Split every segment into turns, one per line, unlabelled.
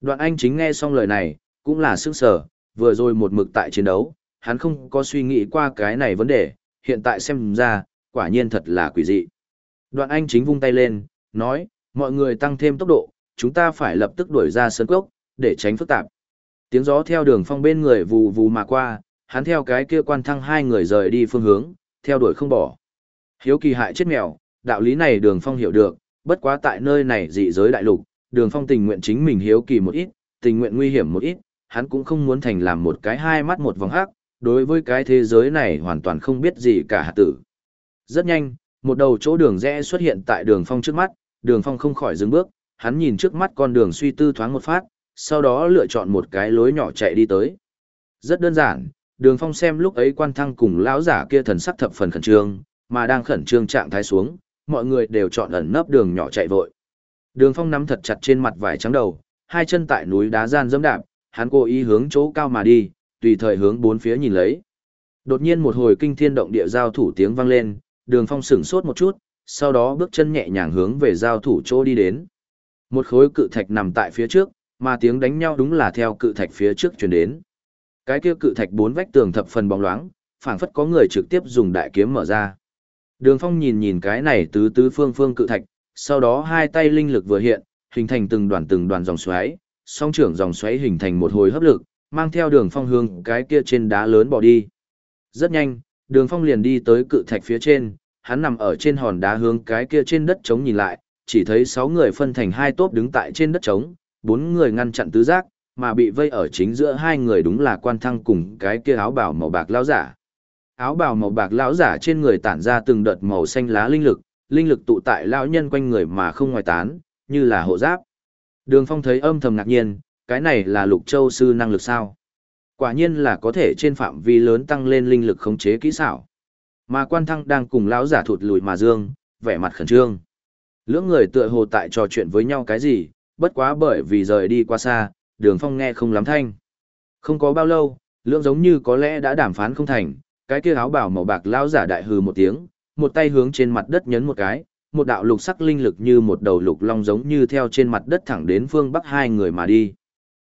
Đoạn anh chính nghe xong lời này, cũng là sức sở, vừa rồi một mực tại chiến đấu, hắn không có suy nghĩ qua cái này vấn đề, hiện tại xem ra, quả nhiên thật là quỷ dị. Đoạn anh chính vung tay lên, nói, mọi người tăng thêm tốc độ, chúng ta phải lập tức đuổi ra sân cốc, để tránh phức tạp. Tiếng gió theo đường phong bên người vù vù mà qua, hắn theo cái kia quan thăng hai người rời đi phương hướng, theo đuổi không bỏ. Hiếu kỳ hại chết mèo, đạo lý này đường phong hiểu được, bất quá tại nơi này dị giới đại lục, đường phong tình nguyện chính mình hiếu kỳ một ít, tình nguyện nguy hiểm một ít, hắn cũng không muốn thành làm một cái hai mắt một vòng hắc, đối với cái thế giới này hoàn toàn không biết gì cả hạt tử. Rất nhanh, một đầu chỗ đường rẽ xuất hiện tại đường phong trước mắt, đường phong không khỏi dừng bước, hắn nhìn trước mắt con đường suy tư thoáng một phát, sau đó lựa chọn một cái lối nhỏ chạy đi tới. Rất đơn giản, đường phong xem lúc ấy quan thăng cùng lão giả kia thần sắc thập phần khẩn trương, mà đang khẩn trương trạng thái xuống, mọi người đều chọn ẩn nấp đường nhỏ chạy vội. Đường phong nắm thật chặt trên mặt vải trắng đầu, hai chân tại núi đá gian dẫm đạp, hắn cố ý hướng chỗ cao mà đi, tùy thời hướng bốn phía nhìn lấy. Đột nhiên một hồi kinh thiên động địa giao thủ tiếng vang lên, đường phong sửng sốt một chút, sau đó bước chân nhẹ nhàng hướng về giao thủ chỗ đi đến. Một khối cự thạch nằm tại phía trước, mà tiếng đánh nhau đúng là theo cự thạch phía trước truyền đến. Cái kia cự thạch bốn vách tường thập phần bóng loáng, phảng phất có người trực tiếp dùng đại kiếm mở ra. Đường Phong nhìn nhìn cái này tứ tứ phương phương cự thạch, sau đó hai tay linh lực vừa hiện, hình thành từng đoàn từng đoàn dòng xoáy, song trưởng dòng xoáy hình thành một hồi hấp lực, mang theo đường phong hướng cái kia trên đá lớn bỏ đi. Rất nhanh, đường phong liền đi tới cự thạch phía trên, hắn nằm ở trên hòn đá hướng cái kia trên đất trống nhìn lại, chỉ thấy sáu người phân thành hai tốp đứng tại trên đất trống, bốn người ngăn chặn tứ giác, mà bị vây ở chính giữa hai người đúng là quan thăng cùng cái kia áo bào màu bạc lão giả. Áo bào màu bạc lão giả trên người tản ra từng đợt màu xanh lá linh lực, linh lực tụ tại lão nhân quanh người mà không ngoài tán, như là hộ giáp. Đường Phong thấy âm thầm ngạc nhiên, cái này là Lục Châu sư năng lực sao? Quả nhiên là có thể trên phạm vi lớn tăng lên linh lực khống chế kỹ xảo. Mà Quan Thăng đang cùng lão giả thụt lùi mà dương, vẻ mặt khẩn trương. Lưỡng người tựa hồ tại trò chuyện với nhau cái gì, bất quá bởi vì rời đi qua xa, Đường Phong nghe không lắm thanh. Không có bao lâu, lưỡng giống như có lẽ đã đàm phán không thành, cái kia áo bảo màu bạc lão giả đại hừ một tiếng, một tay hướng trên mặt đất nhấn một cái, một đạo lục sắc linh lực như một đầu lục long giống như theo trên mặt đất thẳng đến phương bắc hai người mà đi.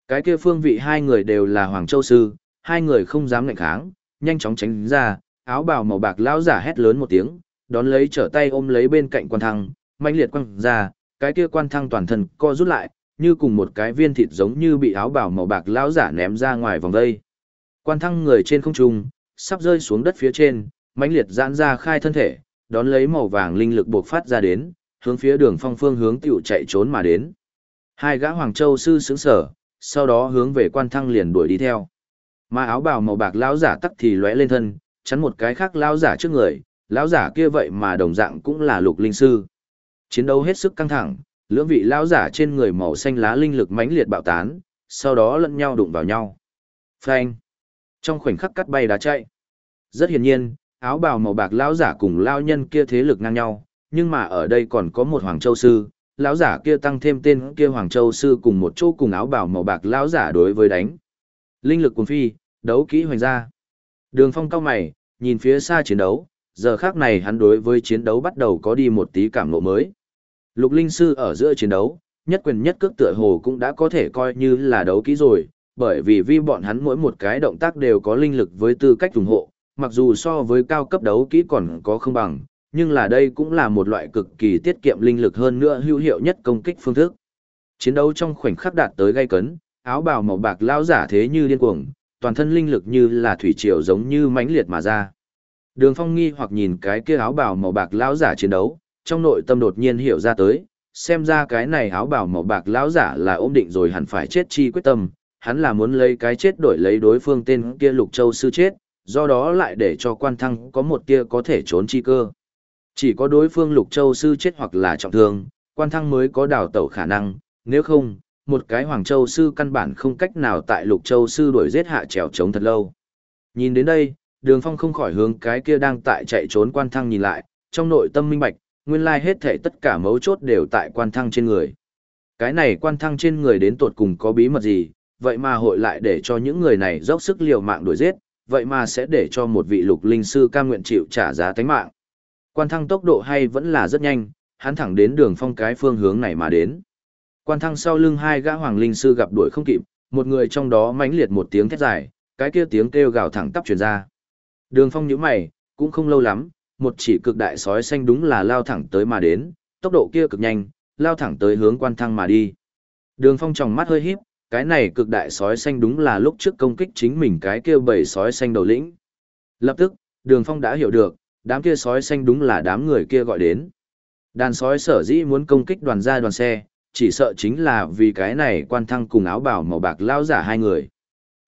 Cái kia phương vị hai người đều là Hoàng Châu Sư, hai người không dám ngạnh kháng, nhanh chóng tránh ra, áo bào màu bạc lão giả hét lớn một tiếng, đón lấy trở tay ôm lấy bên cạnh quan thăng, mạnh liệt quăng ra, cái kia quan thăng toàn thân co rút lại, như cùng một cái viên thịt giống như bị áo bào màu bạc lão giả ném ra ngoài vòng đây. Quan thăng người trên không trung, sắp rơi xuống đất phía trên, mãnh liệt giãn ra khai thân thể, đón lấy màu vàng linh lực buộc phát ra đến, hướng phía đường phong phương hướng tiểu chạy trốn mà đến. Hai gã Hoàng Châu sư sướng sở, sau đó hướng về quan thăng liền đuổi đi theo. Mà áo bào màu bạc lão giả tắc thì lóe lên thân, chắn một cái khác lão giả trước người, lão giả kia vậy mà đồng dạng cũng là lục linh sư. Chiến đấu hết sức căng thẳng, lưỡng vị lão giả trên người màu xanh lá linh lực mãnh liệt bạo tán, sau đó lẫn nhau đụng vào nhau. Phanh! Trong khoảnh khắc cắt bay đá chạy. Rất hiển nhiên, áo bào màu bạc lão giả cùng lao nhân kia thế lực ngang nhau, nhưng mà ở đây còn có một hoàng châu sư, lão giả kia tăng thêm tên kia hoàng châu sư cùng một chỗ cùng áo bào màu bạc lão giả đối với đánh. Linh lực cuồng phi, đấu kỹ hoành ra. Đường Phong cao mày, nhìn phía xa chiến đấu, giờ khác này hắn đối với chiến đấu bắt đầu có đi một tí cảm ngộ mới. Lục linh sư ở giữa chiến đấu, nhất quyền nhất cước tựa hồ cũng đã có thể coi như là đấu kỹ rồi, bởi vì vi bọn hắn mỗi một cái động tác đều có linh lực với tư cách ủng hộ, mặc dù so với cao cấp đấu kỹ còn có không bằng, nhưng là đây cũng là một loại cực kỳ tiết kiệm linh lực hơn nữa hữu hiệu nhất công kích phương thức. Chiến đấu trong khoảnh khắc đạt tới gay cấn, áo bào màu bạc lao giả thế như điên cuồng, toàn thân linh lực như là thủy triều giống như mãnh liệt mà ra. Đường Phong nghi hoặc nhìn cái kia áo bào màu bạc lão giả chiến đấu, trong nội tâm đột nhiên hiểu ra tới, xem ra cái này áo bào màu bạc lão giả là ôm định rồi hẳn phải chết chi quyết tâm, hắn là muốn lấy cái chết đổi lấy đối phương tên kia Lục Châu sư chết, do đó lại để cho quan thăng có một tia có thể trốn chi cơ. Chỉ có đối phương Lục Châu sư chết hoặc là trọng thương, quan thăng mới có đào tẩu khả năng, nếu không, một cái Hoàng Châu sư căn bản không cách nào tại Lục Châu sư đuổi giết hạ trèo chống thật lâu. Nhìn đến đây, Đường Phong không khỏi hướng cái kia đang tại chạy trốn quan thăng nhìn lại, trong nội tâm minh bạch, nguyên lai hết thảy tất cả mấu chốt đều tại quan thăng trên người. Cái này quan thăng trên người đến tột cùng có bí mật gì, vậy mà hội lại để cho những người này dốc sức liều mạng đuổi giết, vậy mà sẽ để cho một vị lục linh sư cam nguyện chịu trả giá tánh mạng. Quan thăng tốc độ hay vẫn là rất nhanh, hắn thẳng đến đường phong cái phương hướng này mà đến. Quan thăng sau lưng hai gã hoàng linh sư gặp đuổi không kịp, một người trong đó mãnh liệt một tiếng thét dài, cái kia tiếng kêu gào thẳng tắp truyền ra. Đường Phong nhíu mày, cũng không lâu lắm, một chỉ cực đại sói xanh đúng là lao thẳng tới mà đến, tốc độ kia cực nhanh, lao thẳng tới hướng quan thăng mà đi. Đường Phong tròng mắt hơi híp, cái này cực đại sói xanh đúng là lúc trước công kích chính mình cái kia bầy sói xanh đầu lĩnh. Lập tức, Đường Phong đã hiểu được, đám kia sói xanh đúng là đám người kia gọi đến. Đàn sói sở dĩ muốn công kích đoàn gia đoàn xe, chỉ sợ chính là vì cái này quan thăng cùng áo bảo màu bạc lao giả hai người.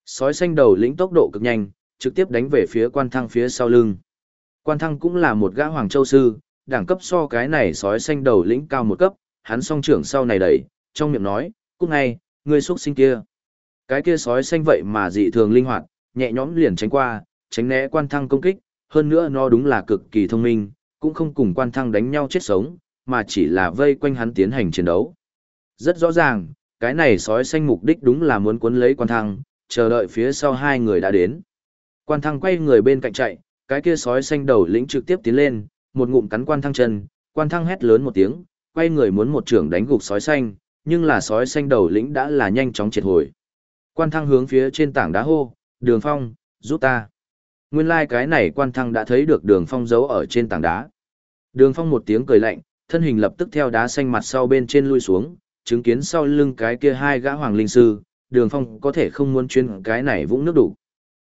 Sói xanh đầu lĩnh tốc độ cực nhanh, trực tiếp đánh về phía quan thăng phía sau lưng. Quan thăng cũng là một gã hoàng châu sư, đẳng cấp so cái này sói xanh đầu lĩnh cao một cấp, hắn song trưởng sau này đẩy, trong miệng nói, cút ngay, ngươi xuất sinh kia. Cái kia sói xanh vậy mà dị thường linh hoạt, nhẹ nhõm liền tránh qua, tránh né quan thăng công kích, hơn nữa nó đúng là cực kỳ thông minh, cũng không cùng quan thăng đánh nhau chết sống, mà chỉ là vây quanh hắn tiến hành chiến đấu. Rất rõ ràng, cái này sói xanh mục đích đúng là muốn cuốn lấy quan thăng, chờ đợi phía sau hai người đã đến. Quan thăng quay người bên cạnh chạy, cái kia sói xanh đầu lĩnh trực tiếp tiến lên, một ngụm cắn quan thăng chân, quan thăng hét lớn một tiếng, quay người muốn một trưởng đánh gục sói xanh, nhưng là sói xanh đầu lĩnh đã là nhanh chóng triệt hồi. Quan thăng hướng phía trên tảng đá hô, đường phong, giúp ta. Nguyên lai like cái này quan thăng đã thấy được đường phong giấu ở trên tảng đá. Đường phong một tiếng cười lạnh, thân hình lập tức theo đá xanh mặt sau bên trên lui xuống, chứng kiến sau lưng cái kia hai gã hoàng linh sư, đường phong có thể không muốn chuyên cái này vũng nước đủ.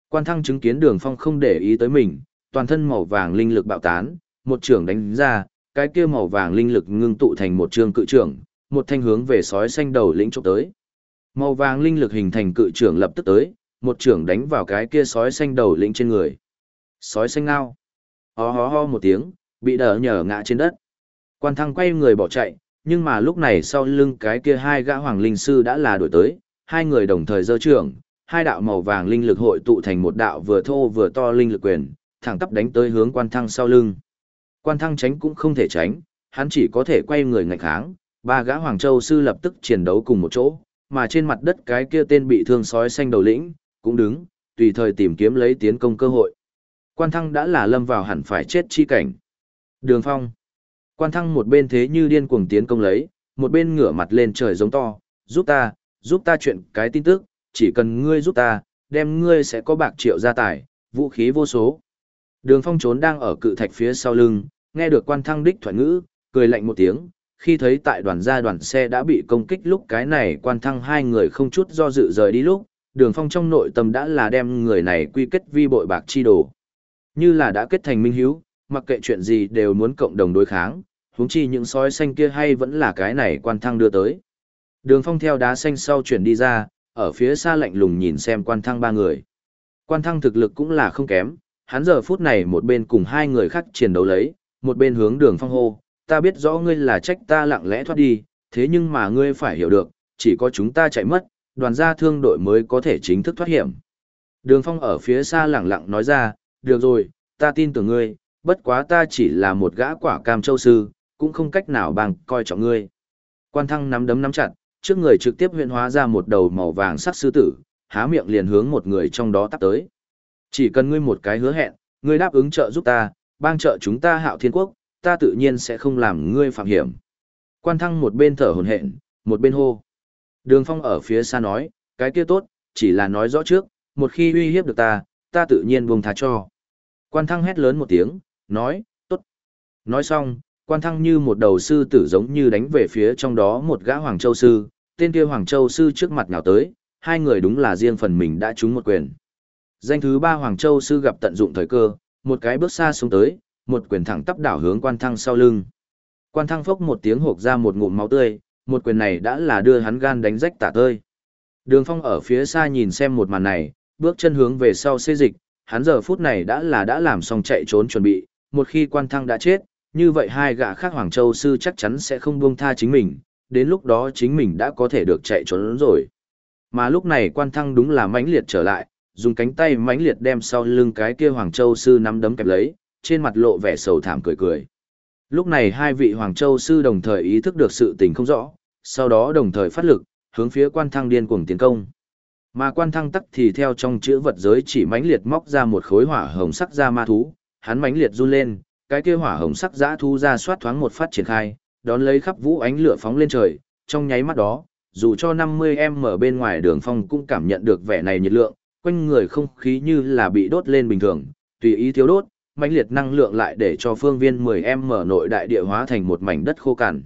Quan thăng chứng kiến đường phong không để ý tới mình, toàn thân màu vàng linh lực bạo tán, một trưởng đánh ra, cái kia màu vàng linh lực ngưng tụ thành một trường cự trưởng, một thanh hướng về sói xanh đầu lĩnh chụp tới. Màu vàng linh lực hình thành cự trưởng lập tức tới, một trưởng đánh vào cái kia sói xanh đầu lĩnh trên người. Sói xanh ngao. Ho ho ho một tiếng, bị đỡ nhở ngã trên đất. Quan thăng quay người bỏ chạy, nhưng mà lúc này sau lưng cái kia hai gã hoàng linh sư đã là đuổi tới, hai người đồng thời giơ trưởng, hai đạo màu vàng linh lực hội tụ thành một đạo vừa thô vừa to linh lực quyền, thẳng tắp đánh tới hướng quan thăng sau lưng. Quan thăng tránh cũng không thể tránh, hắn chỉ có thể quay người ngạch kháng, ba gã Hoàng Châu sư lập tức chiến đấu cùng một chỗ, mà trên mặt đất cái kia tên bị thương sói xanh đầu lĩnh, cũng đứng, tùy thời tìm kiếm lấy tiến công cơ hội. Quan thăng đã là lâm vào hẳn phải chết chi cảnh. Đường phong. Quan thăng một bên thế như điên cuồng tiến công lấy, một bên ngửa mặt lên trời giống to, giúp ta, giúp ta chuyện cái tin tức, chỉ cần ngươi giúp ta, đem ngươi sẽ có bạc triệu gia tài, vũ khí vô số. Đường phong trốn đang ở cự thạch phía sau lưng, nghe được quan thăng đích thoại ngữ, cười lạnh một tiếng, khi thấy tại đoàn gia đoàn xe đã bị công kích lúc cái này quan thăng hai người không chút do dự rời đi lúc, đường phong trong nội tâm đã là đem người này quy kết vi bội bạc chi đồ. Như là đã kết thành minh hiếu, mặc kệ chuyện gì đều muốn cộng đồng đối kháng, huống chi những sói xanh kia hay vẫn là cái này quan thăng đưa tới. Đường phong theo đá xanh sau chuyển đi ra, ở phía xa lạnh lùng nhìn xem quan thăng ba người. Quan thăng thực lực cũng là không kém, hắn giờ phút này một bên cùng hai người khác chiến đấu lấy, một bên hướng đường phong hô, ta biết rõ ngươi là trách ta lặng lẽ thoát đi, thế nhưng mà ngươi phải hiểu được, chỉ có chúng ta chạy mất, đoàn gia thương đội mới có thể chính thức thoát hiểm. Đường phong ở phía xa lặng lặng nói ra, được rồi, ta tin tưởng ngươi, bất quá ta chỉ là một gã quả cam châu sư, cũng không cách nào bằng coi trọng ngươi. Quan thăng nắm đấm nắm chặt, trước người trực tiếp huyện hóa ra một đầu màu vàng sắc sư tử, há miệng liền hướng một người trong đó tắt tới. Chỉ cần ngươi một cái hứa hẹn, ngươi đáp ứng trợ giúp ta, bang trợ chúng ta hạo thiên quốc, ta tự nhiên sẽ không làm ngươi phạm hiểm. Quan thăng một bên thở hồn hện, một bên hô. Đường phong ở phía xa nói, cái kia tốt, chỉ là nói rõ trước, một khi uy hiếp được ta, ta tự nhiên buông tha cho. Quan thăng hét lớn một tiếng, nói, tốt. Nói xong, quan thăng như một đầu sư tử giống như đánh về phía trong đó một gã Hoàng Châu Sư, tên kia Hoàng Châu Sư trước mặt nào tới, hai người đúng là riêng phần mình đã trúng một quyền. Danh thứ ba Hoàng Châu Sư gặp tận dụng thời cơ, một cái bước xa xuống tới, một quyền thẳng tắp đảo hướng quan thăng sau lưng. Quan thăng phốc một tiếng hộp ra một ngụm máu tươi, một quyền này đã là đưa hắn gan đánh rách tả tơi. Đường phong ở phía xa nhìn xem một màn này, bước chân hướng về sau xê dịch, hắn giờ phút này đã là đã làm xong chạy trốn chuẩn bị, một khi quan thăng đã chết, như vậy hai gã khác Hoàng Châu Sư chắc chắn sẽ không buông tha chính mình, đến lúc đó chính mình đã có thể được chạy trốn rồi. Mà lúc này quan thăng đúng là mãnh liệt trở lại, dùng cánh tay mãnh liệt đem sau lưng cái kia Hoàng Châu sư nắm đấm kẹp lấy, trên mặt lộ vẻ sầu thảm cười cười. Lúc này hai vị Hoàng Châu sư đồng thời ý thức được sự tình không rõ, sau đó đồng thời phát lực, hướng phía quan thăng điên cuồng tiến công. Mà quan thăng tắc thì theo trong chữ vật giới chỉ mãnh liệt móc ra một khối hỏa hồng sắc ra ma thú, hắn mãnh liệt run lên, cái kia hỏa hồng sắc dã thú ra soát thoáng một phát triển khai, đón lấy khắp vũ ánh lửa phóng lên trời, trong nháy mắt đó, dù cho 50m bên ngoài đường phong cũng cảm nhận được vẻ này nhiệt lượng, quanh người không khí như là bị đốt lên bình thường, tùy ý thiếu đốt, mãnh liệt năng lượng lại để cho phương viên 10m nội đại địa hóa thành một mảnh đất khô cằn.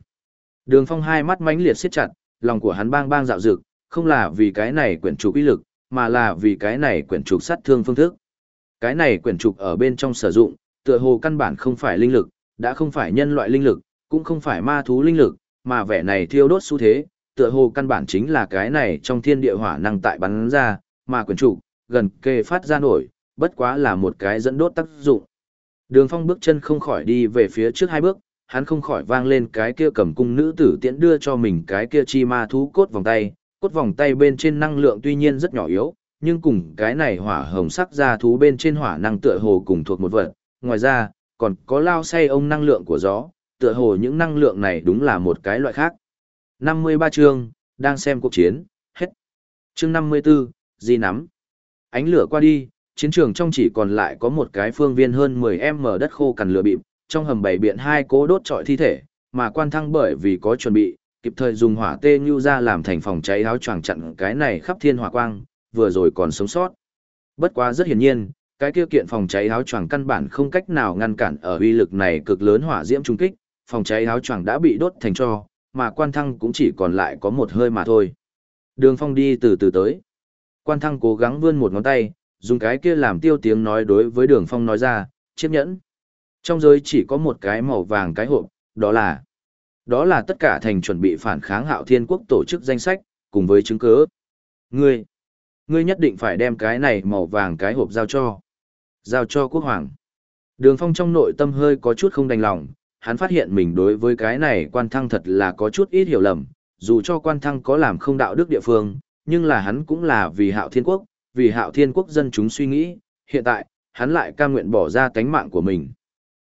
Đường phong hai mắt mãnh liệt siết chặt, lòng của hắn bang bang dạo dực, không là vì cái này quyển trục uy lực, mà là vì cái này quyển trục sát thương phương thức. Cái này quyển trục ở bên trong sử dụng, tựa hồ căn bản không phải linh lực, đã không phải nhân loại linh lực, cũng không phải ma thú linh lực, mà vẻ này thiêu đốt xu thế, tựa hồ căn bản chính là cái này trong thiên địa hỏa năng tại bắn ra, mà quyển trục gần kề phát ra nổi, bất quá là một cái dẫn đốt tác dụng. Đường Phong bước chân không khỏi đi về phía trước hai bước, hắn không khỏi vang lên cái kia cầm cung nữ tử tiễn đưa cho mình cái kia chi ma thú cốt vòng tay, cốt vòng tay bên trên năng lượng tuy nhiên rất nhỏ yếu, nhưng cùng cái này hỏa hồng sắc ra thú bên trên hỏa năng tựa hồ cùng thuộc một vật, ngoài ra, còn có lao say ông năng lượng của gió, tựa hồ những năng lượng này đúng là một cái loại khác. 53 chương, đang xem cuộc chiến, hết. Chương 54, gì nắm. Ánh lửa qua đi, chiến trường trong chỉ còn lại có một cái phương viên hơn 10m đất khô cằn lửa bịp, trong hầm bảy biện hai cố đốt trọi thi thể, mà quan thăng bởi vì có chuẩn bị, kịp thời dùng hỏa tê như ra làm thành phòng cháy áo choàng chặn cái này khắp thiên hỏa quang, vừa rồi còn sống sót. Bất quá rất hiển nhiên, cái kia kiện phòng cháy áo choàng căn bản không cách nào ngăn cản ở uy lực này cực lớn hỏa diễm trung kích, phòng cháy áo choàng đã bị đốt thành tro, mà quan thăng cũng chỉ còn lại có một hơi mà thôi. Đường phong đi từ từ tới. Quan thăng cố gắng vươn một ngón tay, dùng cái kia làm tiêu tiếng nói đối với đường phong nói ra, chiếc nhẫn. Trong giới chỉ có một cái màu vàng cái hộp, đó là đó là tất cả thành chuẩn bị phản kháng hạo thiên quốc tổ chức danh sách, cùng với chứng cứ. Ngươi, ngươi nhất định phải đem cái này màu vàng cái hộp giao cho. Giao cho quốc hoàng. Đường phong trong nội tâm hơi có chút không đành lòng, hắn phát hiện mình đối với cái này quan thăng thật là có chút ít hiểu lầm, dù cho quan thăng có làm không đạo đức địa phương, nhưng là hắn cũng là vì hạo thiên quốc, vì hạo thiên quốc dân chúng suy nghĩ, hiện tại, hắn lại cam nguyện bỏ ra tánh mạng của mình.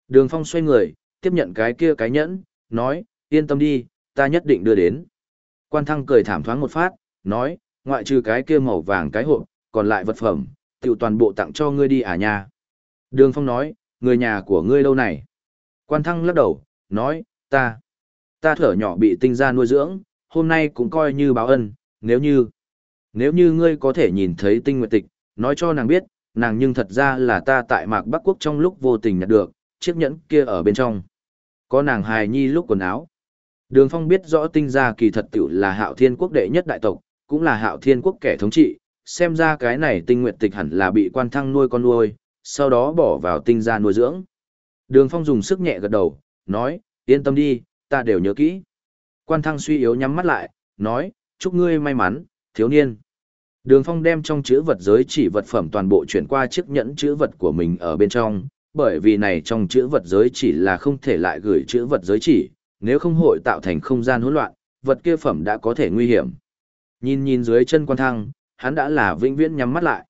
Đường phong xoay người, tiếp nhận cái kia cái nhẫn, nói, yên tâm đi, ta nhất định đưa đến. Quan thăng cười thảm thoáng một phát, nói, ngoại trừ cái kia màu vàng cái hộp, còn lại vật phẩm, tiểu toàn bộ tặng cho ngươi đi à nha. Đường phong nói, người nhà của ngươi lâu này. Quan thăng lắc đầu, nói, ta, ta thở nhỏ bị tinh gia nuôi dưỡng, hôm nay cũng coi như báo ân, nếu như, nếu như ngươi có thể nhìn thấy tinh nguyệt tịch, nói cho nàng biết, nàng nhưng thật ra là ta tại mạc Bắc Quốc trong lúc vô tình nhặt được, chiếc nhẫn kia ở bên trong. Có nàng hài nhi lúc quần áo. Đường Phong biết rõ tinh gia kỳ thật tiểu là hạo thiên quốc đệ nhất đại tộc, cũng là hạo thiên quốc kẻ thống trị, xem ra cái này tinh nguyệt tịch hẳn là bị quan thăng nuôi con nuôi, sau đó bỏ vào tinh gia nuôi dưỡng. Đường Phong dùng sức nhẹ gật đầu, nói, yên tâm đi, ta đều nhớ kỹ. Quan thăng suy yếu nhắm mắt lại, nói, chúc ngươi may mắn, thiếu niên. Đường Phong đem trong chữ vật giới chỉ vật phẩm toàn bộ chuyển qua chiếc nhẫn chữ vật của mình ở bên trong, bởi vì này trong chữ vật giới chỉ là không thể lại gửi chữ vật giới chỉ, nếu không hội tạo thành không gian hỗn loạn, vật kia phẩm đã có thể nguy hiểm. Nhìn nhìn dưới chân quan thăng, hắn đã là vĩnh viễn nhắm mắt lại.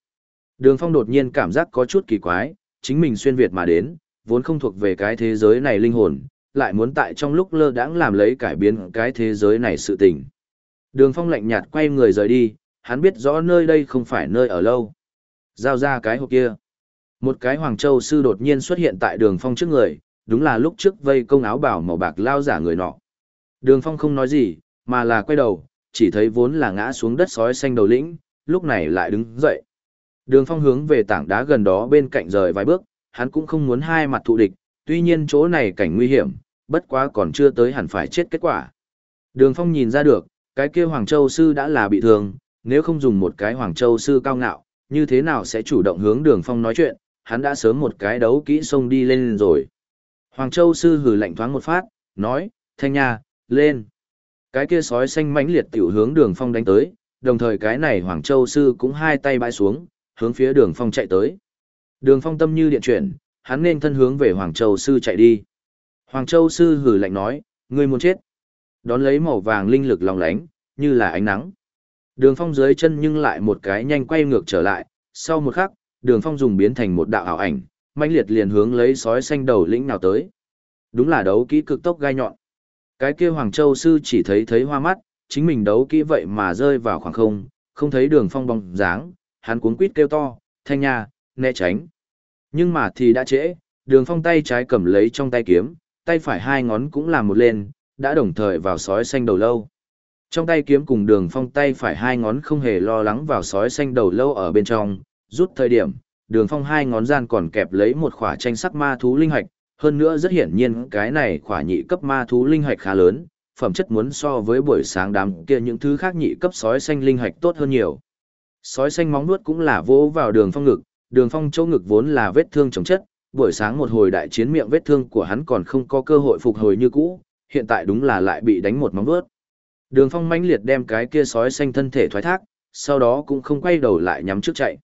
Đường Phong đột nhiên cảm giác có chút kỳ quái, chính mình xuyên Việt mà đến, vốn không thuộc về cái thế giới này linh hồn, lại muốn tại trong lúc lơ đãng làm lấy cải biến cái thế giới này sự tình. Đường Phong lạnh nhạt quay người rời đi, hắn biết rõ nơi đây không phải nơi ở lâu. Giao ra cái hộp kia. Một cái Hoàng Châu sư đột nhiên xuất hiện tại đường Phong trước người, đúng là lúc trước vây công áo bảo màu bạc lao giả người nọ. Đường Phong không nói gì, mà là quay đầu, chỉ thấy vốn là ngã xuống đất sói xanh đầu lĩnh, lúc này lại đứng dậy. Đường Phong hướng về tảng đá gần đó bên cạnh rời vài bước, hắn cũng không muốn hai mặt thụ địch, tuy nhiên chỗ này cảnh nguy hiểm, bất quá còn chưa tới hẳn phải chết kết quả. Đường Phong nhìn ra được, cái kia Hoàng Châu sư đã là bị thương, nếu không dùng một cái Hoàng Châu sư cao ngạo, như thế nào sẽ chủ động hướng Đường Phong nói chuyện, hắn đã sớm một cái đấu kỹ xông đi lên rồi. Hoàng Châu sư hừ lạnh thoáng một phát, nói, thanh nha, lên. Cái kia sói xanh mãnh liệt tiểu hướng Đường Phong đánh tới, đồng thời cái này Hoàng Châu sư cũng hai tay bãi xuống, hướng phía Đường Phong chạy tới. Đường phong tâm như điện chuyển, hắn nên thân hướng về Hoàng Châu Sư chạy đi. Hoàng Châu Sư hử lạnh nói, ngươi muốn chết. Đón lấy màu vàng linh lực lòng lánh, như là ánh nắng. Đường phong dưới chân nhưng lại một cái nhanh quay ngược trở lại, sau một khắc, đường phong dùng biến thành một đạo ảo ảnh, mãnh liệt liền hướng lấy sói xanh đầu lĩnh nào tới. Đúng là đấu kỹ cực tốc gai nhọn. Cái kia Hoàng Châu Sư chỉ thấy thấy hoa mắt, chính mình đấu kỹ vậy mà rơi vào khoảng không, không thấy đường phong bóng dáng, hắn cuốn quýt kêu to, thanh nha, né tránh. Nhưng mà thì đã trễ, đường phong tay trái cầm lấy trong tay kiếm, tay phải hai ngón cũng làm một lên, đã đồng thời vào sói xanh đầu lâu. Trong tay kiếm cùng đường phong tay phải hai ngón không hề lo lắng vào sói xanh đầu lâu ở bên trong, rút thời điểm, đường phong hai ngón gian còn kẹp lấy một khỏa tranh sắc ma thú linh hạch, hơn nữa rất hiển nhiên cái này khỏa nhị cấp ma thú linh hạch khá lớn, phẩm chất muốn so với buổi sáng đám kia những thứ khác nhị cấp sói xanh linh hạch tốt hơn nhiều. Sói xanh móng nuốt cũng là vỗ vào đường phong ngực, đường phong chỗ ngực vốn là vết thương chống chất, buổi sáng một hồi đại chiến miệng vết thương của hắn còn không có cơ hội phục hồi như cũ, hiện tại đúng là lại bị đánh một móng nuốt. Đường phong mãnh liệt đem cái kia sói xanh thân thể thoái thác, sau đó cũng không quay đầu lại nhắm trước chạy.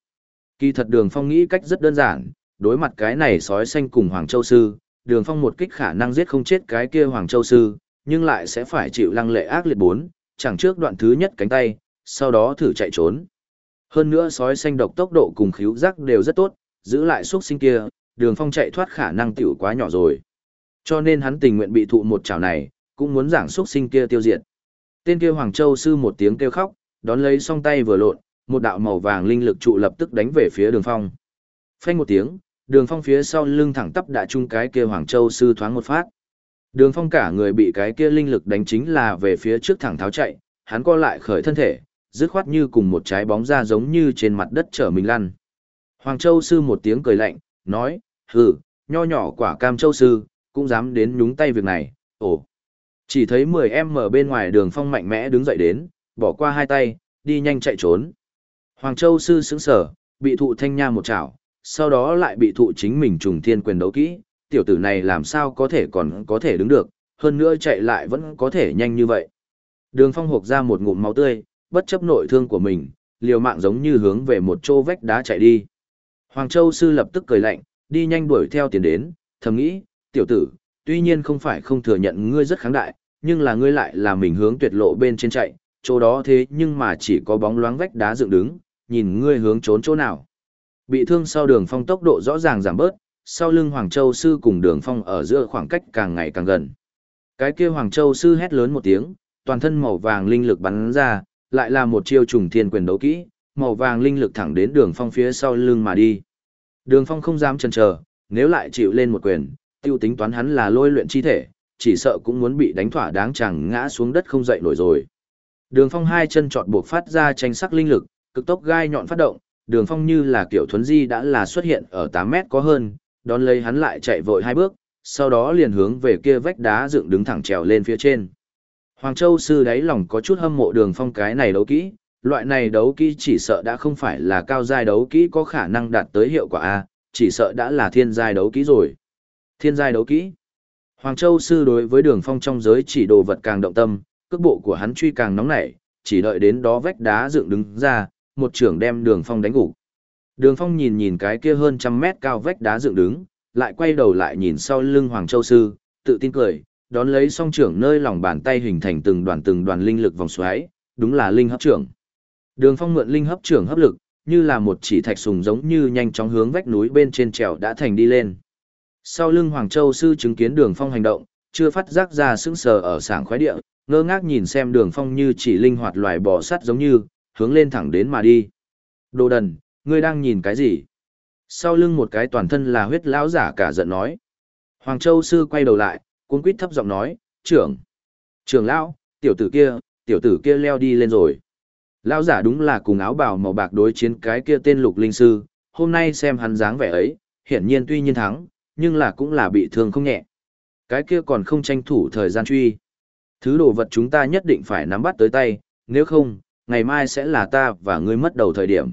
Kỳ thật đường phong nghĩ cách rất đơn giản, đối mặt cái này sói xanh cùng Hoàng Châu Sư, đường phong một kích khả năng giết không chết cái kia Hoàng Châu Sư, nhưng lại sẽ phải chịu lăng lệ ác liệt bốn, chẳng trước đoạn thứ nhất cánh tay, sau đó thử chạy trốn. Hơn nữa sói xanh độc tốc độ cùng khíu giác đều rất tốt, giữ lại xuất sinh kia, đường phong chạy thoát khả năng tiểu quá nhỏ rồi. Cho nên hắn tình nguyện bị thụ một chảo này, cũng muốn giảng xuất sinh kia tiêu diệt. Tên kia Hoàng Châu sư một tiếng kêu khóc, đón lấy song tay vừa lộn, một đạo màu vàng linh lực trụ lập tức đánh về phía đường phong. Phanh một tiếng, đường phong phía sau lưng thẳng tắp đã chung cái kia Hoàng Châu sư thoáng một phát. Đường phong cả người bị cái kia linh lực đánh chính là về phía trước thẳng tháo chạy, hắn co lại khởi thân thể, dứt khoát như cùng một trái bóng ra giống như trên mặt đất trở mình lăn. Hoàng Châu sư một tiếng cười lạnh, nói, hừ, nho nhỏ quả cam châu sư, cũng dám đến nhúng tay việc này, ồ. Chỉ thấy 10 em mở bên ngoài đường phong mạnh mẽ đứng dậy đến, bỏ qua hai tay, đi nhanh chạy trốn. Hoàng Châu sư sững sở, bị thụ thanh nha một chảo, sau đó lại bị thụ chính mình trùng thiên quyền đấu kỹ, tiểu tử này làm sao có thể còn có thể đứng được, hơn nữa chạy lại vẫn có thể nhanh như vậy. Đường phong hộp ra một ngụm máu tươi, bất chấp nội thương của mình, liều mạng giống như hướng về một chỗ vách đá chạy đi. Hoàng Châu sư lập tức cười lạnh, đi nhanh đuổi theo tiền đến, thầm nghĩ, tiểu tử, tuy nhiên không phải không thừa nhận ngươi rất kháng đại, nhưng là ngươi lại là mình hướng tuyệt lộ bên trên chạy, chỗ đó thế nhưng mà chỉ có bóng loáng vách đá dựng đứng, nhìn ngươi hướng trốn chỗ nào. Bị thương sau đường phong tốc độ rõ ràng giảm bớt, sau lưng Hoàng Châu Sư cùng đường phong ở giữa khoảng cách càng ngày càng gần. Cái kia Hoàng Châu Sư hét lớn một tiếng, toàn thân màu vàng linh lực bắn ra, lại là một chiêu trùng thiên quyền đấu kỹ, màu vàng linh lực thẳng đến đường phong phía sau lưng mà đi. Đường phong không dám chần chờ, nếu lại chịu lên một quyền, tiêu tính toán hắn là lôi luyện chi thể, chỉ sợ cũng muốn bị đánh thỏa đáng chẳng ngã xuống đất không dậy nổi rồi. Đường phong hai chân trọt buộc phát ra tranh sắc linh lực, cực tốc gai nhọn phát động, đường phong như là kiểu thuấn di đã là xuất hiện ở 8 mét có hơn, đón lấy hắn lại chạy vội hai bước, sau đó liền hướng về kia vách đá dựng đứng thẳng trèo lên phía trên. Hoàng Châu sư đáy lòng có chút hâm mộ đường phong cái này đấu kỹ, loại này đấu kỹ chỉ sợ đã không phải là cao giai đấu kỹ có khả năng đạt tới hiệu quả A, chỉ sợ đã là thiên giai đấu kỹ rồi. Thiên giai đấu kỹ. Hoàng Châu sư đối với đường phong trong giới chỉ đồ vật càng động tâm, cước bộ của hắn truy càng nóng nảy, chỉ đợi đến đó vách đá dựng đứng ra, một trưởng đem đường phong đánh gục. Đường phong nhìn nhìn cái kia hơn trăm mét cao vách đá dựng đứng, lại quay đầu lại nhìn sau lưng Hoàng Châu sư, tự tin cười, đón lấy song trưởng nơi lòng bàn tay hình thành từng đoàn từng đoàn linh lực vòng xoáy, đúng là linh hấp trưởng. Đường Phong mượn linh hấp trưởng hấp lực, như là một chỉ thạch sùng giống như nhanh chóng hướng vách núi bên trên trèo đã thành đi lên. Sau lưng Hoàng Châu sư chứng kiến Đường Phong hành động, chưa phát giác ra sững sờ ở sảng khoái địa, ngơ ngác nhìn xem Đường Phong như chỉ linh hoạt loài bò sắt giống như, hướng lên thẳng đến mà đi. Đồ đần, ngươi đang nhìn cái gì? Sau lưng một cái toàn thân là huyết lão giả cả giận nói. Hoàng Châu sư quay đầu lại, cuốn quýt thấp giọng nói, trưởng, trưởng lão, tiểu tử kia, tiểu tử kia leo đi lên rồi. Lão giả đúng là cùng áo bào màu bạc đối chiến cái kia tên lục linh sư, hôm nay xem hắn dáng vẻ ấy, hiển nhiên tuy nhiên thắng, nhưng là cũng là bị thương không nhẹ. Cái kia còn không tranh thủ thời gian truy. Thứ đồ vật chúng ta nhất định phải nắm bắt tới tay, nếu không, ngày mai sẽ là ta và ngươi mất đầu thời điểm.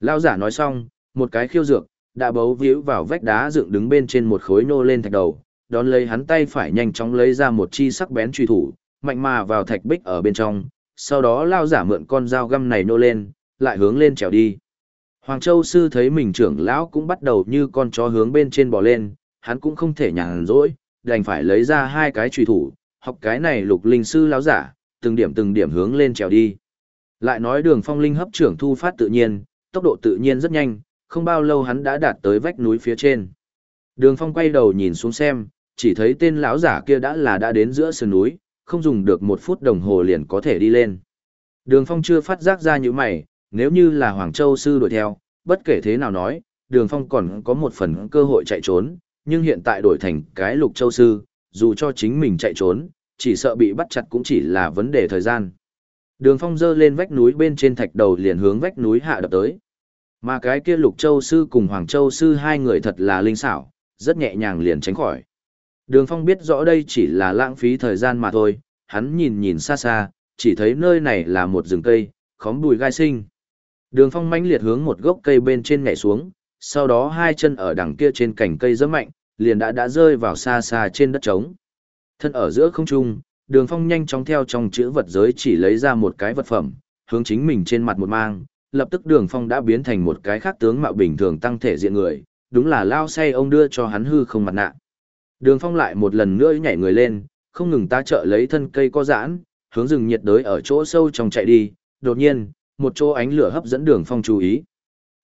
Lao giả nói xong, một cái khiêu dược, đã bấu víu vào vách đá dựng đứng bên trên một khối nô lên thạch đầu, đón lấy hắn tay phải nhanh chóng lấy ra một chi sắc bén truy thủ, mạnh mà vào thạch bích ở bên trong, sau đó lao giả mượn con dao găm này nô lên, lại hướng lên trèo đi. Hoàng Châu sư thấy mình trưởng lão cũng bắt đầu như con chó hướng bên trên bò lên, hắn cũng không thể nhàn rỗi, đành phải lấy ra hai cái trùy thủ, học cái này lục linh sư lão giả, từng điểm từng điểm hướng lên trèo đi. Lại nói đường phong linh hấp trưởng thu phát tự nhiên, tốc độ tự nhiên rất nhanh, không bao lâu hắn đã đạt tới vách núi phía trên. Đường phong quay đầu nhìn xuống xem, chỉ thấy tên lão giả kia đã là đã đến giữa sườn núi, không dùng được một phút đồng hồ liền có thể đi lên. Đường Phong chưa phát giác ra như mày, nếu như là Hoàng Châu Sư đuổi theo, bất kể thế nào nói, Đường Phong còn có một phần cơ hội chạy trốn, nhưng hiện tại đổi thành cái Lục Châu Sư, dù cho chính mình chạy trốn, chỉ sợ bị bắt chặt cũng chỉ là vấn đề thời gian. Đường phong dơ lên vách núi bên trên thạch đầu liền hướng vách núi hạ đập tới. Mà cái kia lục châu sư cùng hoàng châu sư hai người thật là linh xảo, rất nhẹ nhàng liền tránh khỏi. Đường phong biết rõ đây chỉ là lãng phí thời gian mà thôi, hắn nhìn nhìn xa xa, chỉ thấy nơi này là một rừng cây, khóm bùi gai sinh. Đường phong mãnh liệt hướng một gốc cây bên trên nhảy xuống, sau đó hai chân ở đằng kia trên cành cây rất mạnh, liền đã đã rơi vào xa xa trên đất trống. Thân ở giữa không trung, đường phong nhanh chóng theo trong chữ vật giới chỉ lấy ra một cái vật phẩm, hướng chính mình trên mặt một mang, lập tức đường phong đã biến thành một cái khác tướng mạo bình thường tăng thể diện người, đúng là lao say ông đưa cho hắn hư không mặt nạ. Đường phong lại một lần nữa nhảy người lên, không ngừng ta trợ lấy thân cây có giãn, hướng rừng nhiệt đới ở chỗ sâu trong chạy đi, đột nhiên, một chỗ ánh lửa hấp dẫn đường phong chú ý.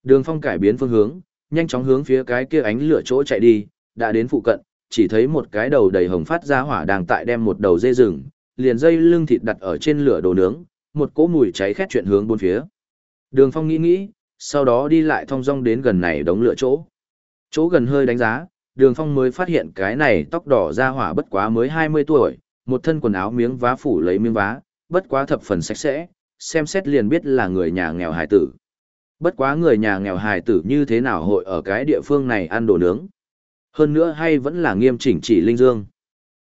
Đường phong cải biến phương hướng, nhanh chóng hướng phía cái kia ánh lửa chỗ chạy đi, đã đến phụ cận, chỉ thấy một cái đầu đầy hồng phát ra hỏa đang tại đem một đầu dê rừng, liền dây lưng thịt đặt ở trên lửa đồ nướng, một cỗ mùi cháy khét chuyện hướng bốn phía. Đường Phong nghĩ nghĩ, sau đó đi lại thong dong đến gần này đống lửa chỗ. Chỗ gần hơi đánh giá, Đường Phong mới phát hiện cái này tóc đỏ ra hỏa bất quá mới 20 tuổi, một thân quần áo miếng vá phủ lấy miếng vá, bất quá thập phần sạch sẽ, xem xét liền biết là người nhà nghèo hài tử. Bất quá người nhà nghèo hài tử như thế nào hội ở cái địa phương này ăn đồ nướng. Hơn nữa hay vẫn là nghiêm chỉnh chỉ linh dương.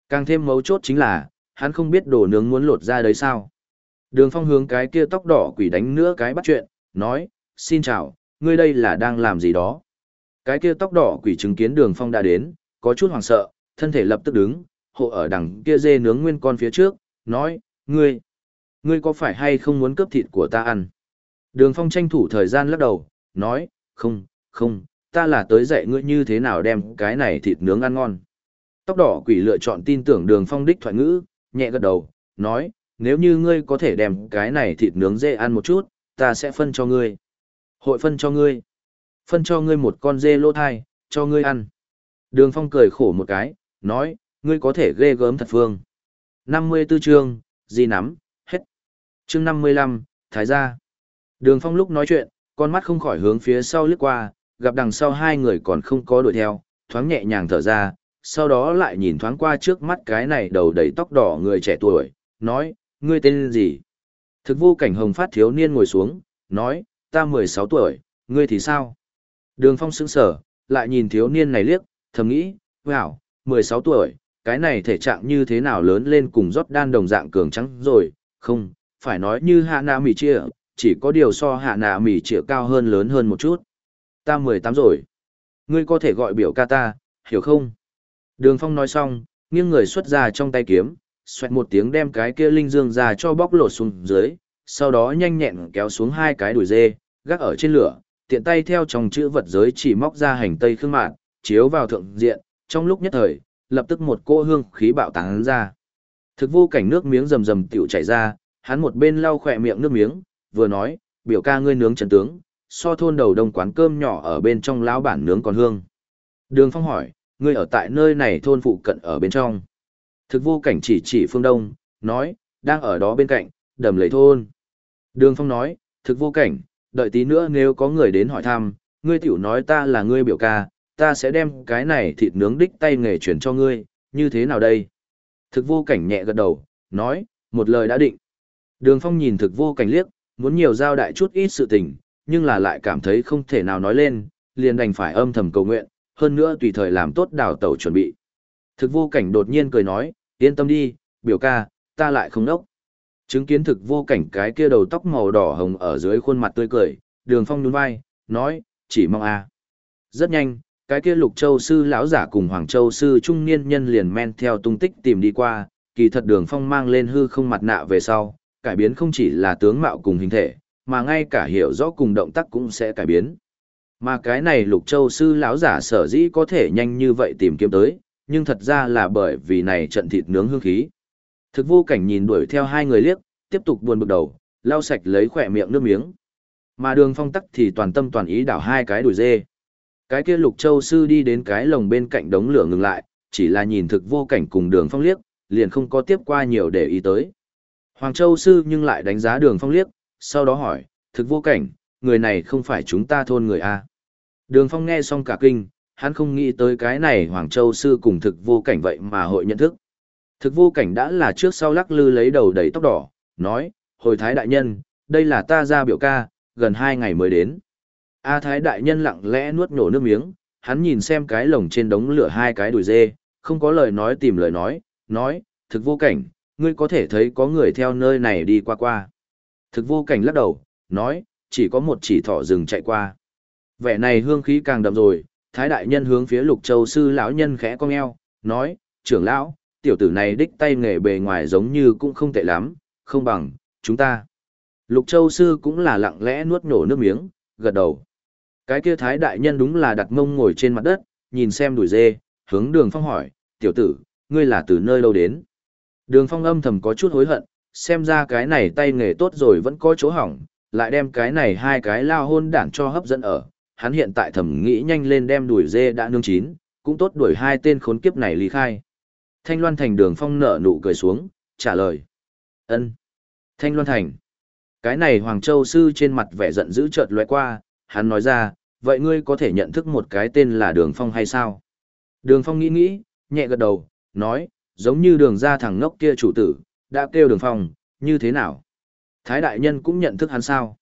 Càng thêm mấu chốt chính là, hắn không biết đồ nướng muốn lột ra đấy sao. Đường phong hướng cái kia tóc đỏ quỷ đánh nữa cái bắt chuyện, nói, xin chào, ngươi đây là đang làm gì đó. Cái kia tóc đỏ quỷ chứng kiến đường phong đã đến, có chút hoảng sợ, thân thể lập tức đứng, hộ ở đằng kia dê nướng nguyên con phía trước, nói, ngươi, ngươi có phải hay không muốn cướp thịt của ta ăn? Đường phong tranh thủ thời gian lắc đầu, nói, không, không, ta là tới dạy ngươi như thế nào đem cái này thịt nướng ăn ngon. Tóc đỏ quỷ lựa chọn tin tưởng đường phong đích thoại ngữ, nhẹ gật đầu, nói, nếu như ngươi có thể đem cái này thịt nướng dê ăn một chút, ta sẽ phân cho ngươi. Hội phân cho ngươi. Phân cho ngươi một con dê lô thai, cho ngươi ăn. Đường phong cười khổ một cái, nói, ngươi có thể ghê gớm thật phương. 54 chương, gì nắm, hết. Chương 55, Thái gia. Đường phong lúc nói chuyện, con mắt không khỏi hướng phía sau lướt qua, gặp đằng sau hai người còn không có đuổi theo, thoáng nhẹ nhàng thở ra, sau đó lại nhìn thoáng qua trước mắt cái này đầu đầy tóc đỏ người trẻ tuổi, nói, ngươi tên gì? Thực vô cảnh hồng phát thiếu niên ngồi xuống, nói, ta 16 tuổi, ngươi thì sao? Đường phong sững sở, lại nhìn thiếu niên này liếc, thầm nghĩ, wow, 16 tuổi, cái này thể trạng như thế nào lớn lên cùng rót đan đồng dạng cường trắng rồi, không, phải nói như hạ nạ mỉ chia, chỉ có điều so hạ nạ mỉ chia cao hơn lớn hơn một chút. Ta 18 rồi. Ngươi có thể gọi biểu ca ta, hiểu không? Đường phong nói xong, nghiêng người xuất ra trong tay kiếm, xoẹt một tiếng đem cái kia linh dương ra cho bóc lột xuống dưới, sau đó nhanh nhẹn kéo xuống hai cái đùi dê, gác ở trên lửa, tiện tay theo trong chữ vật giới chỉ móc ra hành tây khương mạn, chiếu vào thượng diện, trong lúc nhất thời, lập tức một cỗ hương khí bạo tán ra. Thực vô cảnh nước miếng rầm rầm tiểu chảy ra, hắn một bên lau khỏe miệng nước miếng, vừa nói, biểu ca ngươi nướng trần tướng, so thôn đầu đông quán cơm nhỏ ở bên trong lão bản nướng còn hương. Đường Phong hỏi, ngươi ở tại nơi này thôn phụ cận ở bên trong. Thực vô cảnh chỉ chỉ phương đông, nói, đang ở đó bên cạnh, đầm lấy thôn. Đường Phong nói, thực vô cảnh, đợi tí nữa nếu có người đến hỏi thăm, ngươi tiểu nói ta là ngươi biểu ca, ta sẽ đem cái này thịt nướng đích tay nghề chuyển cho ngươi, như thế nào đây? Thực vô cảnh nhẹ gật đầu, nói, một lời đã định. Đường Phong nhìn thực vô cảnh liếc, muốn nhiều giao đại chút ít sự tình, nhưng là lại cảm thấy không thể nào nói lên, liền đành phải âm thầm cầu nguyện, hơn nữa tùy thời làm tốt đào tẩu chuẩn bị. Thực vô cảnh đột nhiên cười nói, yên tâm đi, biểu ca, ta lại không nốc. Chứng kiến thực vô cảnh cái kia đầu tóc màu đỏ hồng ở dưới khuôn mặt tươi cười, đường phong nhún vai, nói, chỉ mong a. Rất nhanh, cái kia lục châu sư lão giả cùng hoàng châu sư trung niên nhân liền men theo tung tích tìm đi qua, kỳ thật đường phong mang lên hư không mặt nạ về sau, cải biến không chỉ là tướng mạo cùng hình thể, mà ngay cả hiểu rõ cùng động tác cũng sẽ cải biến. Mà cái này lục châu sư lão giả sở dĩ có thể nhanh như vậy tìm kiếm tới, nhưng thật ra là bởi vì này trận thịt nướng hương khí. Thực vô cảnh nhìn đuổi theo hai người liếc, tiếp tục buồn bực đầu, lau sạch lấy khỏe miệng nước miếng. Mà đường phong tắc thì toàn tâm toàn ý đảo hai cái đùi dê. Cái kia lục châu sư đi đến cái lồng bên cạnh đống lửa ngừng lại, chỉ là nhìn thực vô cảnh cùng đường phong liếc, liền không có tiếp qua nhiều để ý tới. Hoàng châu sư nhưng lại đánh giá đường phong liếc, sau đó hỏi, thực vô cảnh, người này không phải chúng ta thôn người A. Đường phong nghe xong cả kinh, hắn không nghĩ tới cái này Hoàng Châu sư cùng thực vô cảnh vậy mà hội nhận thức. Thực vô cảnh đã là trước sau lắc lư lấy đầu đầy tóc đỏ, nói, hồi thái đại nhân, đây là ta ra biểu ca, gần hai ngày mới đến. A thái đại nhân lặng lẽ nuốt nổ nước miếng, hắn nhìn xem cái lồng trên đống lửa hai cái đùi dê, không có lời nói tìm lời nói, nói, thực vô cảnh, ngươi có thể thấy có người theo nơi này đi qua qua. Thực vô cảnh lắc đầu, nói, chỉ có một chỉ thỏ rừng chạy qua. Vẻ này hương khí càng đậm rồi, thái đại nhân hướng phía lục châu sư lão nhân khẽ cong eo, nói, trưởng lão, tiểu tử này đích tay nghề bề ngoài giống như cũng không tệ lắm, không bằng, chúng ta. Lục châu sư cũng là lặng lẽ nuốt nổ nước miếng, gật đầu. Cái kia thái đại nhân đúng là đặt mông ngồi trên mặt đất, nhìn xem đuổi dê, hướng đường phong hỏi, tiểu tử, ngươi là từ nơi đâu đến. Đường phong âm thầm có chút hối hận, xem ra cái này tay nghề tốt rồi vẫn có chỗ hỏng, lại đem cái này hai cái lao hôn đảng cho hấp dẫn ở. Hắn hiện tại thầm nghĩ nhanh lên đem đuổi dê đã nương chín, cũng tốt đuổi hai tên khốn kiếp này ly khai. Thanh Loan Thành đường phong nở nụ cười xuống, trả lời. ân Thanh Loan Thành. Cái này Hoàng Châu Sư trên mặt vẻ giận dữ chợt lóe qua, hắn nói ra, vậy ngươi có thể nhận thức một cái tên là Đường Phong hay sao? Đường Phong nghĩ nghĩ, nhẹ gật đầu, nói, giống như đường ra thằng ngốc kia chủ tử, đã kêu Đường Phong, như thế nào? Thái đại nhân cũng nhận thức hắn sao?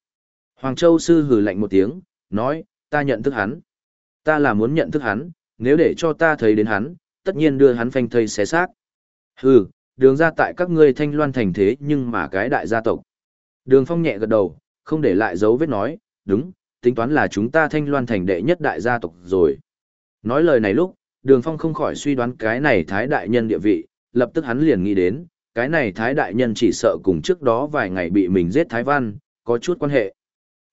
Hoàng Châu Sư hừ lạnh một tiếng, nói, ta nhận thức hắn. Ta là muốn nhận thức hắn, nếu để cho ta thấy đến hắn, tất nhiên đưa hắn phanh thây xé xác. Hừ, đường ra tại các ngươi thanh loan thành thế nhưng mà cái đại gia tộc. Đường Phong nhẹ gật đầu, không để lại dấu vết nói, đúng, tính toán là chúng ta thanh loan thành đệ nhất đại gia tộc rồi. Nói lời này lúc, đường phong không khỏi suy đoán cái này thái đại nhân địa vị, lập tức hắn liền nghĩ đến, cái này thái đại nhân chỉ sợ cùng trước đó vài ngày bị mình giết thái văn, có chút quan hệ.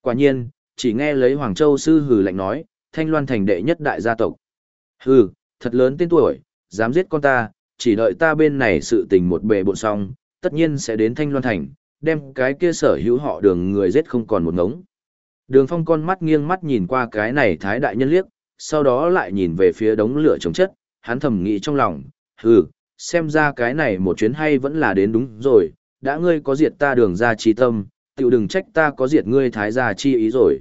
Quả nhiên, chỉ nghe lấy Hoàng Châu sư hừ lạnh nói, thanh loan thành đệ nhất đại gia tộc. Hừ, thật lớn tên tuổi, dám giết con ta, chỉ đợi ta bên này sự tình một bề bộn xong, tất nhiên sẽ đến thanh loan thành, đem cái kia sở hữu họ đường người giết không còn một ngống. Đường phong con mắt nghiêng mắt nhìn qua cái này thái đại nhân liếc, sau đó lại nhìn về phía đống lửa chống chất, hắn thầm nghĩ trong lòng, hừ, xem ra cái này một chuyến hay vẫn là đến đúng rồi, đã ngươi có diệt ta đường ra chi tâm, tiểu đừng trách ta có diệt ngươi thái gia chi ý rồi.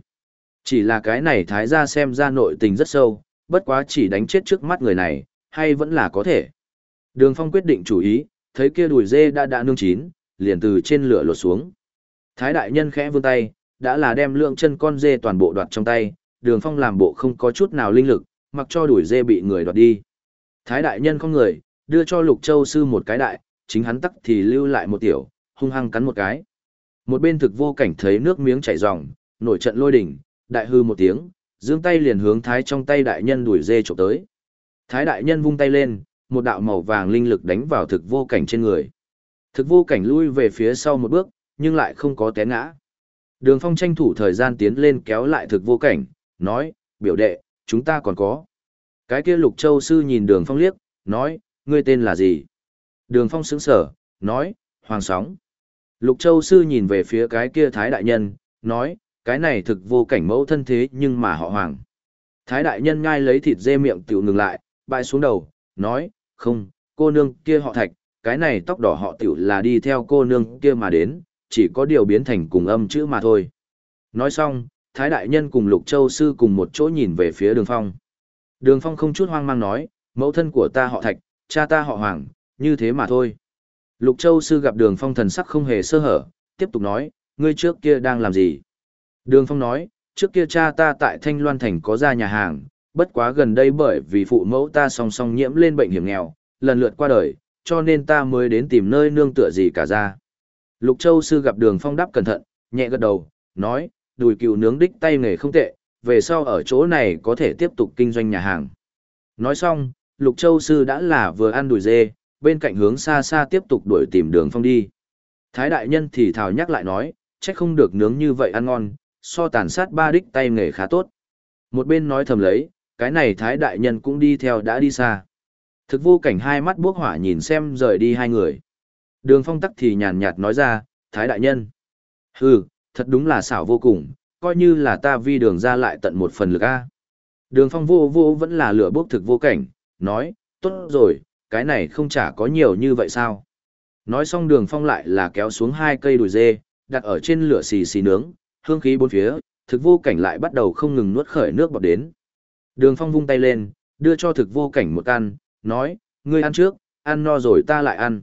Chỉ là cái này thái gia xem ra nội tình rất sâu, bất quá chỉ đánh chết trước mắt người này, hay vẫn là có thể. Đường phong quyết định chủ ý, thấy kia đùi dê đã đã nương chín, liền từ trên lửa lột xuống. Thái đại nhân khẽ vươn tay, đã là đem lượng chân con dê toàn bộ đoạt trong tay, đường phong làm bộ không có chút nào linh lực, mặc cho đuổi dê bị người đoạt đi. Thái đại nhân không người, đưa cho lục châu sư một cái đại, chính hắn tắc thì lưu lại một tiểu, hung hăng cắn một cái. Một bên thực vô cảnh thấy nước miếng chảy ròng, nổi trận lôi đỉnh, đại hư một tiếng, giương tay liền hướng thái trong tay đại nhân đuổi dê trộm tới. Thái đại nhân vung tay lên, một đạo màu vàng linh lực đánh vào thực vô cảnh trên người. Thực vô cảnh lui về phía sau một bước, nhưng lại không có té ngã. Đường phong tranh thủ thời gian tiến lên kéo lại thực vô cảnh, nói, biểu đệ, chúng ta còn có. Cái kia lục châu sư nhìn đường phong liếc, nói, ngươi tên là gì? Đường phong sững sở, nói, hoàng sóng. Lục châu sư nhìn về phía cái kia thái đại nhân, nói, cái này thực vô cảnh mẫu thân thế nhưng mà họ hoàng. Thái đại nhân ngay lấy thịt dê miệng tiểu ngừng lại, bại xuống đầu, nói, không, cô nương kia họ thạch, cái này tóc đỏ họ tiểu là đi theo cô nương kia mà đến, chỉ có điều biến thành cùng âm chữ mà thôi. Nói xong, Thái Đại Nhân cùng Lục Châu Sư cùng một chỗ nhìn về phía đường phong. Đường phong không chút hoang mang nói, mẫu thân của ta họ Thạch, cha ta họ Hoàng, như thế mà thôi. Lục Châu Sư gặp đường phong thần sắc không hề sơ hở, tiếp tục nói, ngươi trước kia đang làm gì? Đường phong nói, trước kia cha ta tại Thanh Loan Thành có ra nhà hàng, bất quá gần đây bởi vì phụ mẫu ta song song nhiễm lên bệnh hiểm nghèo, lần lượt qua đời, cho nên ta mới đến tìm nơi nương tựa gì cả ra. Lục Châu sư gặp đường phong đáp cẩn thận, nhẹ gật đầu, nói, đùi cừu nướng đích tay nghề không tệ, về sau ở chỗ này có thể tiếp tục kinh doanh nhà hàng. Nói xong, Lục Châu sư đã là vừa ăn đùi dê, bên cạnh hướng xa xa tiếp tục đuổi tìm đường phong đi. Thái đại nhân thì thào nhắc lại nói, chắc không được nướng như vậy ăn ngon, so tàn sát ba đích tay nghề khá tốt. Một bên nói thầm lấy, cái này thái đại nhân cũng đi theo đã đi xa. Thực vô cảnh hai mắt bốc hỏa nhìn xem rời đi hai người. Đường phong tắc thì nhàn nhạt nói ra, Thái đại nhân. Hừ, thật đúng là xảo vô cùng, coi như là ta vi đường ra lại tận một phần lực A. Đường phong vô vô vẫn là lửa bốc thực vô cảnh, nói, tốt rồi, cái này không chả có nhiều như vậy sao. Nói xong đường phong lại là kéo xuống hai cây đùi dê, đặt ở trên lửa xì xì nướng, hương khí bốn phía, thực vô cảnh lại bắt đầu không ngừng nuốt khởi nước bọt đến. Đường phong vung tay lên, đưa cho thực vô cảnh một ăn, nói, ngươi ăn trước, ăn no rồi ta lại ăn.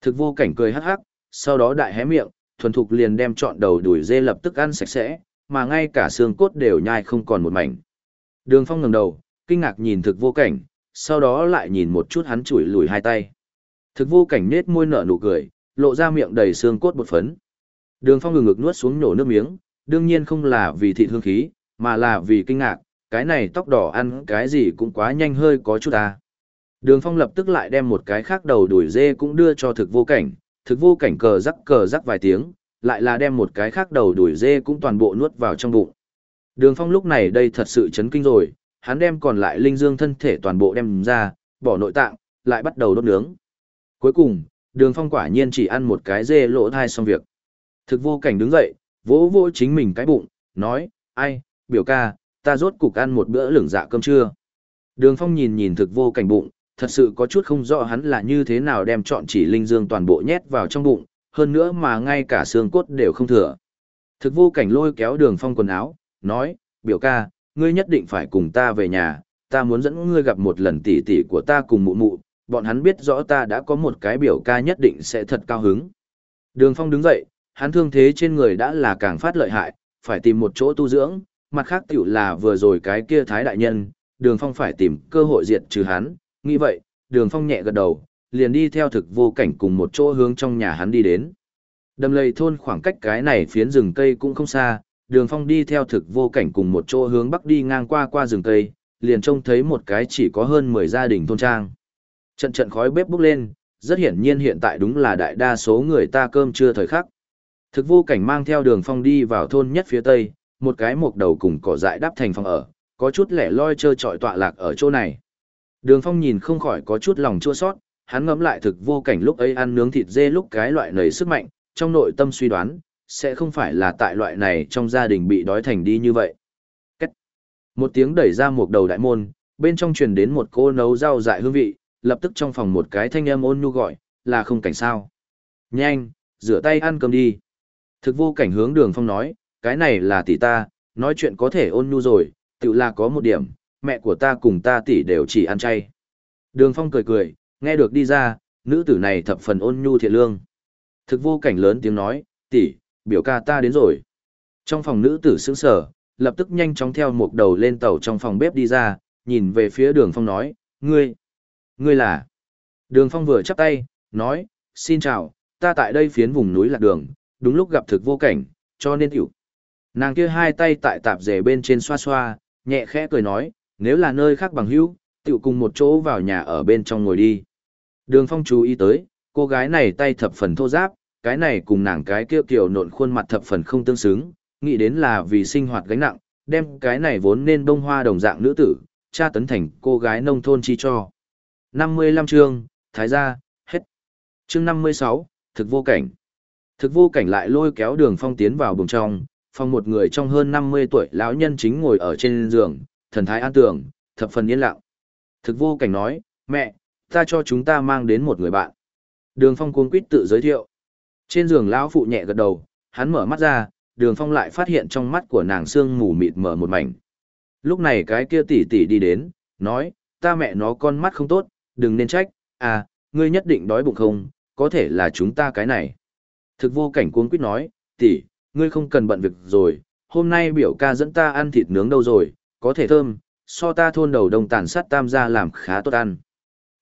Thực vô cảnh cười hắc hắc, sau đó đại hé miệng, thuần thục liền đem chọn đầu đuổi dê lập tức ăn sạch sẽ, mà ngay cả xương cốt đều nhai không còn một mảnh. Đường Phong ngẩng đầu, kinh ngạc nhìn thực vô cảnh, sau đó lại nhìn một chút hắn chủi lùi hai tay. Thực vô cảnh nết môi nở nụ cười, lộ ra miệng đầy xương cốt bột phấn. Đường Phong ngừng ngực nuốt xuống nổ nước miếng, đương nhiên không là vì thị hương khí, mà là vì kinh ngạc, cái này tóc đỏ ăn cái gì cũng quá nhanh hơi có chút à. Đường Phong lập tức lại đem một cái khác đầu đuổi dê cũng đưa cho thực vô cảnh, thực vô cảnh cờ rắc cờ rắc vài tiếng, lại là đem một cái khác đầu đuổi dê cũng toàn bộ nuốt vào trong bụng. Đường Phong lúc này đây thật sự chấn kinh rồi, hắn đem còn lại linh dương thân thể toàn bộ đem ra, bỏ nội tạng, lại bắt đầu đốt nướng. Cuối cùng, Đường Phong quả nhiên chỉ ăn một cái dê lỗ thai xong việc. Thực vô cảnh đứng dậy, vỗ vỗ chính mình cái bụng, nói, ai, biểu ca, ta rốt cục ăn một bữa lửng dạ cơm trưa. Đường Phong nhìn nhìn thực vô cảnh bụng, thật sự có chút không rõ hắn là như thế nào đem chọn chỉ linh dương toàn bộ nhét vào trong bụng, hơn nữa mà ngay cả xương cốt đều không thừa. Thực vô cảnh lôi kéo đường phong quần áo, nói, biểu ca, ngươi nhất định phải cùng ta về nhà, ta muốn dẫn ngươi gặp một lần tỷ tỷ của ta cùng mụ mụ, bọn hắn biết rõ ta đã có một cái biểu ca nhất định sẽ thật cao hứng. Đường phong đứng dậy, hắn thương thế trên người đã là càng phát lợi hại, phải tìm một chỗ tu dưỡng, mặt khác tiểu là vừa rồi cái kia thái đại nhân, đường phong phải tìm cơ hội diệt trừ hắn, nghĩ vậy, đường phong nhẹ gật đầu, liền đi theo thực vô cảnh cùng một chỗ hướng trong nhà hắn đi đến. Đầm lầy thôn khoảng cách cái này phiến rừng cây cũng không xa, đường phong đi theo thực vô cảnh cùng một chỗ hướng bắc đi ngang qua qua rừng cây, liền trông thấy một cái chỉ có hơn 10 gia đình thôn trang. Trận trận khói bếp bốc lên, rất hiển nhiên hiện tại đúng là đại đa số người ta cơm chưa thời khắc. Thực vô cảnh mang theo đường phong đi vào thôn nhất phía tây, một cái mộc đầu cùng cỏ dại đắp thành phòng ở, có chút lẻ loi trơ trọi tọa lạc ở chỗ này. Đường phong nhìn không khỏi có chút lòng chua sót, hắn ngẫm lại thực vô cảnh lúc ấy ăn nướng thịt dê lúc cái loại nảy sức mạnh, trong nội tâm suy đoán, sẽ không phải là tại loại này trong gia đình bị đói thành đi như vậy. Cách. Một tiếng đẩy ra một đầu đại môn, bên trong truyền đến một cô nấu rau dại hương vị, lập tức trong phòng một cái thanh âm ôn nhu gọi, là không cảnh sao. Nhanh, rửa tay ăn cơm đi. Thực vô cảnh hướng đường phong nói, cái này là tỷ ta, nói chuyện có thể ôn nhu rồi, tự là có một điểm, mẹ của ta cùng ta tỷ đều chỉ ăn chay. Đường phong cười cười, nghe được đi ra, nữ tử này thập phần ôn nhu thiện lương. Thực vô cảnh lớn tiếng nói, tỷ, biểu ca ta đến rồi. Trong phòng nữ tử sững sờ, lập tức nhanh chóng theo một đầu lên tàu trong phòng bếp đi ra, nhìn về phía đường phong nói, ngươi, ngươi là. Đường phong vừa chắp tay, nói, xin chào, ta tại đây phiến vùng núi lạc đường, đúng lúc gặp thực vô cảnh, cho nên tiểu. Nàng kia hai tay tại tạp rể bên trên xoa xoa, nhẹ khẽ cười nói, nếu là nơi khác bằng hữu, tiểu cùng một chỗ vào nhà ở bên trong ngồi đi. Đường phong chú ý tới, cô gái này tay thập phần thô giáp, cái này cùng nàng cái kia kiểu nộn khuôn mặt thập phần không tương xứng, nghĩ đến là vì sinh hoạt gánh nặng, đem cái này vốn nên bông hoa đồng dạng nữ tử, cha tấn thành cô gái nông thôn chi cho. 55 chương, Thái gia, hết. Chương 56, thực vô cảnh. Thực vô cảnh lại lôi kéo đường phong tiến vào buồng trong, phong một người trong hơn 50 tuổi lão nhân chính ngồi ở trên giường, thần thái an tường, thập phần yên lặng. Thực vô cảnh nói, mẹ, ta cho chúng ta mang đến một người bạn. Đường phong cuống quýt tự giới thiệu. Trên giường lão phụ nhẹ gật đầu, hắn mở mắt ra, đường phong lại phát hiện trong mắt của nàng sương mù mịt mở một mảnh. Lúc này cái kia tỷ tỷ đi đến, nói, ta mẹ nó con mắt không tốt, đừng nên trách, à, ngươi nhất định đói bụng không, có thể là chúng ta cái này. Thực vô cảnh cuống quýt nói, tỷ, ngươi không cần bận việc rồi, hôm nay biểu ca dẫn ta ăn thịt nướng đâu rồi, có thể thơm, so ta thôn đầu đồng tàn sát tam gia làm khá tốt ăn.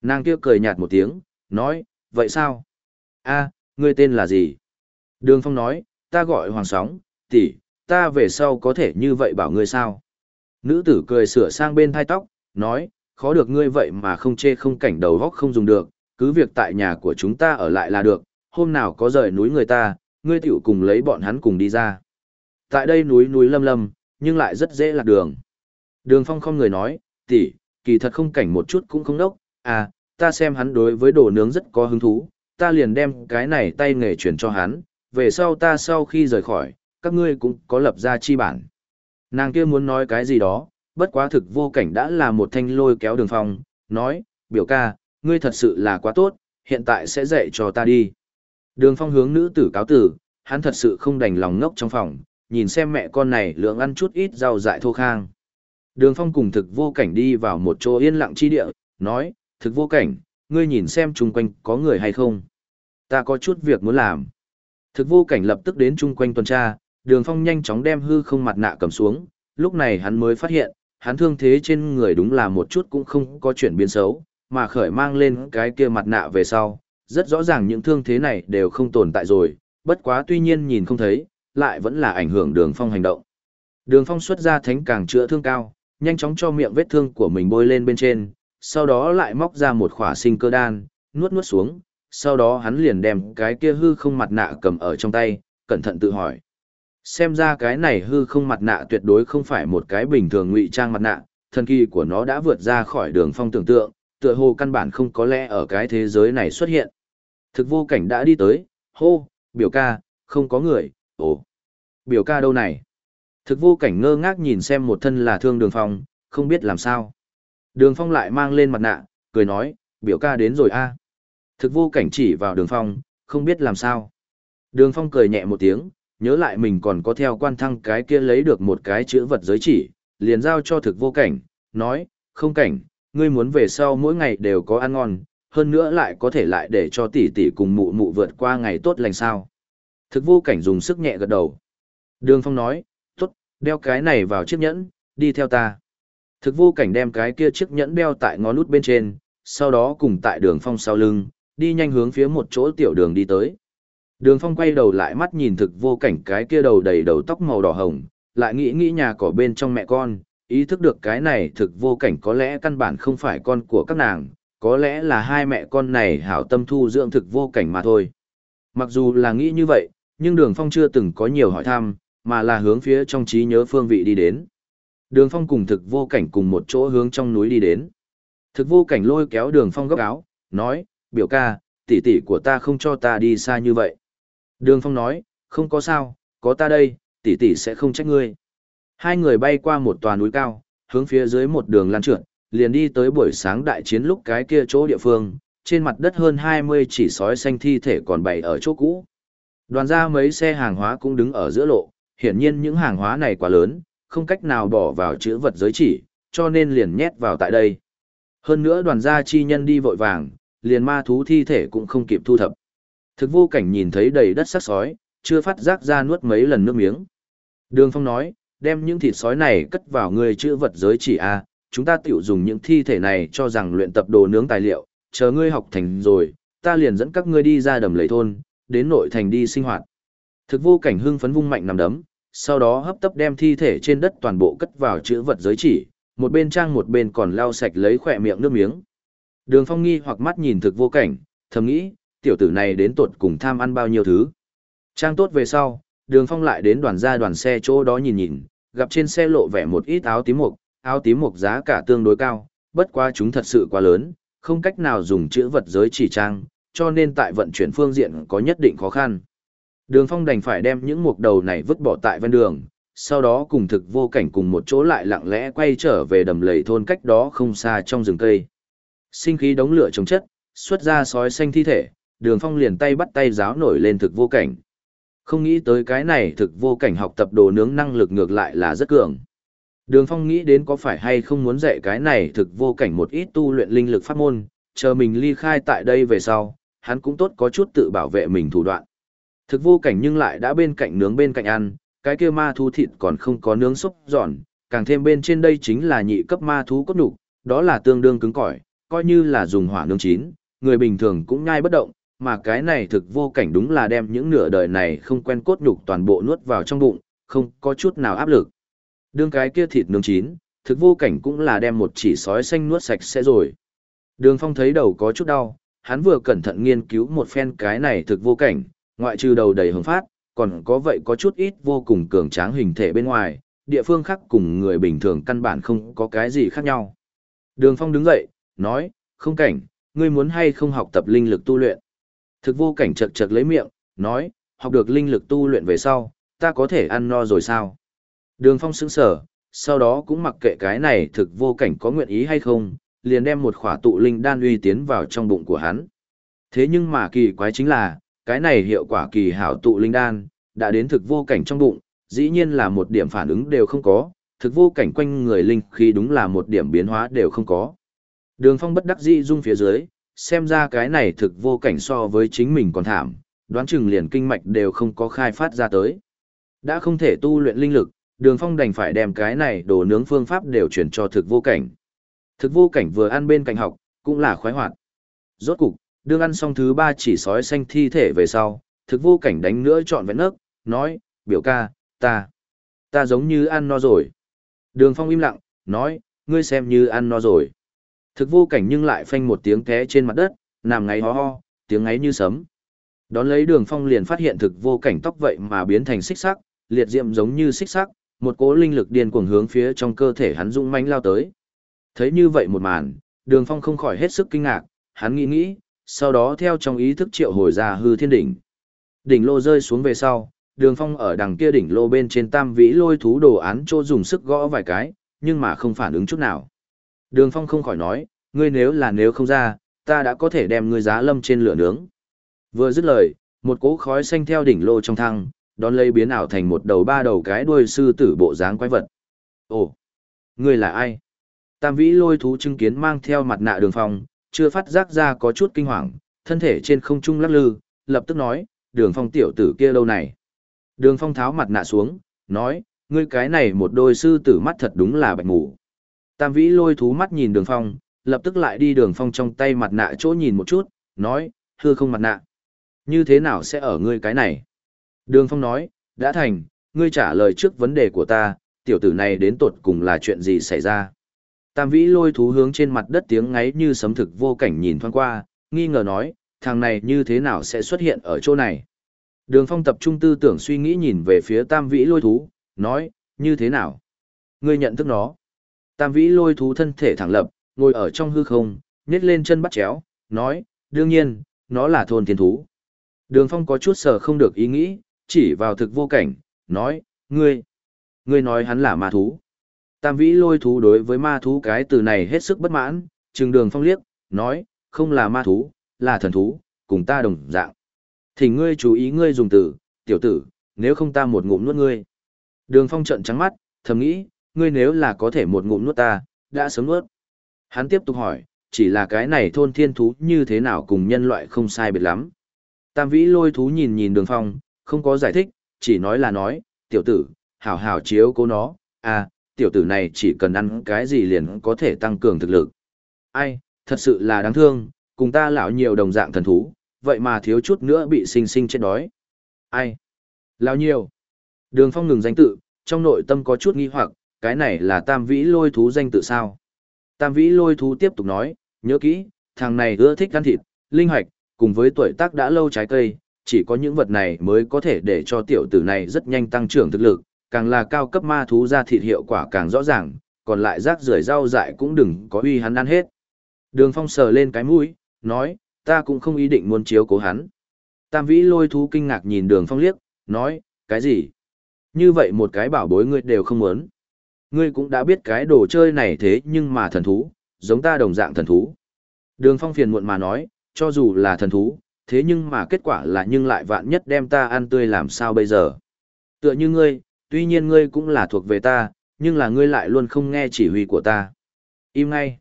Nàng kia cười nhạt một tiếng, nói, vậy sao? a ngươi tên là gì? Đường Phong nói, ta gọi Hoàng Sóng, tỷ, ta về sau có thể như vậy bảo ngươi sao? Nữ tử cười sửa sang bên thai tóc, nói, khó được ngươi vậy mà không chê không cảnh đầu góc không dùng được, cứ việc tại nhà của chúng ta ở lại là được, hôm nào có rời núi người ta, ngươi tiểu cùng lấy bọn hắn cùng đi ra. Tại đây núi núi lâm lâm, nhưng lại rất dễ lạc đường. Đường Phong không người nói, tỷ, kỳ thật không cảnh một chút cũng không đốc, à, ta xem hắn đối với đồ nướng rất có hứng thú, ta liền đem cái này tay nghề chuyển cho hắn, về sau ta sau khi rời khỏi, các ngươi cũng có lập ra chi bản. Nàng kia muốn nói cái gì đó, bất quá thực vô cảnh đã là một thanh lôi kéo đường phong, nói, biểu ca, ngươi thật sự là quá tốt, hiện tại sẽ dạy cho ta đi. Đường phong hướng nữ tử cáo tử, hắn thật sự không đành lòng ngốc trong phòng, nhìn xem mẹ con này lượng ăn chút ít rau dại thô khang. Đường phong cùng thực vô cảnh đi vào một chỗ yên lặng chi địa, nói, thực vô cảnh, ngươi nhìn xem chung quanh có người hay không. Ta có chút việc muốn làm. Thực vô cảnh lập tức đến chung quanh tuần tra, đường phong nhanh chóng đem hư không mặt nạ cầm xuống, lúc này hắn mới phát hiện, hắn thương thế trên người đúng là một chút cũng không có chuyển biến xấu, mà khởi mang lên cái kia mặt nạ về sau, rất rõ ràng những thương thế này đều không tồn tại rồi, bất quá tuy nhiên nhìn không thấy, lại vẫn là ảnh hưởng đường phong hành động. Đường phong xuất ra thánh càng chữa thương cao, nhanh chóng cho miệng vết thương của mình bôi lên bên trên, sau đó lại móc ra một khỏa sinh cơ đan, nuốt nuốt xuống, sau đó hắn liền đem cái kia hư không mặt nạ cầm ở trong tay, cẩn thận tự hỏi. Xem ra cái này hư không mặt nạ tuyệt đối không phải một cái bình thường ngụy trang mặt nạ, thần kỳ của nó đã vượt ra khỏi đường phong tưởng tượng, tựa hồ căn bản không có lẽ ở cái thế giới này xuất hiện. Thực vô cảnh đã đi tới, hô, biểu ca, không có người, ồ, biểu ca đâu này? Thực vô cảnh ngơ ngác nhìn xem một thân là thương đường phong, không biết làm sao. Đường phong lại mang lên mặt nạ, cười nói, biểu ca đến rồi a. Thực vô cảnh chỉ vào đường phong, không biết làm sao. Đường phong cười nhẹ một tiếng, nhớ lại mình còn có theo quan thăng cái kia lấy được một cái chữ vật giới chỉ, liền giao cho thực vô cảnh, nói, không cảnh, ngươi muốn về sau mỗi ngày đều có ăn ngon, hơn nữa lại có thể lại để cho tỷ tỷ cùng mụ mụ vượt qua ngày tốt lành sao. Thực vô cảnh dùng sức nhẹ gật đầu. Đường phong nói, đeo cái này vào chiếc nhẫn, đi theo ta. Thực vô cảnh đem cái kia chiếc nhẫn đeo tại ngón út bên trên, sau đó cùng tại đường phong sau lưng, đi nhanh hướng phía một chỗ tiểu đường đi tới. Đường phong quay đầu lại mắt nhìn thực vô cảnh cái kia đầu đầy đầu tóc màu đỏ hồng, lại nghĩ nghĩ nhà cỏ bên trong mẹ con, ý thức được cái này thực vô cảnh có lẽ căn bản không phải con của các nàng, có lẽ là hai mẹ con này hảo tâm thu dưỡng thực vô cảnh mà thôi. Mặc dù là nghĩ như vậy, nhưng đường phong chưa từng có nhiều hỏi thăm, mà là hướng phía trong trí nhớ phương vị đi đến. Đường phong cùng thực vô cảnh cùng một chỗ hướng trong núi đi đến. Thực vô cảnh lôi kéo đường phong góc áo, nói, biểu ca, tỷ tỷ của ta không cho ta đi xa như vậy. Đường phong nói, không có sao, có ta đây, tỷ tỷ sẽ không trách ngươi. Hai người bay qua một tòa núi cao, hướng phía dưới một đường lan trượt, liền đi tới buổi sáng đại chiến lúc cái kia chỗ địa phương, trên mặt đất hơn 20 chỉ sói xanh thi thể còn bày ở chỗ cũ. Đoàn ra mấy xe hàng hóa cũng đứng ở giữa lộ, hiển nhiên những hàng hóa này quá lớn, không cách nào bỏ vào chữ vật giới chỉ, cho nên liền nhét vào tại đây. Hơn nữa đoàn gia chi nhân đi vội vàng, liền ma thú thi thể cũng không kịp thu thập. Thực vô cảnh nhìn thấy đầy đất sắc sói, chưa phát giác ra nuốt mấy lần nước miếng. Đường Phong nói, đem những thịt sói này cất vào người chữ vật giới chỉ A, chúng ta tiểu dùng những thi thể này cho rằng luyện tập đồ nướng tài liệu, chờ ngươi học thành rồi, ta liền dẫn các ngươi đi ra đầm lầy thôn, đến nội thành đi sinh hoạt. Thực vô cảnh hưng phấn vung mạnh nằm đấm, sau đó hấp tấp đem thi thể trên đất toàn bộ cất vào chữ vật giới chỉ, một bên trang một bên còn lau sạch lấy khỏe miệng nước miếng. Đường phong nghi hoặc mắt nhìn thực vô cảnh, thầm nghĩ, tiểu tử này đến tuột cùng tham ăn bao nhiêu thứ. Trang tốt về sau, đường phong lại đến đoàn gia đoàn xe chỗ đó nhìn nhìn, gặp trên xe lộ vẻ một ít áo tím mục, áo tím mục giá cả tương đối cao, bất quá chúng thật sự quá lớn, không cách nào dùng chữ vật giới chỉ trang, cho nên tại vận chuyển phương diện có nhất định khó khăn. Đường phong đành phải đem những mục đầu này vứt bỏ tại ven đường, sau đó cùng thực vô cảnh cùng một chỗ lại lặng lẽ quay trở về đầm lầy thôn cách đó không xa trong rừng cây. Sinh khí đống lửa chống chất, xuất ra sói xanh thi thể, đường phong liền tay bắt tay giáo nổi lên thực vô cảnh. Không nghĩ tới cái này thực vô cảnh học tập đồ nướng năng lực ngược lại là rất cường. Đường phong nghĩ đến có phải hay không muốn dạy cái này thực vô cảnh một ít tu luyện linh lực pháp môn, chờ mình ly khai tại đây về sau, hắn cũng tốt có chút tự bảo vệ mình thủ đoạn. Thực vô cảnh nhưng lại đã bên cạnh nướng bên cạnh ăn, cái kia ma thú thịt còn không có nướng xúc giòn, càng thêm bên trên đây chính là nhị cấp ma thú cốt đủ, đó là tương đương cứng cỏi, coi như là dùng hỏa nướng chín, người bình thường cũng nhai bất động, mà cái này thực vô cảnh đúng là đem những nửa đời này không quen cốt nhục toàn bộ nuốt vào trong bụng, không có chút nào áp lực. Đương cái kia thịt nướng chín, thực vô cảnh cũng là đem một chỉ sói xanh nuốt sạch sẽ rồi. Đường phong thấy đầu có chút đau, hắn vừa cẩn thận nghiên cứu một phen cái này thực vô cảnh, ngoại trừ đầu đầy hồng phát, còn có vậy có chút ít vô cùng cường tráng hình thể bên ngoài, địa phương khác cùng người bình thường căn bản không có cái gì khác nhau. Đường phong đứng dậy, nói, không cảnh, ngươi muốn hay không học tập linh lực tu luyện. Thực vô cảnh chật chật lấy miệng, nói, học được linh lực tu luyện về sau, ta có thể ăn no rồi sao? Đường phong sững sờ, sau đó cũng mặc kệ cái này thực vô cảnh có nguyện ý hay không, liền đem một khỏa tụ linh đan uy tiến vào trong bụng của hắn. Thế nhưng mà kỳ quái chính là, cái này hiệu quả kỳ hảo tụ linh đan, đã đến thực vô cảnh trong bụng, dĩ nhiên là một điểm phản ứng đều không có, thực vô cảnh quanh người linh khi đúng là một điểm biến hóa đều không có. Đường phong bất đắc dĩ dung phía dưới, xem ra cái này thực vô cảnh so với chính mình còn thảm, đoán chừng liền kinh mạch đều không có khai phát ra tới. Đã không thể tu luyện linh lực, đường phong đành phải đem cái này đồ nướng phương pháp đều chuyển cho thực vô cảnh. Thực vô cảnh vừa ăn bên cạnh học, cũng là khoái hoạt. Rốt cục, đương ăn xong thứ ba chỉ sói xanh thi thể về sau, thực vô cảnh đánh nữa trọn vẹn nước, nói, biểu ca, ta, ta giống như ăn no rồi. Đường phong im lặng, nói, ngươi xem như ăn no rồi. Thực vô cảnh nhưng lại phanh một tiếng té trên mặt đất, nằm ngáy ho ho, tiếng ngáy như sấm. Đón lấy đường phong liền phát hiện thực vô cảnh tóc vậy mà biến thành xích sắc, liệt diệm giống như xích sắc, một cỗ linh lực điên cuồng hướng phía trong cơ thể hắn dũng mãnh lao tới. Thấy như vậy một màn, đường phong không khỏi hết sức kinh ngạc, hắn nghĩ nghĩ, sau đó theo trong ý thức triệu hồi ra hư thiên đỉnh. Đỉnh lô rơi xuống về sau, đường phong ở đằng kia đỉnh lô bên trên tam vĩ lôi thú đồ án chỗ dùng sức gõ vài cái, nhưng mà không phản ứng chút nào. Đường phong không khỏi nói, ngươi nếu là nếu không ra, ta đã có thể đem ngươi giá lâm trên lửa nướng. Vừa dứt lời, một cỗ khói xanh theo đỉnh lô trong thăng, đón lấy biến ảo thành một đầu ba đầu cái đuôi sư tử bộ dáng quái vật. Ồ, ngươi là ai? Tam vĩ lôi thú chứng kiến mang theo mặt nạ đường phong, chưa phát giác ra có chút kinh hoàng, thân thể trên không trung lắc lư, lập tức nói, đường phong tiểu tử kia lâu này. Đường phong tháo mặt nạ xuống, nói, ngươi cái này một đôi sư tử mắt thật đúng là bạch ngủ. Tam vĩ lôi thú mắt nhìn đường phong, lập tức lại đi đường phong trong tay mặt nạ chỗ nhìn một chút, nói, hư không mặt nạ. Như thế nào sẽ ở ngươi cái này? Đường phong nói, đã thành, ngươi trả lời trước vấn đề của ta, tiểu tử này đến tột cùng là chuyện gì xảy ra? Tam vĩ lôi thú hướng trên mặt đất tiếng ngáy như sấm thực vô cảnh nhìn thoáng qua, nghi ngờ nói, thằng này như thế nào sẽ xuất hiện ở chỗ này? Đường phong tập trung tư tưởng suy nghĩ nhìn về phía tam vĩ lôi thú, nói, như thế nào? Ngươi nhận thức nó. Tam vĩ lôi thú thân thể thẳng lập, ngồi ở trong hư không, nhét lên chân bắt chéo, nói, đương nhiên, nó là thôn thiên thú. Đường phong có chút sờ không được ý nghĩ, chỉ vào thực vô cảnh, nói, ngươi, ngươi nói hắn là ma thú. Tam vĩ lôi thú đối với ma thú cái từ này hết sức bất mãn, trừng đường phong liếc, nói, không là ma thú, là thần thú, cùng ta đồng dạng. Thì ngươi chú ý ngươi dùng từ, tiểu tử, nếu không ta một ngụm nuốt ngươi. Đường phong trận trắng mắt, thầm nghĩ, ngươi nếu là có thể một ngụm nuốt ta, đã sớm nuốt. Hắn tiếp tục hỏi, chỉ là cái này thôn thiên thú như thế nào cùng nhân loại không sai biệt lắm. Tam vĩ lôi thú nhìn nhìn đường phong, không có giải thích, chỉ nói là nói, tiểu tử, hảo hảo chiếu cố nó, à, tiểu tử này chỉ cần ăn cái gì liền có thể tăng cường thực lực. Ai, thật sự là đáng thương, cùng ta lão nhiều đồng dạng thần thú, vậy mà thiếu chút nữa bị sinh sinh chết đói. Ai? Lão nhiều. Đường phong ngừng danh tự, trong nội tâm có chút nghi hoặc, cái này là tam vĩ lôi thú danh tự sao? Tam vĩ lôi thú tiếp tục nói, nhớ kỹ, thằng này ưa thích ăn thịt, linh hoạch, cùng với tuổi tác đã lâu trái cây, chỉ có những vật này mới có thể để cho tiểu tử này rất nhanh tăng trưởng thực lực, càng là cao cấp ma thú ra thịt hiệu quả càng rõ ràng, còn lại rác rưởi rau dại cũng đừng có uy hắn ăn hết. Đường phong sờ lên cái mũi, nói, ta cũng không ý định muốn chiếu cố hắn. Tam vĩ lôi thú kinh ngạc nhìn đường phong liếc, nói, cái gì? Như vậy một cái bảo bối ngươi đều không muốn. Ngươi cũng đã biết cái đồ chơi này thế nhưng mà thần thú, giống ta đồng dạng thần thú. Đường phong phiền muộn mà nói, cho dù là thần thú, thế nhưng mà kết quả là nhưng lại vạn nhất đem ta ăn tươi làm sao bây giờ. Tựa như ngươi, tuy nhiên ngươi cũng là thuộc về ta, nhưng là ngươi lại luôn không nghe chỉ huy của ta. Im ngay.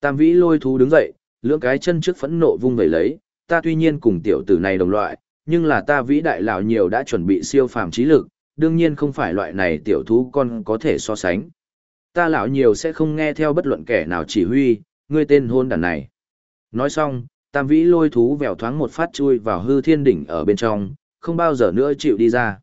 Tam vĩ lôi thú đứng dậy, lưỡng cái chân trước phẫn nộ vung vẩy lấy, ta tuy nhiên cùng tiểu tử này đồng loại, nhưng là ta vĩ đại lão nhiều đã chuẩn bị siêu phàm trí lực, đương nhiên không phải loại này tiểu thú con có thể so sánh. Ta lão nhiều sẽ không nghe theo bất luận kẻ nào chỉ huy, ngươi tên hôn đàn này. Nói xong, tam vĩ lôi thú vèo thoáng một phát chui vào hư thiên đỉnh ở bên trong, không bao giờ nữa chịu đi ra.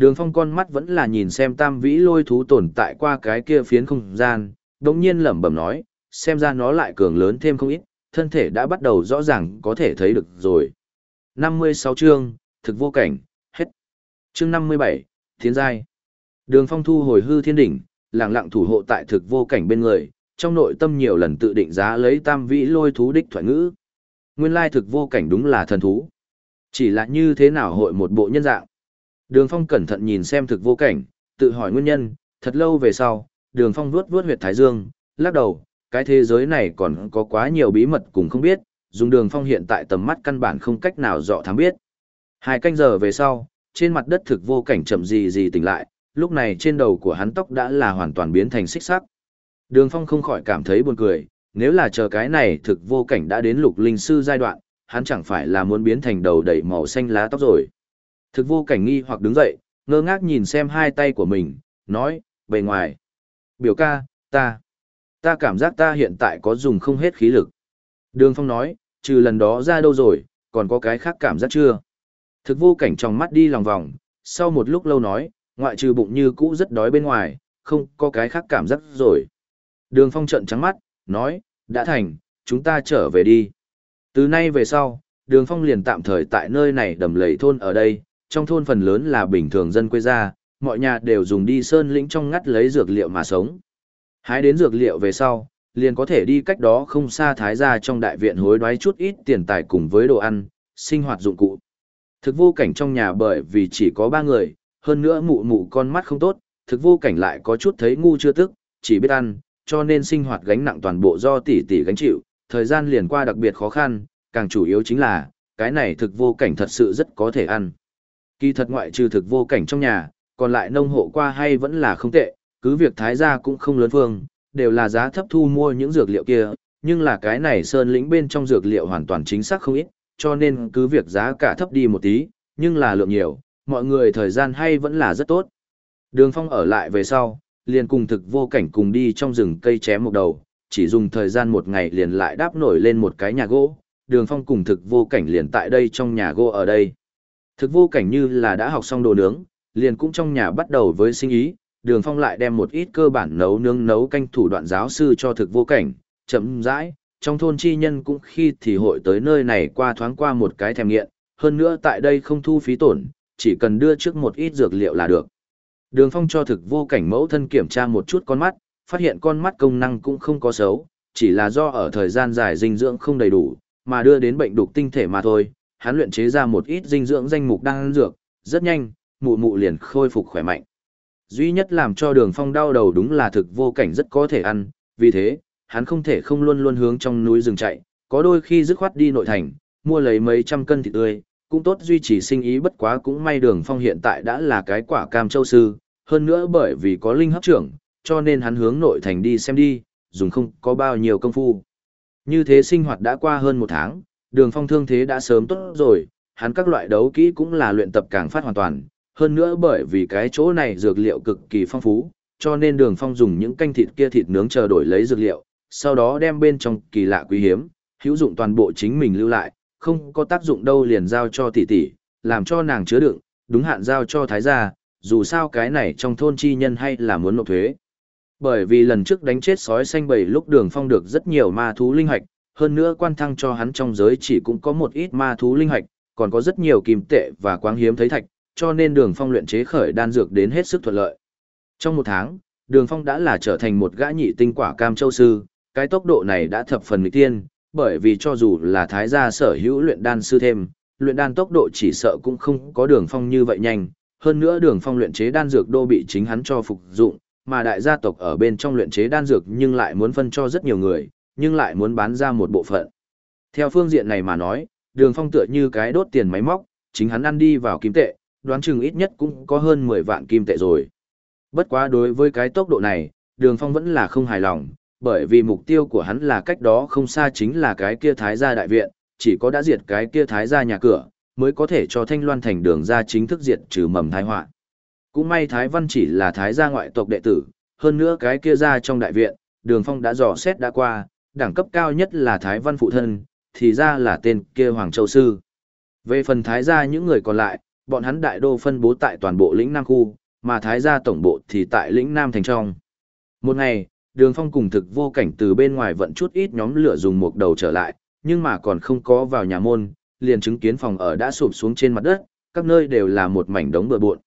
Đường phong con mắt vẫn là nhìn xem tam vĩ lôi thú tồn tại qua cái kia phiến không gian, đồng nhiên lẩm bẩm nói, xem ra nó lại cường lớn thêm không ít, thân thể đã bắt đầu rõ ràng có thể thấy được rồi. 56 chương, thực vô cảnh, hết. Chương 57, thiên giai. Đường phong thu hồi hư thiên đỉnh, lặng lặng thủ hộ tại thực vô cảnh bên người, trong nội tâm nhiều lần tự định giá lấy tam vĩ lôi thú đích thoại ngữ. Nguyên lai thực vô cảnh đúng là thần thú. Chỉ là như thế nào hội một bộ nhân dạng. Đường Phong cẩn thận nhìn xem thực vô cảnh, tự hỏi nguyên nhân, thật lâu về sau, Đường Phong vuốt vuốt huyệt thái dương, lắc đầu, cái thế giới này còn có quá nhiều bí mật cùng không biết, dùng Đường Phong hiện tại tầm mắt căn bản không cách nào dọ thám biết. Hai canh giờ về sau, trên mặt đất thực vô cảnh chậm gì gì tỉnh lại, lúc này trên đầu của hắn tóc đã là hoàn toàn biến thành xích sắc. Đường Phong không khỏi cảm thấy buồn cười, nếu là chờ cái này thực vô cảnh đã đến lục linh sư giai đoạn, hắn chẳng phải là muốn biến thành đầu đầy màu xanh lá tóc rồi. Thực vô cảnh nghi hoặc đứng dậy, ngơ ngác nhìn xem hai tay của mình, nói, bề ngoài. Biểu ca, ta, ta cảm giác ta hiện tại có dùng không hết khí lực. Đường Phong nói, trừ lần đó ra đâu rồi, còn có cái khác cảm giác chưa? Thực vô cảnh trong mắt đi lòng vòng, sau một lúc lâu nói, ngoại trừ bụng như cũ rất đói bên ngoài, không có cái khác cảm giác rồi. Đường Phong trợn trắng mắt, nói, đã thành, chúng ta trở về đi. Từ nay về sau, Đường Phong liền tạm thời tại nơi này đầm lầy thôn ở đây, trong thôn phần lớn là bình thường dân quê gia, mọi nhà đều dùng đi sơn lĩnh trong ngắt lấy dược liệu mà sống. Hái đến dược liệu về sau, liền có thể đi cách đó không xa thái gia trong đại viện hối đoái chút ít tiền tài cùng với đồ ăn, sinh hoạt dụng cụ. Thực vô cảnh trong nhà bởi vì chỉ có ba người, hơn nữa mụ mụ con mắt không tốt, thực vô cảnh lại có chút thấy ngu chưa tức, chỉ biết ăn, cho nên sinh hoạt gánh nặng toàn bộ do tỷ tỷ gánh chịu, thời gian liền qua đặc biệt khó khăn, càng chủ yếu chính là, cái này thực vô cảnh thật sự rất có thể ăn. Kỳ thật ngoại trừ thực vô cảnh trong nhà, còn lại nông hộ qua hay vẫn là không tệ, cứ việc thái gia cũng không lớn phương, đều là giá thấp thu mua những dược liệu kia, nhưng là cái này sơn lĩnh bên trong dược liệu hoàn toàn chính xác không ít, cho nên cứ việc giá cả thấp đi một tí, nhưng là lượng nhiều, mọi người thời gian hay vẫn là rất tốt. Đường phong ở lại về sau, liền cùng thực vô cảnh cùng đi trong rừng cây chém một đầu, chỉ dùng thời gian một ngày liền lại đáp nổi lên một cái nhà gỗ, đường phong cùng thực vô cảnh liền tại đây trong nhà gỗ ở đây. Thực vô cảnh như là đã học xong đồ nướng, liền cũng trong nhà bắt đầu với sinh ý, đường phong lại đem một ít cơ bản nấu nướng nấu canh thủ đoạn giáo sư cho thực vô cảnh, chậm rãi, trong thôn chi nhân cũng khi thì hội tới nơi này qua thoáng qua một cái thèm nghiện, hơn nữa tại đây không thu phí tổn, chỉ cần đưa trước một ít dược liệu là được. Đường phong cho thực vô cảnh mẫu thân kiểm tra một chút con mắt, phát hiện con mắt công năng cũng không có xấu, chỉ là do ở thời gian dài dinh dưỡng không đầy đủ, mà đưa đến bệnh đục tinh thể mà thôi. Hắn luyện chế ra một ít dinh dưỡng danh mục đang ăn dược, rất nhanh, mụ mụ liền khôi phục khỏe mạnh. Duy nhất làm cho đường phong đau đầu đúng là thực vô cảnh rất có thể ăn, vì thế, hắn không thể không luôn luôn hướng trong núi rừng chạy, có đôi khi dứt khoát đi nội thành, mua lấy mấy trăm cân thịt tươi, cũng tốt duy trì sinh ý bất quá cũng may đường phong hiện tại đã là cái quả cam châu sư, hơn nữa bởi vì có linh hấp trưởng, cho nên hắn hướng nội thành đi xem đi, dùng không có bao nhiêu công phu. Như thế sinh hoạt đã qua hơn một tháng, đường phong thương thế đã sớm tốt rồi, hắn các loại đấu kỹ cũng là luyện tập càng phát hoàn toàn, hơn nữa bởi vì cái chỗ này dược liệu cực kỳ phong phú, cho nên đường phong dùng những canh thịt kia thịt nướng chờ đổi lấy dược liệu, sau đó đem bên trong kỳ lạ quý hiếm, hữu dụng toàn bộ chính mình lưu lại, không có tác dụng đâu liền giao cho tỷ tỷ, làm cho nàng chứa đựng, đúng hạn giao cho thái gia, dù sao cái này trong thôn chi nhân hay là muốn nộp thuế. Bởi vì lần trước đánh chết sói xanh bầy lúc đường phong được rất nhiều ma thú linh hạch, hơn nữa quan thăng cho hắn trong giới chỉ cũng có một ít ma thú linh hạch, còn có rất nhiều kim tệ và quáng hiếm thấy thạch, cho nên đường phong luyện chế khởi đan dược đến hết sức thuận lợi. Trong một tháng, đường phong đã là trở thành một gã nhị tinh quả cam châu sư, cái tốc độ này đã thập phần mỹ tiên, bởi vì cho dù là thái gia sở hữu luyện đan sư thêm, luyện đan tốc độ chỉ sợ cũng không có đường phong như vậy nhanh, hơn nữa đường phong luyện chế đan dược đô bị chính hắn cho phục dụng, mà đại gia tộc ở bên trong luyện chế đan dược nhưng lại muốn phân cho rất nhiều người, nhưng lại muốn bán ra một bộ phận. Theo phương diện này mà nói, đường phong tựa như cái đốt tiền máy móc, chính hắn ăn đi vào kim tệ, đoán chừng ít nhất cũng có hơn 10 vạn kim tệ rồi. Bất quá đối với cái tốc độ này, đường phong vẫn là không hài lòng, bởi vì mục tiêu của hắn là cách đó không xa chính là cái kia thái gia đại viện, chỉ có đã diệt cái kia thái gia nhà cửa, mới có thể cho Thanh Loan thành đường ra chính thức diệt trừ mầm thái họa. Cũng may Thái Văn chỉ là thái gia ngoại tộc đệ tử, hơn nữa cái kia ra trong đại viện, đường phong đã dò xét đã qua, đẳng cấp cao nhất là Thái Văn phụ thân, thì ra là tên kia Hoàng Châu Sư. Về phần Thái gia những người còn lại, bọn hắn đại đô phân bố tại toàn bộ lĩnh Nam khu, mà Thái gia tổng bộ thì tại lĩnh Nam thành trong. Một ngày, đường phong cùng thực vô cảnh từ bên ngoài vận chút ít nhóm lửa dùng một đầu trở lại, nhưng mà còn không có vào nhà môn, liền chứng kiến phòng ở đã sụp xuống trên mặt đất, các nơi đều là một mảnh đống bừa bộn.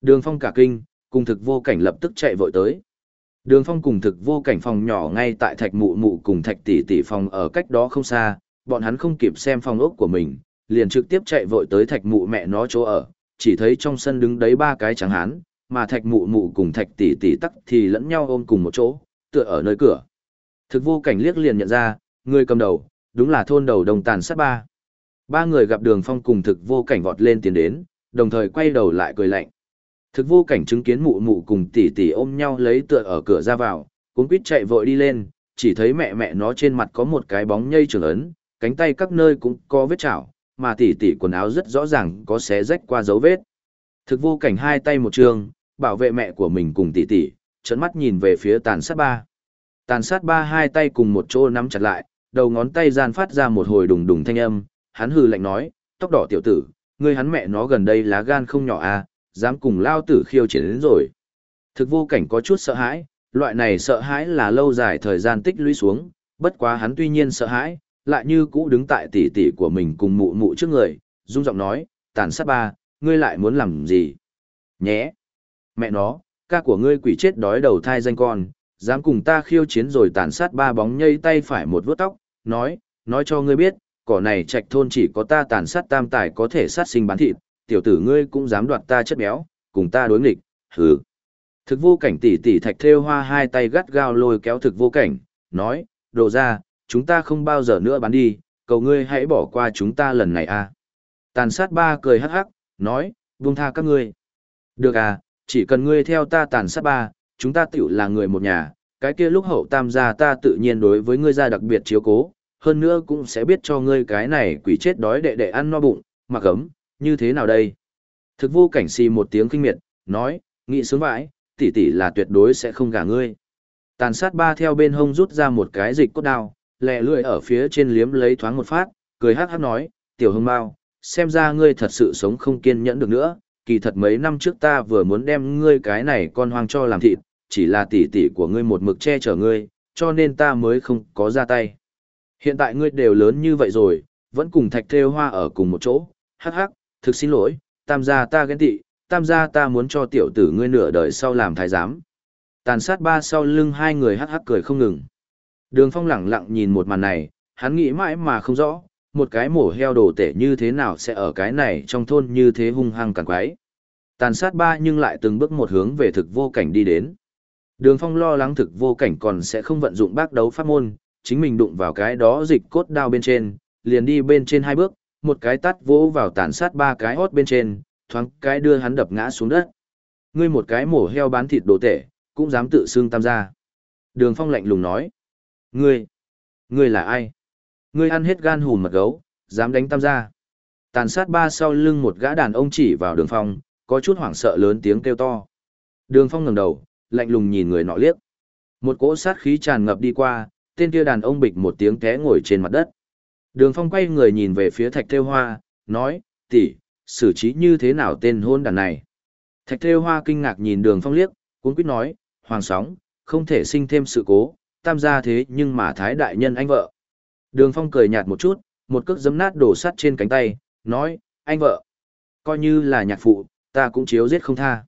Đường phong cả kinh, cùng thực vô cảnh lập tức chạy vội tới. Đường phong cùng thực vô cảnh phòng nhỏ ngay tại thạch mụ mụ cùng thạch tỷ tỷ phòng ở cách đó không xa, bọn hắn không kịp xem phòng ốc của mình, liền trực tiếp chạy vội tới thạch mụ mẹ nó chỗ ở, chỉ thấy trong sân đứng đấy ba cái trắng hán, mà thạch mụ mụ cùng thạch tỷ tỷ tắc thì lẫn nhau ôm cùng một chỗ, tựa ở nơi cửa. Thực vô cảnh liếc liền nhận ra, người cầm đầu, đúng là thôn đầu đồng tàn sát ba. Ba người gặp đường phong cùng thực vô cảnh vọt lên tiến đến, đồng thời quay đầu lại cười lạnh. Thực vô cảnh chứng kiến mụ mụ cùng tỷ tỷ ôm nhau lấy tựa ở cửa ra vào, cuốn quýt chạy vội đi lên, chỉ thấy mẹ mẹ nó trên mặt có một cái bóng nhây trưởng ấn, cánh tay các nơi cũng có vết chảo, mà tỷ tỷ quần áo rất rõ ràng có xé rách qua dấu vết. Thực vô cảnh hai tay một trường, bảo vệ mẹ của mình cùng tỷ tỷ, trấn mắt nhìn về phía tàn sát ba. Tàn sát ba hai tay cùng một chỗ nắm chặt lại, đầu ngón tay gian phát ra một hồi đùng đùng thanh âm, hắn hừ lạnh nói, tóc đỏ tiểu tử, ngươi hắn mẹ nó gần đây lá gan không nhỏ à, dám cùng lao tử khiêu chiến đến rồi. Thực vô cảnh có chút sợ hãi, loại này sợ hãi là lâu dài thời gian tích lũy xuống, bất quá hắn tuy nhiên sợ hãi, lại như cũ đứng tại tỷ tỷ của mình cùng mụ mụ trước người, rung giọng nói, tàn sát ba, ngươi lại muốn làm gì? Nhé! Mẹ nó, ca của ngươi quỷ chết đói đầu thai danh con, dám cùng ta khiêu chiến rồi tàn sát ba bóng nhây tay phải một vuốt tóc, nói, nói cho ngươi biết, cỏ này trạch thôn chỉ có ta tàn sát tam tài có thể sát sinh bán thịt, tiểu tử ngươi cũng dám đoạt ta chất béo, cùng ta đối nghịch, hừ. Thực vô cảnh tỷ tỷ thạch thêu hoa hai tay gắt gao lôi kéo thực vô cảnh, nói, đồ ra, chúng ta không bao giờ nữa bán đi, cầu ngươi hãy bỏ qua chúng ta lần này a. Tàn sát ba cười hắc hắc, nói, buông tha các ngươi. Được à, chỉ cần ngươi theo ta tàn sát ba, chúng ta tiểu là người một nhà, cái kia lúc hậu tam gia ta tự nhiên đối với ngươi ra đặc biệt chiếu cố, hơn nữa cũng sẽ biết cho ngươi cái này quỷ chết đói đệ đệ ăn no bụng, mặc ấm, như thế nào đây? Thực vô cảnh xì một tiếng kinh miệt, nói, nghị sướng vãi, tỷ tỷ là tuyệt đối sẽ không gả ngươi. Tàn sát ba theo bên hông rút ra một cái dịch cốt đao, lẹ lưỡi ở phía trên liếm lấy thoáng một phát, cười hát hát nói, tiểu hương bao, xem ra ngươi thật sự sống không kiên nhẫn được nữa, kỳ thật mấy năm trước ta vừa muốn đem ngươi cái này con hoang cho làm thịt, chỉ là tỷ tỷ của ngươi một mực che chở ngươi, cho nên ta mới không có ra tay. Hiện tại ngươi đều lớn như vậy rồi, vẫn cùng thạch thêu hoa ở cùng một chỗ, hắc hắc, thực xin lỗi, tam gia ta ghen tị, tam gia ta muốn cho tiểu tử ngươi nửa đời sau làm thái giám. Tàn sát ba sau lưng hai người hắc hắc cười không ngừng. Đường phong lẳng lặng nhìn một màn này, hắn nghĩ mãi mà không rõ, một cái mổ heo đồ tể như thế nào sẽ ở cái này trong thôn như thế hung hăng càng quái. Tàn sát ba nhưng lại từng bước một hướng về thực vô cảnh đi đến. Đường phong lo lắng thực vô cảnh còn sẽ không vận dụng bác đấu pháp môn, chính mình đụng vào cái đó dịch cốt đao bên trên, liền đi bên trên hai bước, một cái tát vỗ vào tàn sát ba cái hót bên trên, thoáng cái đưa hắn đập ngã xuống đất. Ngươi một cái mổ heo bán thịt đồ tể, cũng dám tự xưng tam gia. Đường phong lạnh lùng nói. Ngươi, ngươi là ai? Ngươi ăn hết gan hùn mật gấu, dám đánh tam gia. Tàn sát ba sau lưng một gã đàn ông chỉ vào đường phong, có chút hoảng sợ lớn tiếng kêu to. Đường phong ngẩng đầu, lạnh lùng nhìn người nọ liếc. Một cỗ sát khí tràn ngập đi qua, tên kia đàn ông bịch một tiếng té ngồi trên mặt đất. Đường phong quay người nhìn về phía thạch thêu hoa, nói, tỷ, xử trí như thế nào tên hôn đàn này. Thạch thêu hoa kinh ngạc nhìn đường phong liếc, cuốn quýt nói, hoàng sóng, không thể sinh thêm sự cố, tam gia thế nhưng mà thái đại nhân anh vợ. Đường phong cười nhạt một chút, một cước giấm nát đổ sắt trên cánh tay, nói, anh vợ, coi như là nhạc phụ, ta cũng chiếu giết không tha.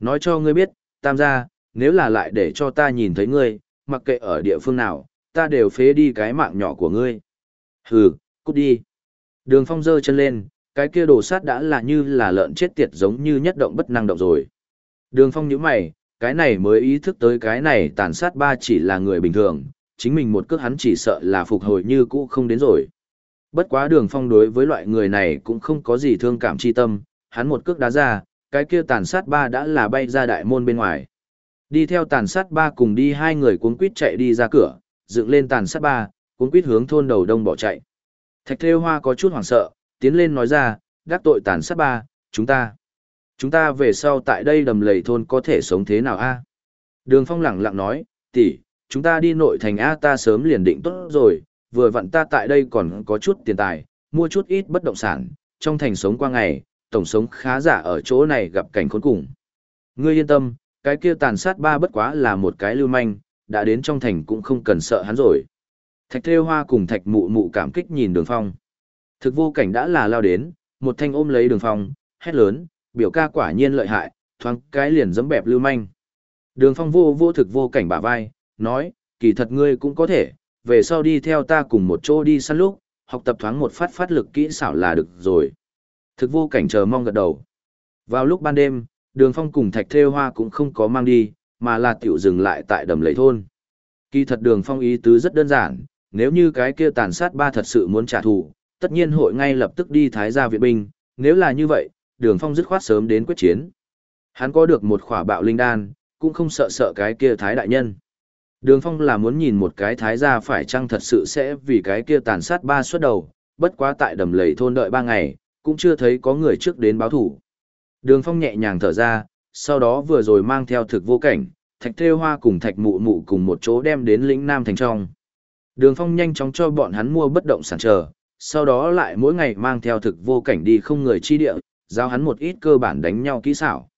Nói cho ngươi biết, tam gia, nếu là lại để cho ta nhìn thấy ngươi, mặc kệ ở địa phương nào, ta đều phế đi cái mạng nhỏ của ngươi. Hừ, cút đi. Đường phong giơ chân lên, cái kia đồ sát đã là như là lợn chết tiệt giống như nhất động bất năng động rồi. Đường phong nhíu mày, cái này mới ý thức tới cái này tàn sát ba chỉ là người bình thường, chính mình một cước hắn chỉ sợ là phục hồi như cũ không đến rồi. Bất quá đường phong đối với loại người này cũng không có gì thương cảm chi tâm, hắn một cước đá ra, cái kia tàn sát ba đã là bay ra đại môn bên ngoài. Đi theo tàn sát ba cùng đi hai người cuốn quýt chạy đi ra cửa, dựng lên tàn sát ba, cuốn quýt hướng thôn đầu đông bỏ chạy. Thạch Thêu Hoa có chút hoảng sợ, tiến lên nói ra, gác tội tàn sát ba, chúng ta. Chúng ta về sau tại đây đầm lầy thôn có thể sống thế nào a? Đường Phong lẳng lặng nói, tỷ, chúng ta đi nội thành A ta sớm liền định tốt rồi, vừa vặn ta tại đây còn có chút tiền tài, mua chút ít bất động sản, trong thành sống qua ngày, tổng sống khá giả ở chỗ này gặp cảnh khốn cùng. Ngươi yên tâm, cái kia tàn sát ba bất quá là một cái lưu manh, đã đến trong thành cũng không cần sợ hắn rồi. Thạch Thêu Hoa cùng Thạch Mụ Mụ cảm kích nhìn Đường Phong. Thực vô cảnh đã là lao đến, một thanh ôm lấy Đường Phong, hét lớn, biểu ca quả nhiên lợi hại, thoáng cái liền giẫm bẹp lưu manh. Đường Phong vô vô thực vô cảnh bả vai, nói, kỳ thật ngươi cũng có thể, về sau đi theo ta cùng một chỗ đi săn lúc, học tập thoáng một phát phát lực kỹ xảo là được rồi. Thực vô cảnh chờ mong gật đầu. Vào lúc ban đêm, đường phong cùng thạch thêu hoa cũng không có mang đi, mà là tiểu dừng lại tại đầm lầy thôn. Kỳ thật đường phong ý tứ rất đơn giản, nếu như cái kia tàn sát ba thật sự muốn trả thù, tất nhiên hội ngay lập tức đi thái gia viện binh, nếu là như vậy, đường phong dứt khoát sớm đến quyết chiến. Hắn có được một khỏa bạo linh đan, cũng không sợ sợ cái kia thái đại nhân. Đường phong là muốn nhìn một cái thái gia phải chăng thật sự sẽ vì cái kia tàn sát ba suốt đầu, bất quá tại đầm lầy thôn đợi ba ngày, cũng chưa thấy có người trước đến báo thủ. Đường phong nhẹ nhàng thở ra, sau đó vừa rồi mang theo thực vô cảnh, thạch thêu hoa cùng thạch mụ mụ cùng một chỗ đem đến lĩnh Nam Thành trong. Đường phong nhanh chóng cho bọn hắn mua bất động sản chờ, sau đó lại mỗi ngày mang theo thực vô cảnh đi không người chi địa, giao hắn một ít cơ bản đánh nhau kỹ xảo.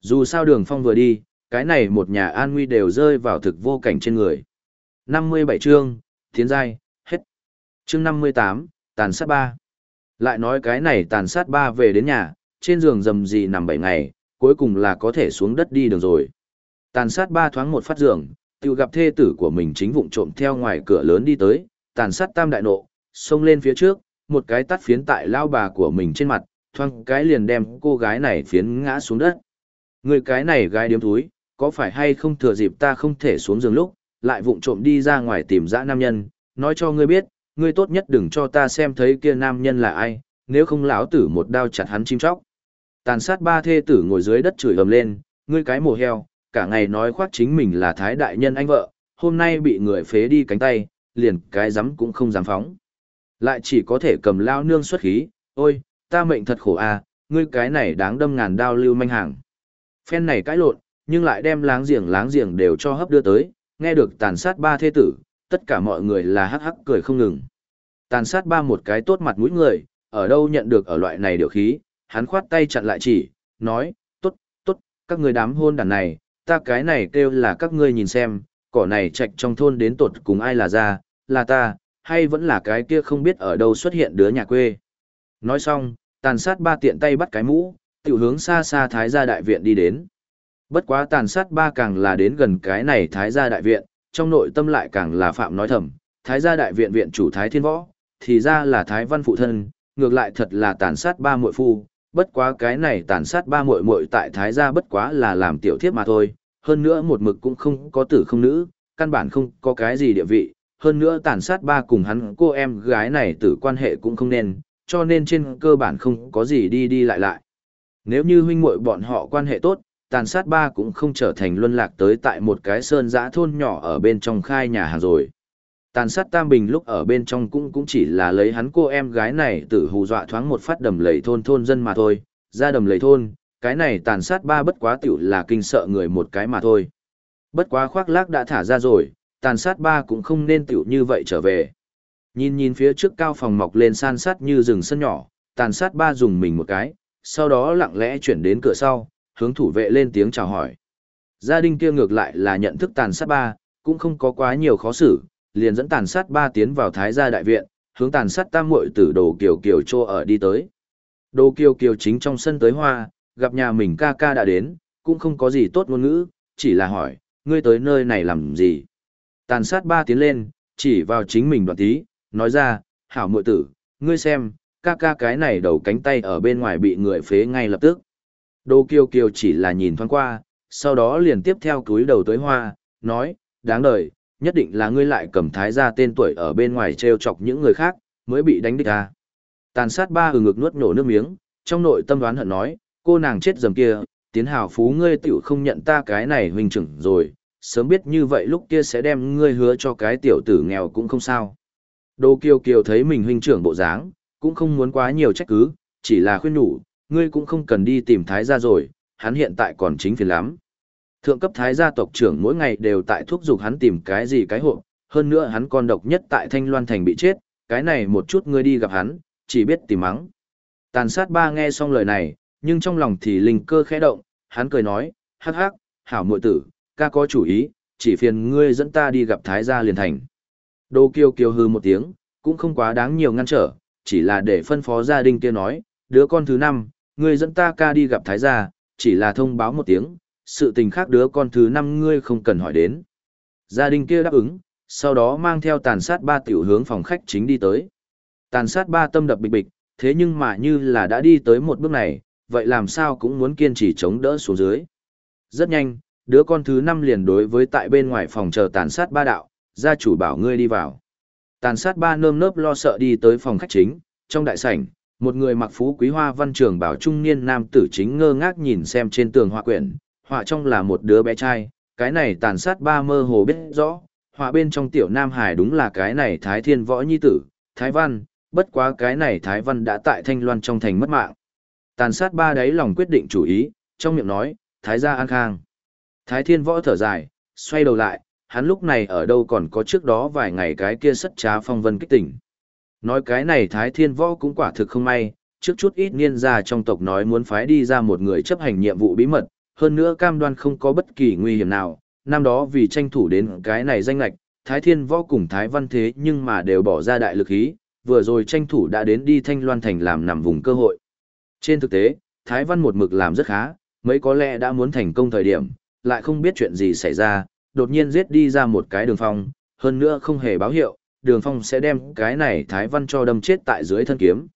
Dù sao đường phong vừa đi, cái này một nhà an nguy đều rơi vào thực vô cảnh trên người. 57 chương, tiến giai, hết. Chương 58, tàn sát ba. Lại nói cái này tàn sát ba về đến nhà, trên giường dầm gì nằm 7 ngày, cuối cùng là có thể xuống đất đi đường rồi. Tàn sát ba thoáng một phát giường, tự gặp thê tử của mình chính vụng trộm theo ngoài cửa lớn đi tới, tàn sát tam đại nộ, xông lên phía trước, một cái tắt phiến tại lao bà của mình trên mặt, thoang cái liền đem cô gái này phiến ngã xuống đất. Người cái này gái điếm thúi, có phải hay không thừa dịp ta không thể xuống giường lúc, lại vụng trộm đi ra ngoài tìm dã nam nhân, nói cho ngươi biết, ngươi tốt nhất đừng cho ta xem thấy kia nam nhân là ai, nếu không lão tử một đao chặt hắn chim chóc. Tàn sát ba thê tử ngồi dưới đất chửi ầm lên, ngươi cái mồ heo, cả ngày nói khoác chính mình là thái đại nhân anh vợ, hôm nay bị người phế đi cánh tay, liền cái dám cũng không dám phóng. Lại chỉ có thể cầm lao nương xuất khí, ôi, ta mệnh thật khổ à, ngươi cái này đáng đâm ngàn đao lưu manh hàng. Phen này cãi lộn, nhưng lại đem láng giềng láng giềng đều cho hấp đưa tới, nghe được tàn sát ba thế tử, tất cả mọi người là hắc hắc cười không ngừng. Tàn sát ba một cái tốt mặt mũi người, ở đâu nhận được ở loại này điều khí, hắn khoát tay chặn lại chỉ, nói, tốt, tốt, các người đám hôn đàn này, ta cái này kêu là các ngươi nhìn xem, cỏ này trạch trong thôn đến tột cùng ai là ra, là ta, hay vẫn là cái kia không biết ở đâu xuất hiện đứa nhà quê. Nói xong, tàn sát ba tiện tay bắt cái mũ, tiểu hướng xa xa thái gia đại viện đi đến. Bất quá tàn sát ba càng là đến gần cái này thái gia đại viện, trong nội tâm lại càng là phạm nói thầm, thái gia đại viện viện chủ thái thiên võ, thì ra là thái văn phụ thân, ngược lại thật là tàn sát ba muội phu, bất quá cái này tàn sát ba muội muội tại thái gia bất quá là làm tiểu thiếp mà thôi, hơn nữa một mực cũng không có tử không nữ, căn bản không có cái gì địa vị, hơn nữa tàn sát ba cùng hắn cô em gái này tử quan hệ cũng không nên, cho nên trên cơ bản không có gì đi đi lại lại. Nếu như huynh muội bọn họ quan hệ tốt, tàn sát ba cũng không trở thành luân lạc tới tại một cái sơn giã thôn nhỏ ở bên trong khai nhà hàng rồi. Tàn sát tam bình lúc ở bên trong cũng cũng chỉ là lấy hắn cô em gái này tử hù dọa thoáng một phát đầm lầy thôn thôn dân mà thôi, ra đầm lầy thôn, cái này tàn sát ba bất quá tiểu là kinh sợ người một cái mà thôi. Bất quá khoác lác đã thả ra rồi, tàn sát ba cũng không nên tiểu như vậy trở về. Nhìn nhìn phía trước cao phòng mọc lên san sát như rừng sân nhỏ, tàn sát ba dùng mình một cái, sau đó lặng lẽ chuyển đến cửa sau, hướng thủ vệ lên tiếng chào hỏi. Gia đình kia ngược lại là nhận thức tàn sát ba, cũng không có quá nhiều khó xử, liền dẫn tàn sát ba tiến vào thái gia đại viện, hướng tàn sát tam muội tử đồ kiều kiều trô ở đi tới. Đồ kiều kiều chính trong sân tới hoa, gặp nhà mình ca ca đã đến, cũng không có gì tốt ngôn ngữ, chỉ là hỏi, ngươi tới nơi này làm gì? Tàn sát ba tiến lên, chỉ vào chính mình đoạn tí, nói ra, hảo muội tử, ngươi xem, ca ca cái này đầu cánh tay ở bên ngoài bị người phế ngay lập tức. đô kiều kiều chỉ là nhìn thoáng qua, sau đó liền tiếp theo túi đầu tới hoa, nói, đáng đời, nhất định là ngươi lại cầm thái ra tên tuổi ở bên ngoài treo chọc những người khác, mới bị đánh đích ra. Tàn sát ba hừ ngực nuốt nổ nước miếng, trong nội tâm đoán hận nói, cô nàng chết dầm kia, tiến hào phú ngươi tiểu không nhận ta cái này huynh trưởng rồi, sớm biết như vậy lúc kia sẽ đem ngươi hứa cho cái tiểu tử nghèo cũng không sao. Đồ kiều kiều thấy mình huynh trưởng bộ dáng, cũng không muốn quá nhiều trách cứ, chỉ là khuyên nhủ, ngươi cũng không cần đi tìm thái gia rồi, hắn hiện tại còn chính phiền lắm. Thượng cấp thái gia tộc trưởng mỗi ngày đều tại thúc giục hắn tìm cái gì cái hộ, hơn nữa hắn còn độc nhất tại Thanh Loan Thành bị chết, cái này một chút ngươi đi gặp hắn, chỉ biết tìm mắng. Tàn sát ba nghe xong lời này, nhưng trong lòng thì linh cơ khẽ động, hắn cười nói, hắc hắc, hảo muội tử, ca có chủ ý, chỉ phiền ngươi dẫn ta đi gặp thái gia liền thành. Đô kiêu kiêu hư một tiếng, cũng không quá đáng nhiều ngăn trở, chỉ là để phân phó gia đình kia nói, đứa con thứ năm, ngươi dẫn ta ca đi gặp thái gia, chỉ là thông báo một tiếng, sự tình khác đứa con thứ năm ngươi không cần hỏi đến. Gia đình kia đáp ứng, sau đó mang theo tàn sát ba tiểu hướng phòng khách chính đi tới. Tàn sát ba tâm đập bịch bịch, thế nhưng mà như là đã đi tới một bước này, vậy làm sao cũng muốn kiên trì chống đỡ xuống dưới. Rất nhanh, đứa con thứ năm liền đối với tại bên ngoài phòng chờ tàn sát ba đạo, gia chủ bảo ngươi đi vào. Tàn sát ba nơm nớp lo sợ đi tới phòng khách chính, trong đại sảnh, một người mặc phú quý hoa văn trường bảo trung niên nam tử chính ngơ ngác nhìn xem trên tường họa quyển, họa trong là một đứa bé trai, Cái này tàn sát ba mơ hồ biết rõ, họa bên trong tiểu Nam Hải đúng là cái này Thái Thiên Võ Nhi Tử, Thái Văn, bất quá cái này Thái Văn đã tại Thanh Loan trong thành mất mạng. Tàn sát ba đáy lòng quyết định chủ ý, trong miệng nói, Thái gia an khang. Thái Thiên Võ thở dài, xoay đầu lại, hắn lúc này ở đâu còn có trước đó vài ngày cái kia sất trá phong vân kích tỉnh. Nói cái này Thái Thiên Võ cũng quả thực không may, trước chút ít niên gia trong tộc nói muốn phái đi ra một người chấp hành nhiệm vụ bí mật, hơn nữa cam đoan không có bất kỳ nguy hiểm nào, năm đó vì tranh thủ đến cái này danh lạch, Thái Thiên Võ cùng Thái Văn thế nhưng mà đều bỏ ra đại lực ý, vừa rồi tranh thủ đã đến đi Thanh Loan Thành làm nằm vùng cơ hội. Trên thực tế, Thái Văn một mực làm rất khá, mấy có lẽ đã muốn thành công thời điểm, lại không biết chuyện gì xảy ra, đột nhiên giết đi ra một cái đường phong, hơn nữa không hề báo hiệu, đường phong sẽ đem cái này Thái Văn cho đâm chết tại dưới thân kiếm.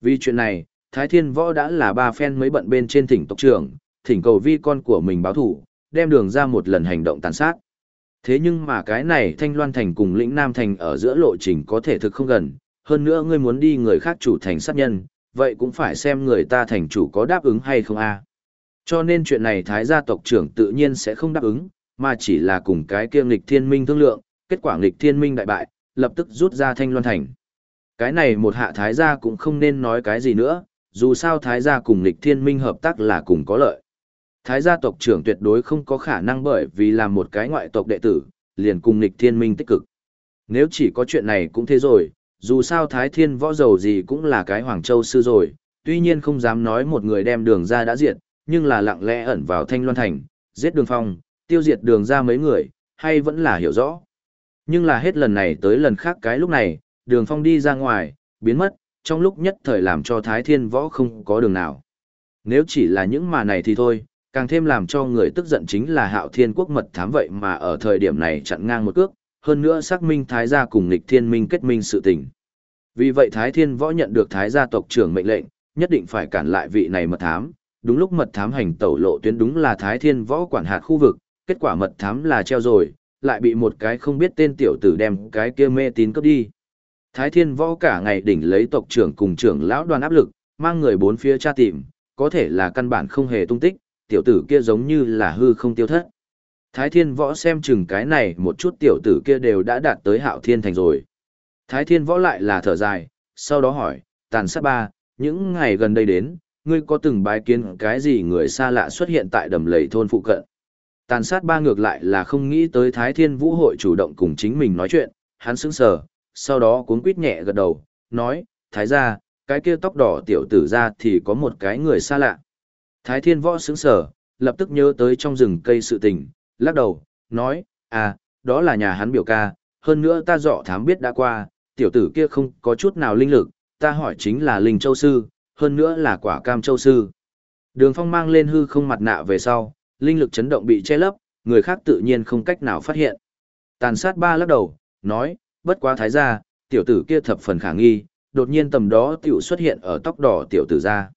Vì chuyện này, Thái Thiên Võ đã là ba phen mới bận bên trên thỉnh tộc trưởng, thỉnh cầu vi con của mình báo thủ, đem đường ra một lần hành động tàn sát. Thế nhưng mà cái này Thanh Loan Thành cùng lĩnh Nam Thành ở giữa lộ trình có thể thực không gần, hơn nữa ngươi muốn đi người khác chủ thành sát nhân, vậy cũng phải xem người ta thành chủ có đáp ứng hay không a. Cho nên chuyện này Thái gia tộc trưởng tự nhiên sẽ không đáp ứng, mà chỉ là cùng cái kia nghịch thiên minh thương lượng, kết quả nghịch thiên minh đại bại, lập tức rút ra Thanh Loan Thành. Cái này một hạ Thái gia cũng không nên nói cái gì nữa, dù sao Thái gia cùng nghịch thiên minh hợp tác là cùng có lợi. Thái gia tộc trưởng tuyệt đối không có khả năng bởi vì là một cái ngoại tộc đệ tử, liền cùng nghịch thiên minh tích cực. Nếu chỉ có chuyện này cũng thế rồi, dù sao Thái thiên võ dầu gì cũng là cái Hoàng Châu sư rồi, tuy nhiên không dám nói một người đem đường ra đã diệt, nhưng là lặng lẽ ẩn vào Thanh Loan Thành, giết đường phong, tiêu diệt đường ra mấy người, hay vẫn là hiểu rõ. Nhưng là hết lần này tới lần khác cái lúc này, đường phong đi ra ngoài, biến mất, trong lúc nhất thời làm cho Thái Thiên Võ không có đường nào. Nếu chỉ là những mà này thì thôi, càng thêm làm cho người tức giận chính là hạo thiên quốc mật thám vậy mà ở thời điểm này chặn ngang một cước, hơn nữa xác minh Thái gia cùng lịch thiên minh kết minh sự tình. Vì vậy Thái Thiên Võ nhận được Thái gia tộc trưởng mệnh lệnh, nhất định phải cản lại vị này mật thám. Đúng lúc mật thám hành tẩu lộ tuyến đúng là Thái Thiên Võ quản hạt khu vực, kết quả mật thám là treo rồi, lại bị một cái không biết tên tiểu tử đem cái kia mê tín cướp đi. Thái Thiên Võ cả ngày đỉnh lấy tộc trưởng cùng trưởng lão đoàn áp lực, mang người bốn phía tra tìm, có thể là căn bản không hề tung tích, tiểu tử kia giống như là hư không tiêu thất. Thái Thiên Võ xem chừng cái này một chút tiểu tử kia đều đã đạt tới hạo thiên thành rồi. Thái Thiên Võ lại là thở dài, sau đó hỏi, tàn sát ba, những ngày gần đây đến, ngươi có từng bái kiến cái gì người xa lạ xuất hiện tại đầm lầy thôn phụ cận. Tàn sát ba ngược lại là không nghĩ tới Thái Thiên Vũ hội chủ động cùng chính mình nói chuyện, hắn sững sờ, sau đó cuốn quýt nhẹ gật đầu, nói, Thái gia, cái kia tóc đỏ tiểu tử ra thì có một cái người xa lạ. Thái Thiên Võ sững sờ, lập tức nhớ tới trong rừng cây sự tình, lắc đầu, nói, à, đó là nhà hắn biểu ca, hơn nữa ta dọ thám biết đã qua, tiểu tử kia không có chút nào linh lực, ta hỏi chính là linh châu sư, hơn nữa là quả cam châu sư. Đường phong mang lên hư không mặt nạ về sau, linh lực chấn động bị che lấp, người khác tự nhiên không cách nào phát hiện. Tàn sát ba lắc đầu, nói, bất quá thái gia, tiểu tử kia thập phần khả nghi, đột nhiên tầm đó tiểu xuất hiện ở tóc đỏ tiểu tử ra.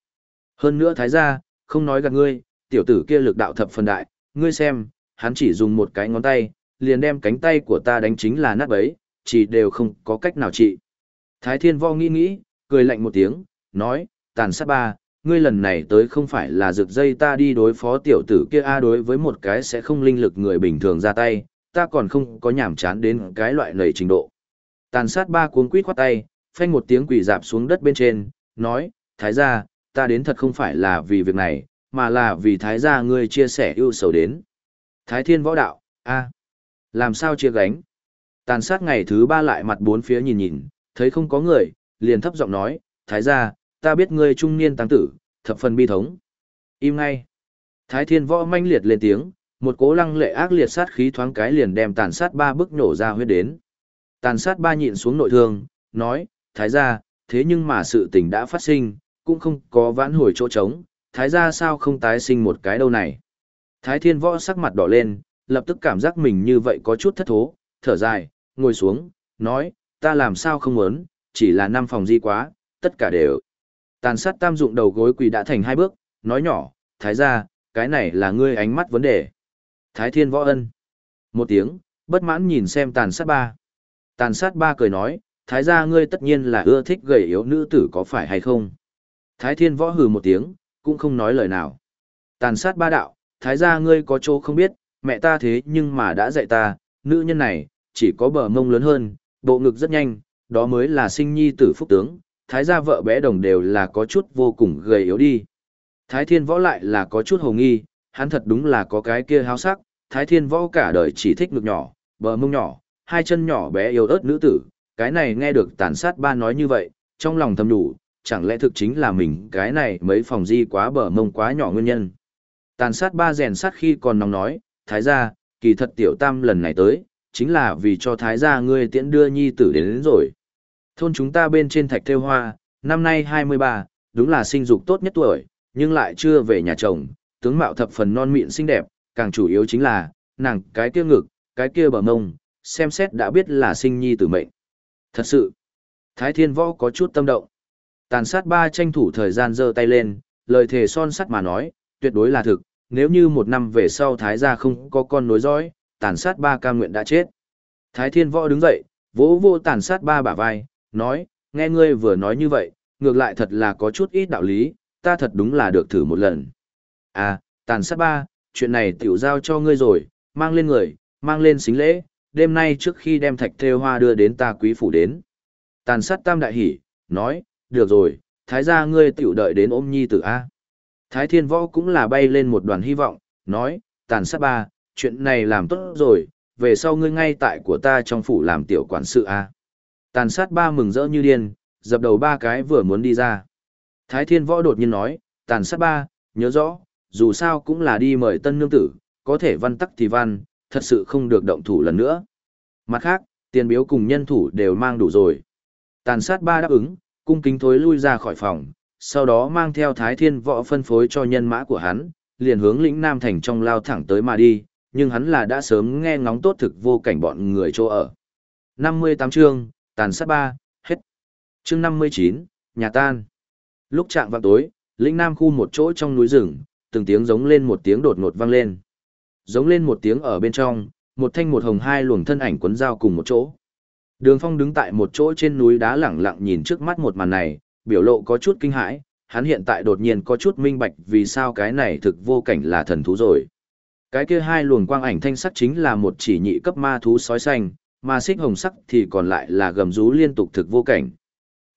Hơn nữa thái gia, không nói gạt ngươi, tiểu tử kia lực đạo thập phần đại, ngươi xem, hắn chỉ dùng một cái ngón tay, liền đem cánh tay của ta đánh chính là nát bấy, chỉ đều không có cách nào trị. Thái thiên vo nghĩ nghĩ, cười lạnh một tiếng, nói, tàn sát ba, ngươi lần này tới không phải là rực dây ta đi đối phó tiểu tử kia a đối với một cái sẽ không linh lực người bình thường ra tay, ta còn không có nhảm chán đến cái loại lầy trình độ. Tàn sát ba cuốn quýt khoát tay, phanh một tiếng quỷ dạp xuống đất bên trên, nói, thái gia, ta đến thật không phải là vì việc này, mà là vì thái gia ngươi chia sẻ ưu sầu đến. Thái thiên võ đạo, a làm sao chia gánh? Tàn sát ngày thứ ba lại mặt bốn phía nhìn nhìn, thấy không có người, liền thấp giọng nói, thái gia, ta biết ngươi trung niên tăng tử, thập phần bi thống. Im ngay. Thái thiên võ manh liệt lên tiếng, một cố lăng lệ ác liệt sát khí thoáng cái liền đem tàn sát ba bức nổ ra huyết đến. Tàn sát ba nhịn xuống nội thương, nói, thái gia, thế nhưng mà sự tình đã phát sinh, cũng không có vãn hồi chỗ trống, thái gia sao không tái sinh một cái đâu này. Thái thiên võ sắc mặt đỏ lên, lập tức cảm giác mình như vậy có chút thất thố, thở dài, ngồi xuống, nói, ta làm sao không muốn, chỉ là năm phòng di quá, tất cả đều. Tàn sát tam dụng đầu gối quỳ đã thành hai bước, nói nhỏ, thái gia, cái này là ngươi ánh mắt vấn đề. Thái thiên võ ân. Một tiếng, bất mãn nhìn xem tàn sát ba. Tàn sát ba cười nói, thái gia ngươi tất nhiên là ưa thích gầy yếu nữ tử có phải hay không? Thái thiên võ hừ một tiếng, cũng không nói lời nào. Tàn sát ba đạo, thái gia ngươi có chỗ không biết, mẹ ta thế nhưng mà đã dạy ta, nữ nhân này, chỉ có bờ mông lớn hơn, bộ ngực rất nhanh, đó mới là sinh nhi tử phúc tướng, thái gia vợ bé đồng đều là có chút vô cùng gầy yếu đi. Thái thiên võ lại là có chút hồ nghi, hắn thật đúng là có cái kia háo sắc, thái thiên võ cả đời chỉ thích ngực nhỏ, bờ mông nhỏ, hai chân nhỏ bé yếu ớt nữ tử, cái này nghe được tàn sát ba nói như vậy, trong lòng thầm đủ, chẳng lẽ thực chính là mình cái này mấy phòng di quá bờ mông quá nhỏ nguyên nhân. Tàn sát ba rèn sát khi còn nóng nói, thái gia, kỳ thật tiểu tam lần này tới, chính là vì cho thái gia ngươi tiễn đưa nhi tử đến, đến rồi. Thôn chúng ta bên trên thạch theo hoa, năm nay 23, đúng là sinh dục tốt nhất tuổi, nhưng lại chưa về nhà chồng, tướng mạo thập phần non mịn xinh đẹp, càng chủ yếu chính là, nàng cái kia ngực, cái kia bờ mông, xem xét đã biết là sinh nhi tử mệnh. Thật sự, Thái Thiên Võ có chút tâm động. Tàn sát ba tranh thủ thời gian giơ tay lên, lời thề son sắt mà nói, tuyệt đối là thực, nếu như một năm về sau Thái gia không có con nối dõi, tàn sát ba ca nguyện đã chết. Thái Thiên Võ đứng dậy, vỗ vô tàn sát ba bả vai, nói, nghe ngươi vừa nói như vậy, ngược lại thật là có chút ít đạo lý, ta thật đúng là được thử một lần. À, tàn sát ba, chuyện này tiểu giao cho ngươi rồi, mang lên người, mang lên xính lễ, đêm nay trước khi đem thạch thêu hoa đưa đến ta quý phủ đến. Tàn sát tam đại hỉ, nói, được rồi, thái gia ngươi tiểu đợi đến ôm nhi tử A. Thái thiên võ cũng là bay lên một đoàn hy vọng, nói, tàn sát ba, chuyện này làm tốt rồi, về sau ngươi ngay tại của ta trong phủ làm tiểu quản sự A. Tàn sát ba mừng rỡ như điên, dập đầu ba cái vừa muốn đi ra. Thái thiên võ đột nhiên nói, tàn sát ba, nhớ rõ, dù sao cũng là đi mời tân nương tử, có thể văn tắc thì văn, thật sự không được động thủ lần nữa. Mặt khác, tiền biếu cùng nhân thủ đều mang đủ rồi. Tàn sát ba đáp ứng, cung kính thối lui ra khỏi phòng, sau đó mang theo thái thiên võ phân phối cho nhân mã của hắn, liền hướng lĩnh Nam Thành trong lao thẳng tới mà đi, nhưng hắn là đã sớm nghe ngóng tốt thực vô cảnh bọn người chỗ ở. 58 chương, tàn sát ba, hết. Chương 59, nhà tan. Lúc chạm vào tối, lĩnh Nam khu một chỗ trong núi rừng, từng tiếng giống lên một tiếng đột ngột vang lên. Giống lên một tiếng ở bên trong, một thanh một hồng hai luồng thân ảnh quấn dao cùng một chỗ. Đường Phong đứng tại một chỗ trên núi đá lẳng lặng nhìn trước mắt một màn này, biểu lộ có chút kinh hãi, hắn hiện tại đột nhiên có chút minh bạch vì sao cái này thực vô cảnh là thần thú rồi. Cái kia hai luồng quang ảnh thanh sắc chính là một chỉ nhị cấp ma thú sói xanh, mà xích hồng sắc thì còn lại là gầm rú liên tục thực vô cảnh.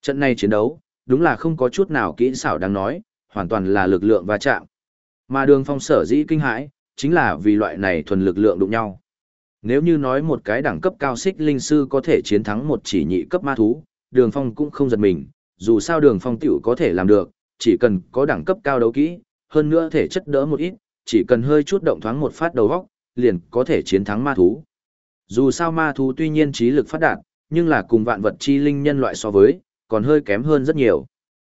Trận này chiến đấu, đúng là không có chút nào kỹ xảo đang nói, hoàn toàn là lực lượng va chạm. Mà đường phong sở dĩ kinh hãi, chính là vì loại này thuần lực lượng đụng nhau. Nếu như nói một cái đẳng cấp cao xích linh sư có thể chiến thắng một chỉ nhị cấp ma thú, đường phong cũng không giật mình, dù sao đường phong tiểu có thể làm được, chỉ cần có đẳng cấp cao đấu kỹ, hơn nữa thể chất đỡ một ít, chỉ cần hơi chút động thoáng một phát đầu góc, liền có thể chiến thắng ma thú. Dù sao ma thú tuy nhiên trí lực phát đạt, nhưng là cùng vạn vật chi linh nhân loại so với, còn hơi kém hơn rất nhiều.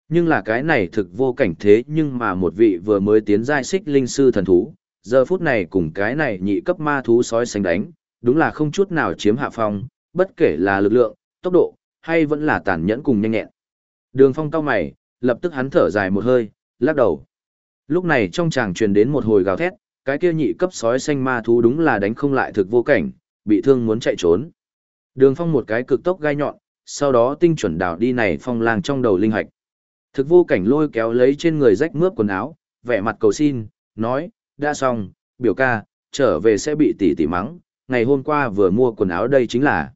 Nhưng là cái này thực vô cảnh thế nhưng mà một vị vừa mới tiến giai xích linh sư thần thú, giờ phút này cùng cái này nhị cấp ma thú sói xanh đánh, đúng là không chút nào chiếm hạ phong, bất kể là lực lượng, tốc độ, hay vẫn là tàn nhẫn cùng nhanh nhẹn. Đường phong cao mày, lập tức hắn thở dài một hơi, lắc đầu. Lúc này trong tràng truyền đến một hồi gào thét, cái kia nhị cấp sói xanh ma thú đúng là đánh không lại thực vô cảnh, bị thương muốn chạy trốn. Đường phong một cái cực tốc gai nhọn, sau đó tinh chuẩn đảo đi này phong lang trong đầu linh hạch. Thực vô cảnh lôi kéo lấy trên người rách mướp quần áo, vẻ mặt cầu xin, nói, đã xong, biểu ca, trở về sẽ bị tỷ tỷ mắng, ngày hôm qua vừa mua quần áo đây chính là.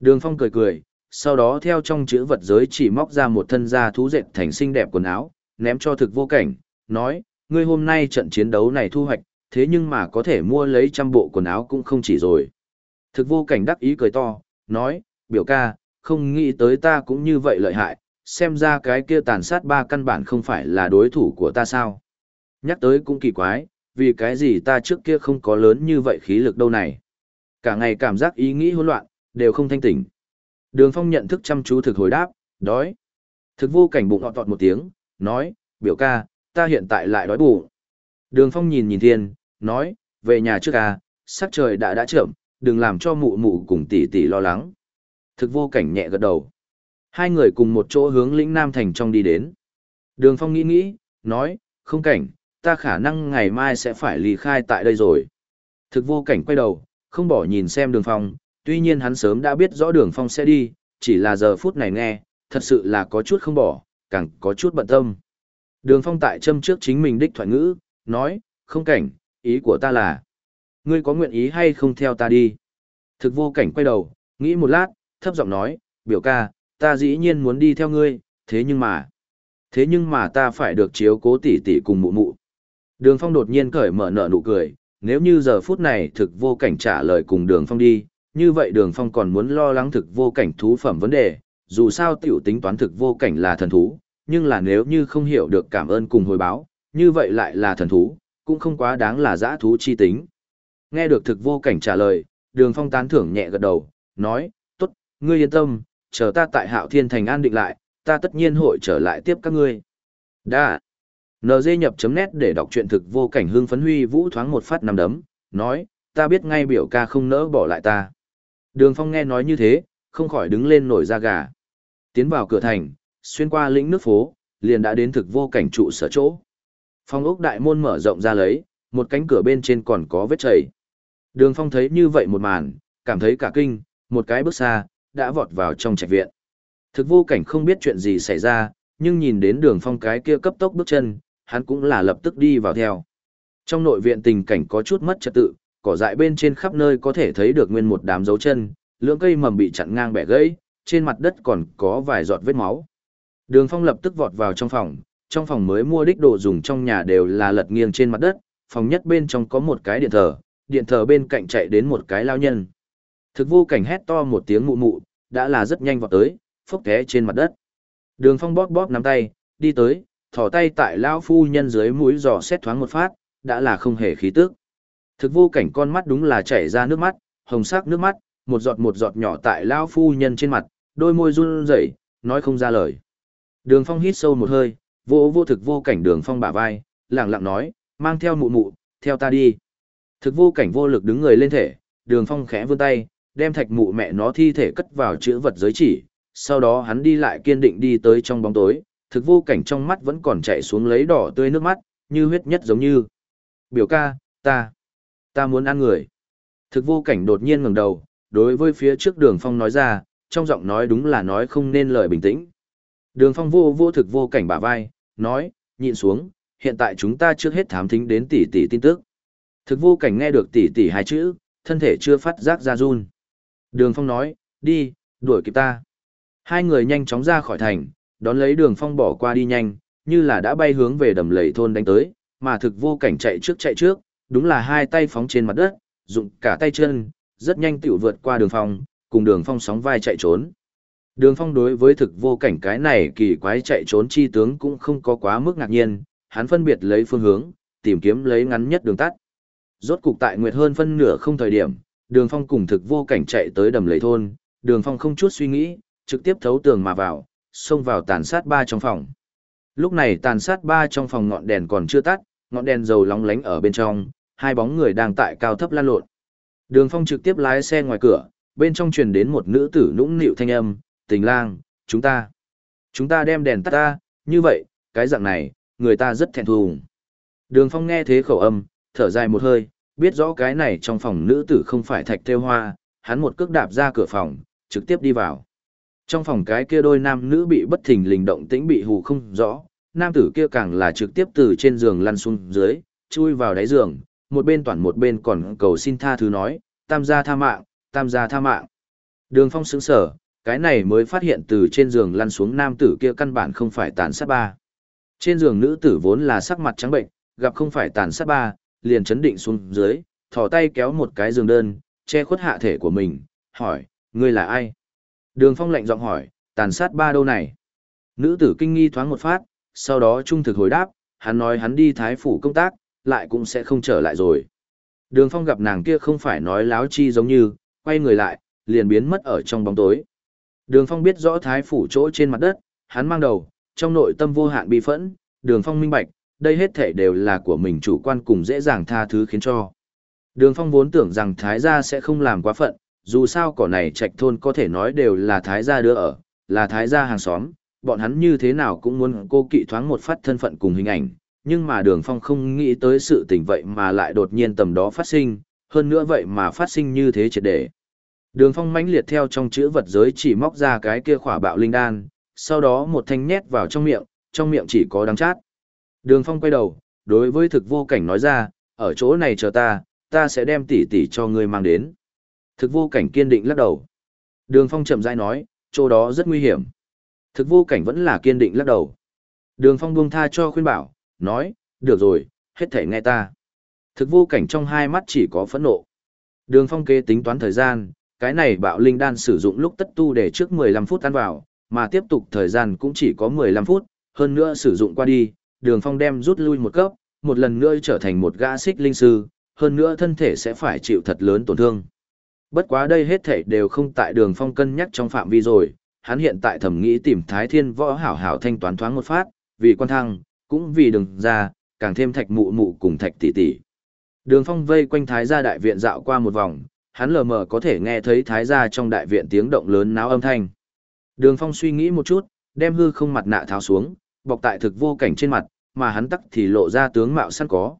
Đường phong cười cười, sau đó theo trong chữ vật giới chỉ móc ra một thân da thú dệt thành xinh đẹp quần áo, ném cho thực vô cảnh, nói, ngươi hôm nay trận chiến đấu này thu hoạch, thế nhưng mà có thể mua lấy trăm bộ quần áo cũng không chỉ rồi. Thực vô cảnh đắc ý cười to, nói, biểu ca, không nghĩ tới ta cũng như vậy lợi hại, xem ra cái kia tàn sát ba căn bản không phải là đối thủ của ta sao. Nhắc tới cũng kỳ quái, vì cái gì ta trước kia không có lớn như vậy khí lực đâu này. Cả ngày cảm giác ý nghĩ hỗn loạn, đều không thanh tỉnh. Đường Phong nhận thức chăm chú thực hồi đáp, đói. Thực vô cảnh bụng họ tọt một tiếng, nói, biểu ca, ta hiện tại lại đói bụng. Đường Phong nhìn nhìn thiên, nói, về nhà trước ca, sắc trời đã đã chậm, đừng làm cho mụ mụ cùng tỷ tỷ lo lắng. Thực vô cảnh nhẹ gật đầu. Hai người cùng một chỗ hướng lĩnh Nam Thành trong đi đến. Đường Phong nghĩ nghĩ, nói, không cảnh, ta khả năng ngày mai sẽ phải ly khai tại đây rồi. Thực vô cảnh quay đầu, không bỏ nhìn xem đường Phong, tuy nhiên hắn sớm đã biết rõ đường Phong sẽ đi, chỉ là giờ phút này nghe, thật sự là có chút không bỏ, càng có chút bận tâm. Đường Phong tại châm trước chính mình đích thoại ngữ, nói, không cảnh, ý của ta là, Ngươi có nguyện ý hay không theo ta đi? Thực vô cảnh quay đầu, nghĩ một lát, thấp giọng nói, biểu ca, ta dĩ nhiên muốn đi theo ngươi, thế nhưng mà... Thế nhưng mà ta phải được chiếu cố tỷ tỷ cùng mụ mụ. Đường phong đột nhiên cởi mở nở nụ cười, nếu như giờ phút này thực vô cảnh trả lời cùng đường phong đi, như vậy đường phong còn muốn lo lắng thực vô cảnh thú phẩm vấn đề, dù sao tiểu tính toán thực vô cảnh là thần thú, nhưng là nếu như không hiểu được cảm ơn cùng hồi báo, như vậy lại là thần thú, cũng không quá đáng là giã thú chi tính. Nghe được thực vô cảnh trả lời, đường phong tán thưởng nhẹ gật đầu, nói, tốt, ngươi yên tâm, chờ ta tại hạo thiên thành an định lại, ta tất nhiên hội trở lại tiếp các ngươi. Đa. NG nhập chấm nét để đọc truyện thực vô cảnh hương phấn huy vũ thoáng một phát nằm đấm, nói, ta biết ngay biểu ca không nỡ bỏ lại ta. Đường phong nghe nói như thế, không khỏi đứng lên nổi da gà. Tiến vào cửa thành, xuyên qua lĩnh nước phố, liền đã đến thực vô cảnh trụ sở chỗ. Phong ốc đại môn mở rộng ra lấy, một cánh cửa bên trên còn có vết chảy. Đường phong thấy như vậy một màn, cảm thấy cả kinh, một cái bước xa, đã vọt vào trong trạch viện. Thực vô cảnh không biết chuyện gì xảy ra, nhưng nhìn đến đường phong cái kia cấp tốc bước chân, hắn cũng là lập tức đi vào theo. Trong nội viện tình cảnh có chút mất trật tự, cỏ dại bên trên khắp nơi có thể thấy được nguyên một đám dấu chân, lưỡng cây mầm bị chặn ngang bẻ gãy, trên mặt đất còn có vài giọt vết máu. Đường Phong lập tức vọt vào trong phòng, trong phòng mới mua đích đồ dùng trong nhà đều là lật nghiêng trên mặt đất, phòng nhất bên trong có một cái điện thờ, điện thờ bên cạnh chạy đến một cái lao nhân. Thực vô cảnh hét to một tiếng mụ mụ, đã là rất nhanh vọt tới, phốc té trên mặt đất. Đường Phong bóp bóp nắm tay, đi tới, thò tay tại lao phu nhân dưới mũi giò xét thoáng một phát, đã là không hề khí tức. Thực vô cảnh con mắt đúng là chảy ra nước mắt, hồng sắc nước mắt, một giọt một giọt nhỏ tại lao phu nhân trên mặt, đôi môi run rẩy, nói không ra lời. Đường Phong hít sâu một hơi, vô vô thực vô cảnh Đường Phong bả vai, lặng lặng nói, mang theo mụ mụ, theo ta đi. Thực vô cảnh vô lực đứng người lên thể, Đường Phong khẽ vươn tay, đem thạch mụ mẹ nó thi thể cất vào chữ vật giới chỉ, sau đó hắn đi lại kiên định đi tới trong bóng tối, thực vô cảnh trong mắt vẫn còn chạy xuống lấy đỏ tươi nước mắt, như huyết nhất giống như. Biểu ca, ta, ta muốn ăn người. Thực vô cảnh đột nhiên ngẩng đầu, đối với phía trước đường phong nói ra, trong giọng nói đúng là nói không nên lời bình tĩnh. Đường phong vô vô thực vô cảnh bả vai, nói, nhịn xuống, hiện tại chúng ta trước hết thám thính đến tỷ tỷ tin tức. Thực vô cảnh nghe được tỷ tỷ hai chữ, thân thể chưa phát giác ra run. Đường phong nói, đi, đuổi kịp ta. Hai người nhanh chóng ra khỏi thành, đón lấy đường phong bỏ qua đi nhanh, như là đã bay hướng về đầm lầy thôn đánh tới, mà thực vô cảnh chạy trước chạy trước, đúng là hai tay phóng trên mặt đất, dụng cả tay chân, rất nhanh tiểu vượt qua đường phong, cùng đường phong sóng vai chạy trốn. Đường phong đối với thực vô cảnh cái này kỳ quái chạy trốn chi tướng cũng không có quá mức ngạc nhiên, hắn phân biệt lấy phương hướng, tìm kiếm lấy ngắn nhất đường tắt. Rốt cục tại nguyệt hơn phân nửa không thời điểm, đường phong cùng thực vô cảnh chạy tới đầm lấy thôn, đường phong không chút suy nghĩ, trực tiếp thấu tường mà vào, xông vào tàn sát ba trong phòng. Lúc này tàn sát ba trong phòng ngọn đèn còn chưa tắt, ngọn đèn dầu lóng lánh ở bên trong, hai bóng người đang tại cao thấp lan lộn. Đường Phong trực tiếp lái xe ngoài cửa, bên trong truyền đến một nữ tử nũng nịu thanh âm, tình lang, chúng ta, chúng ta đem đèn tắt ta, như vậy, cái dạng này, người ta rất thẹn thùng. Đường Phong nghe thế khẩu âm, thở dài một hơi, biết rõ cái này trong phòng nữ tử không phải thạch theo hoa, hắn một cước đạp ra cửa phòng, trực tiếp đi vào. Trong phòng cái kia đôi nam nữ bị bất thình lình động tĩnh bị hù không rõ, nam tử kia càng là trực tiếp từ trên giường lăn xuống dưới, chui vào đáy giường, một bên toàn một bên còn cầu xin tha thứ nói, tam gia tha mạng, tam gia tha mạng. Đường phong sững sở, cái này mới phát hiện từ trên giường lăn xuống nam tử kia căn bản không phải tàn sát ba. Trên giường nữ tử vốn là sắc mặt trắng bệnh, gặp không phải tàn sát ba, liền chấn định xuống dưới, thò tay kéo một cái giường đơn, che khuất hạ thể của mình, hỏi, ngươi là ai? Đường phong lạnh giọng hỏi, tàn sát ba đâu này? Nữ tử kinh nghi thoáng một phát, sau đó trung thực hồi đáp, hắn nói hắn đi thái phủ công tác, lại cũng sẽ không trở lại rồi. Đường phong gặp nàng kia không phải nói láo chi giống như, quay người lại, liền biến mất ở trong bóng tối. Đường phong biết rõ thái phủ chỗ trên mặt đất, hắn mang đầu, trong nội tâm vô hạn bi phẫn, đường phong minh bạch, đây hết thể đều là của mình chủ quan cùng dễ dàng tha thứ khiến cho. Đường phong vốn tưởng rằng thái gia sẽ không làm quá phận, dù sao cỏ này trạch thôn có thể nói đều là thái gia đưa ở, là thái gia hàng xóm, bọn hắn như thế nào cũng muốn cô kỵ thoáng một phát thân phận cùng hình ảnh, nhưng mà đường phong không nghĩ tới sự tình vậy mà lại đột nhiên tầm đó phát sinh, hơn nữa vậy mà phát sinh như thế triệt để. Đường phong mãnh liệt theo trong chữ vật giới chỉ móc ra cái kia khỏa bạo linh đan, sau đó một thanh nhét vào trong miệng, trong miệng chỉ có đắng chát. Đường phong quay đầu, đối với thực vô cảnh nói ra, ở chỗ này chờ ta, ta sẽ đem tỷ tỷ cho ngươi mang đến. Thực vô cảnh kiên định lắc đầu. Đường Phong chậm rãi nói, chỗ đó rất nguy hiểm. Thực vô cảnh vẫn là kiên định lắc đầu. Đường Phong buông tha cho khuyên bảo, nói, được rồi, hết thể nghe ta. Thực vô cảnh trong hai mắt chỉ có phẫn nộ. Đường Phong kế tính toán thời gian, cái này bạo linh đan sử dụng lúc tất tu để trước 15 phút ăn vào, mà tiếp tục thời gian cũng chỉ có 15 phút, hơn nữa sử dụng qua đi, đường phong đem rút lui một cấp, một lần nữa trở thành một gã xích linh sư, hơn nữa thân thể sẽ phải chịu thật lớn tổn thương. Bất quá đây hết thể đều không tại đường phong cân nhắc trong phạm vi rồi, hắn hiện tại thẩm nghĩ tìm Thái Thiên Võ hảo hảo thanh toán thoáng một phát, vì quan thăng, cũng vì đường ra, càng thêm thạch mụ mụ cùng thạch tỷ tỷ. Đường phong vây quanh Thái gia đại viện dạo qua một vòng, hắn lờ mờ có thể nghe thấy Thái gia trong đại viện tiếng động lớn náo âm thanh. Đường phong suy nghĩ một chút, đem hư không mặt nạ tháo xuống, bọc tại thực vô cảnh trên mặt, mà hắn tắc thì lộ ra tướng mạo sẵn có.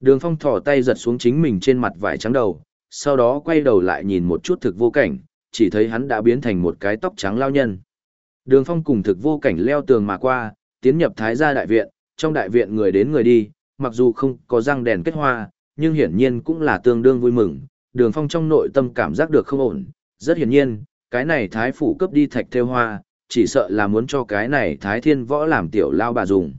Đường phong thỏ tay giật xuống chính mình trên mặt vải trắng đầu, sau đó quay đầu lại nhìn một chút thực vô cảnh, chỉ thấy hắn đã biến thành một cái tóc trắng lao nhân. Đường phong cùng thực vô cảnh leo tường mà qua, tiến nhập thái gia đại viện, trong đại viện người đến người đi, mặc dù không có răng đèn kết hoa, nhưng hiển nhiên cũng là tương đương vui mừng. Đường phong trong nội tâm cảm giác được không ổn, rất hiển nhiên, cái này thái phủ cấp đi thạch theo hoa, chỉ sợ là muốn cho cái này thái thiên võ làm tiểu lao bà dùng.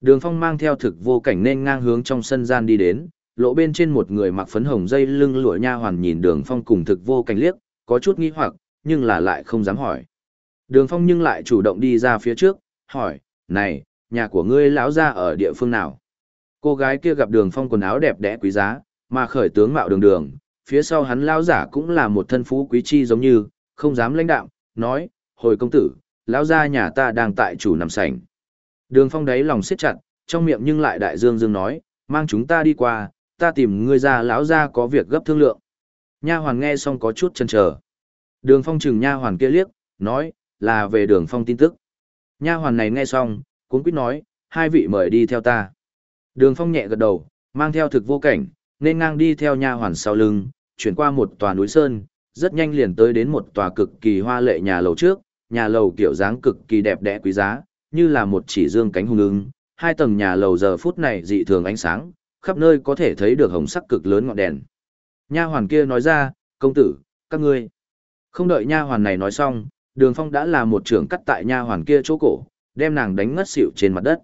Đường phong mang theo thực vô cảnh nên ngang hướng trong sân gian đi đến, lộ bên trên một người mặc phấn hồng dây lưng lụa nha hoàn nhìn đường phong cùng thực vô cảnh liếc, có chút nghi hoặc, nhưng là lại không dám hỏi. Đường phong nhưng lại chủ động đi ra phía trước, hỏi, này, nhà của ngươi lão ra ở địa phương nào? Cô gái kia gặp đường phong quần áo đẹp đẽ quý giá, mà khởi tướng mạo đường đường, phía sau hắn lão giả cũng là một thân phú quý chi giống như, không dám lãnh đạo, nói, hồi công tử, lão gia nhà ta đang tại chủ nằm sảnh. Đường phong đáy lòng siết chặt, trong miệng nhưng lại đại dương dương nói, mang chúng ta đi qua, ta tìm ngươi ra lão gia có việc gấp thương lượng. Nha hoàn nghe xong có chút chần chờ. Đường phong chừng nha hoàn kia liếc, nói, là về đường phong tin tức. Nha hoàn này nghe xong, cuốn quýt nói, hai vị mời đi theo ta. Đường phong nhẹ gật đầu, mang theo thực vô cảnh, nên ngang đi theo nha hoàn sau lưng, chuyển qua một tòa núi sơn, rất nhanh liền tới đến một tòa cực kỳ hoa lệ nhà lầu trước, nhà lầu kiểu dáng cực kỳ đẹp đẽ quý giá, như là một chỉ dương cánh hùng ứng, Hai tầng nhà lầu giờ phút này dị thường ánh sáng, khắp nơi có thể thấy được hồng sắc cực lớn ngọn đèn. Nha hoàn kia nói ra, công tử, các ngươi. Không đợi nha hoàn này nói xong, Đường Phong đã là một trưởng cắt tại nha hoàn kia chỗ cổ, đem nàng đánh ngất xỉu trên mặt đất.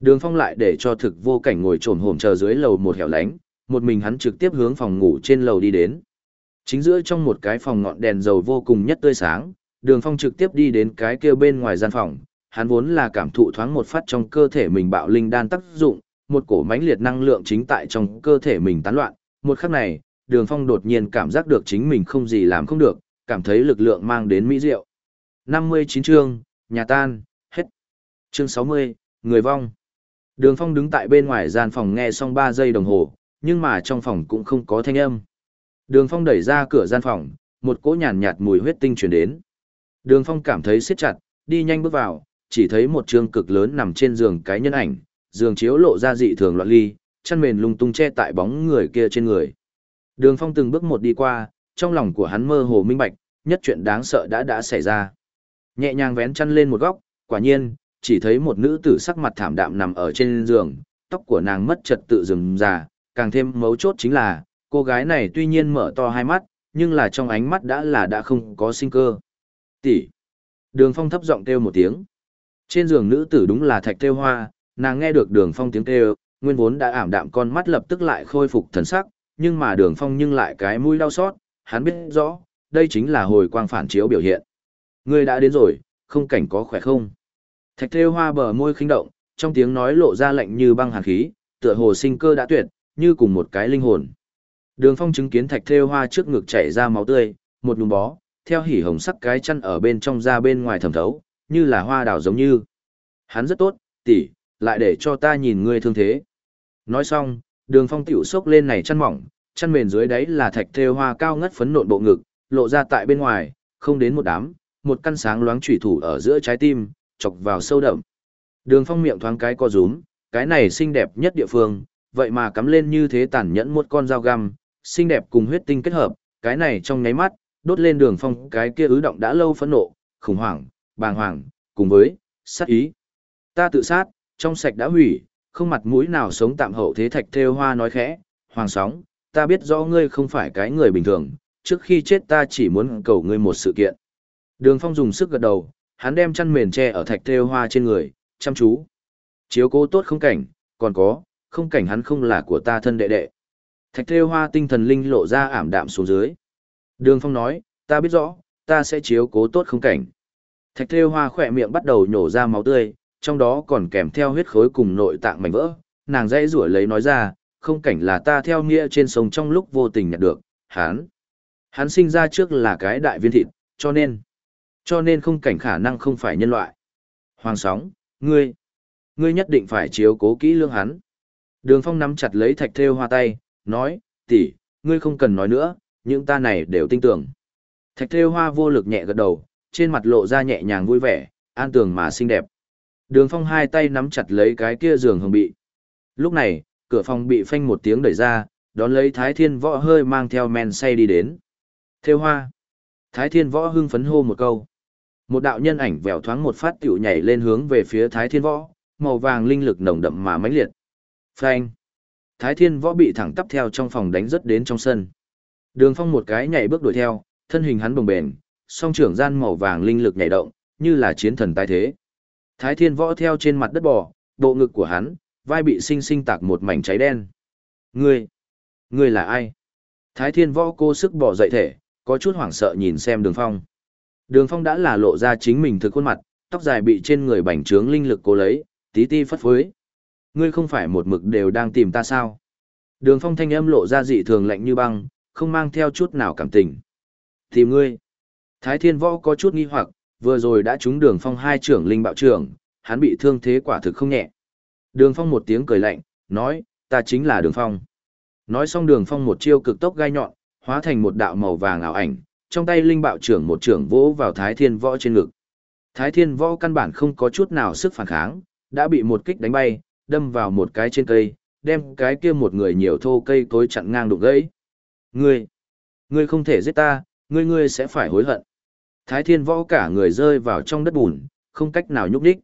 Đường Phong lại để cho thực vô cảnh ngồi trồn hổm chờ dưới lầu một hẻo lánh, một mình hắn trực tiếp hướng phòng ngủ trên lầu đi đến. Chính giữa trong một cái phòng ngọn đèn dầu vô cùng nhất tươi sáng, đường phong trực tiếp đi đến cái kia bên ngoài gian phòng hắn vốn là cảm thụ thoáng một phát trong cơ thể mình bạo linh đan tác dụng một cổ mãnh liệt năng lượng chính tại trong cơ thể mình tán loạn một khắc này đường phong đột nhiên cảm giác được chính mình không gì làm không được cảm thấy lực lượng mang đến mỹ diệu năm mươi chín chương nhà tan chương sáu mươi người vong đường phong đứng tại bên ngoài gian phòng nghe xong ba giây đồng hồ nhưng mà trong phòng cũng không có thanh âm đường phong đẩy ra cửa gian phòng một cỗ nhàn nhạt mùi huyết tinh chuyển đến Đường Phong cảm thấy siết chặt, đi nhanh bước vào, chỉ thấy một trương cực lớn nằm trên giường cái nhân ảnh, giường chiếu lộ ra dị thường loạn ly, chăn mền lung tung che tại bóng người kia trên người. Đường Phong từng bước một đi qua, trong lòng của hắn mơ hồ minh bạch, nhất chuyện đáng sợ đã đã xảy ra. Nhẹ nhàng vén chăn lên một góc, quả nhiên, chỉ thấy một nữ tử sắc mặt thảm đạm nằm ở trên giường, tóc của nàng mất trật tự rừng già, càng thêm mấu chốt chính là, cô gái này tuy nhiên mở to hai mắt, nhưng là trong ánh mắt đã là đã không có sinh cơ. Tỷ. Đường Phong thấp giọng kêu một tiếng. Trên giường nữ tử đúng là Thạch Têu Hoa, nàng nghe được Đường Phong tiếng kêu, nguyên vốn đã ảm đạm con mắt lập tức lại khôi phục thần sắc, nhưng mà Đường Phong nhưng lại cái mũi đau xót, hắn biết rõ, đây chính là hồi quang phản chiếu biểu hiện. Ngươi đã đến rồi, không cảnh có khỏe không? Thạch Thêu Hoa bờ môi khinh động, trong tiếng nói lộ ra lạnh như băng hàn khí, tựa hồ sinh cơ đã tuyệt, như cùng một cái linh hồn. Đường Phong chứng kiến Thạch Thêu Hoa trước ngực chảy ra máu tươi, một nhúm bó, theo hỉ hồng sắc cái chăn ở bên trong ra bên ngoài thẩm thấu, như là hoa đào giống như. Hắn rất tốt, tỷ, lại để cho ta nhìn ngươi thương thế. Nói xong, đường phong tiểu sốc lên này chăn mỏng, chăn mền dưới đấy là thạch thêu hoa cao ngất phấn nộn bộ ngực, lộ ra tại bên ngoài, không đến một đám, một căn sáng loáng chủy thủ ở giữa trái tim, chọc vào sâu đậm. Đường phong miệng thoáng cái co rúm, cái này xinh đẹp nhất địa phương, vậy mà cắm lên như thế tàn nhẫn một con dao găm, xinh đẹp cùng huyết tinh kết hợp, cái này trong nháy mắt, đốt lên đường phong cái kia ứ động đã lâu phẫn nộ, khủng hoảng, bàng hoàng, cùng với, sát ý. Ta tự sát, trong sạch đã hủy, không mặt mũi nào sống tạm hậu thế thạch theo hoa nói khẽ, hoàng sóng, ta biết rõ ngươi không phải cái người bình thường, trước khi chết ta chỉ muốn cầu ngươi một sự kiện. Đường Phong dùng sức gật đầu, hắn đem chăn mền tre ở thạch thêu hoa trên người, chăm chú. Chiếu cố tốt không cảnh, còn có, không cảnh hắn không là của ta thân đệ đệ. Thạch thêu hoa tinh thần linh lộ ra ảm đạm xuống dưới. Đường Phong nói, ta biết rõ, ta sẽ chiếu cố tốt không cảnh. Thạch thêu hoa khỏe miệng bắt đầu nhổ ra máu tươi, trong đó còn kèm theo huyết khối cùng nội tạng mảnh vỡ. Nàng dãy rủa lấy nói ra, không cảnh là ta theo nghĩa trên sông trong lúc vô tình nhặt được, hắn. Hắn sinh ra trước là cái đại viên thịt, cho nên, cho nên không cảnh khả năng không phải nhân loại. Hoàng sóng, ngươi, ngươi nhất định phải chiếu cố kỹ lương hắn. Đường phong nắm chặt lấy thạch thêu hoa tay, nói, tỷ, ngươi không cần nói nữa, những ta này đều tin tưởng. Thạch thêu hoa vô lực nhẹ gật đầu, trên mặt lộ ra nhẹ nhàng vui vẻ, an tường mà xinh đẹp. Đường phong hai tay nắm chặt lấy cái kia giường hồng bị. Lúc này, cửa phòng bị phanh một tiếng đẩy ra, đón lấy Thái Thiên Võ hơi mang theo men say đi đến. Thêu hoa. Thái Thiên Võ hưng phấn hô một câu. Một đạo nhân ảnh vèo thoáng một phát tiểu nhảy lên hướng về phía Thái Thiên Võ, màu vàng linh lực nồng đậm mà mãnh liệt. Phanh. Thái Thiên Võ bị thẳng tắp theo trong phòng đánh rất đến trong sân. Đường Phong một cái nhảy bước đuổi theo, thân hình hắn bồng bềnh, song trưởng gian màu vàng linh lực nhảy động, như là chiến thần tái thế. Thái Thiên Võ theo trên mặt đất bò, bộ ngực của hắn, vai bị sinh sinh tạc một mảnh cháy đen. Ngươi, ngươi là ai? Thái Thiên Võ cô sức bỏ dậy thể, có chút hoảng sợ nhìn xem Đường Phong. Đường Phong đã là lộ ra chính mình thực khuôn mặt, tóc dài bị trên người bành trướng linh lực cố lấy, tí ti phất phới. Ngươi không phải một mực đều đang tìm ta sao? Đường Phong thanh âm lộ ra dị thường lạnh như băng, không mang theo chút nào cảm tình. Tìm ngươi. Thái Thiên Võ có chút nghi hoặc, vừa rồi đã trúng Đường Phong hai trưởng linh bạo trưởng, hắn bị thương thế quả thực không nhẹ. Đường Phong một tiếng cười lạnh, nói, ta chính là Đường Phong. Nói xong Đường Phong một chiêu cực tốc gai nhọn, hóa thành một đạo màu vàng ảo ảnh, trong tay linh bạo trưởng một trưởng vỗ vào Thái Thiên Võ trên ngực. Thái Thiên Võ căn bản không có chút nào sức phản kháng, đã bị một kích đánh bay, đâm vào một cái trên cây, đem cái kia một người nhiều thô cây cối chặn ngang đụng gãy. Ngươi, ngươi không thể giết ta, ngươi ngươi sẽ phải hối hận. Thái Thiên Võ cả người rơi vào trong đất bùn, không cách nào nhúc nhích.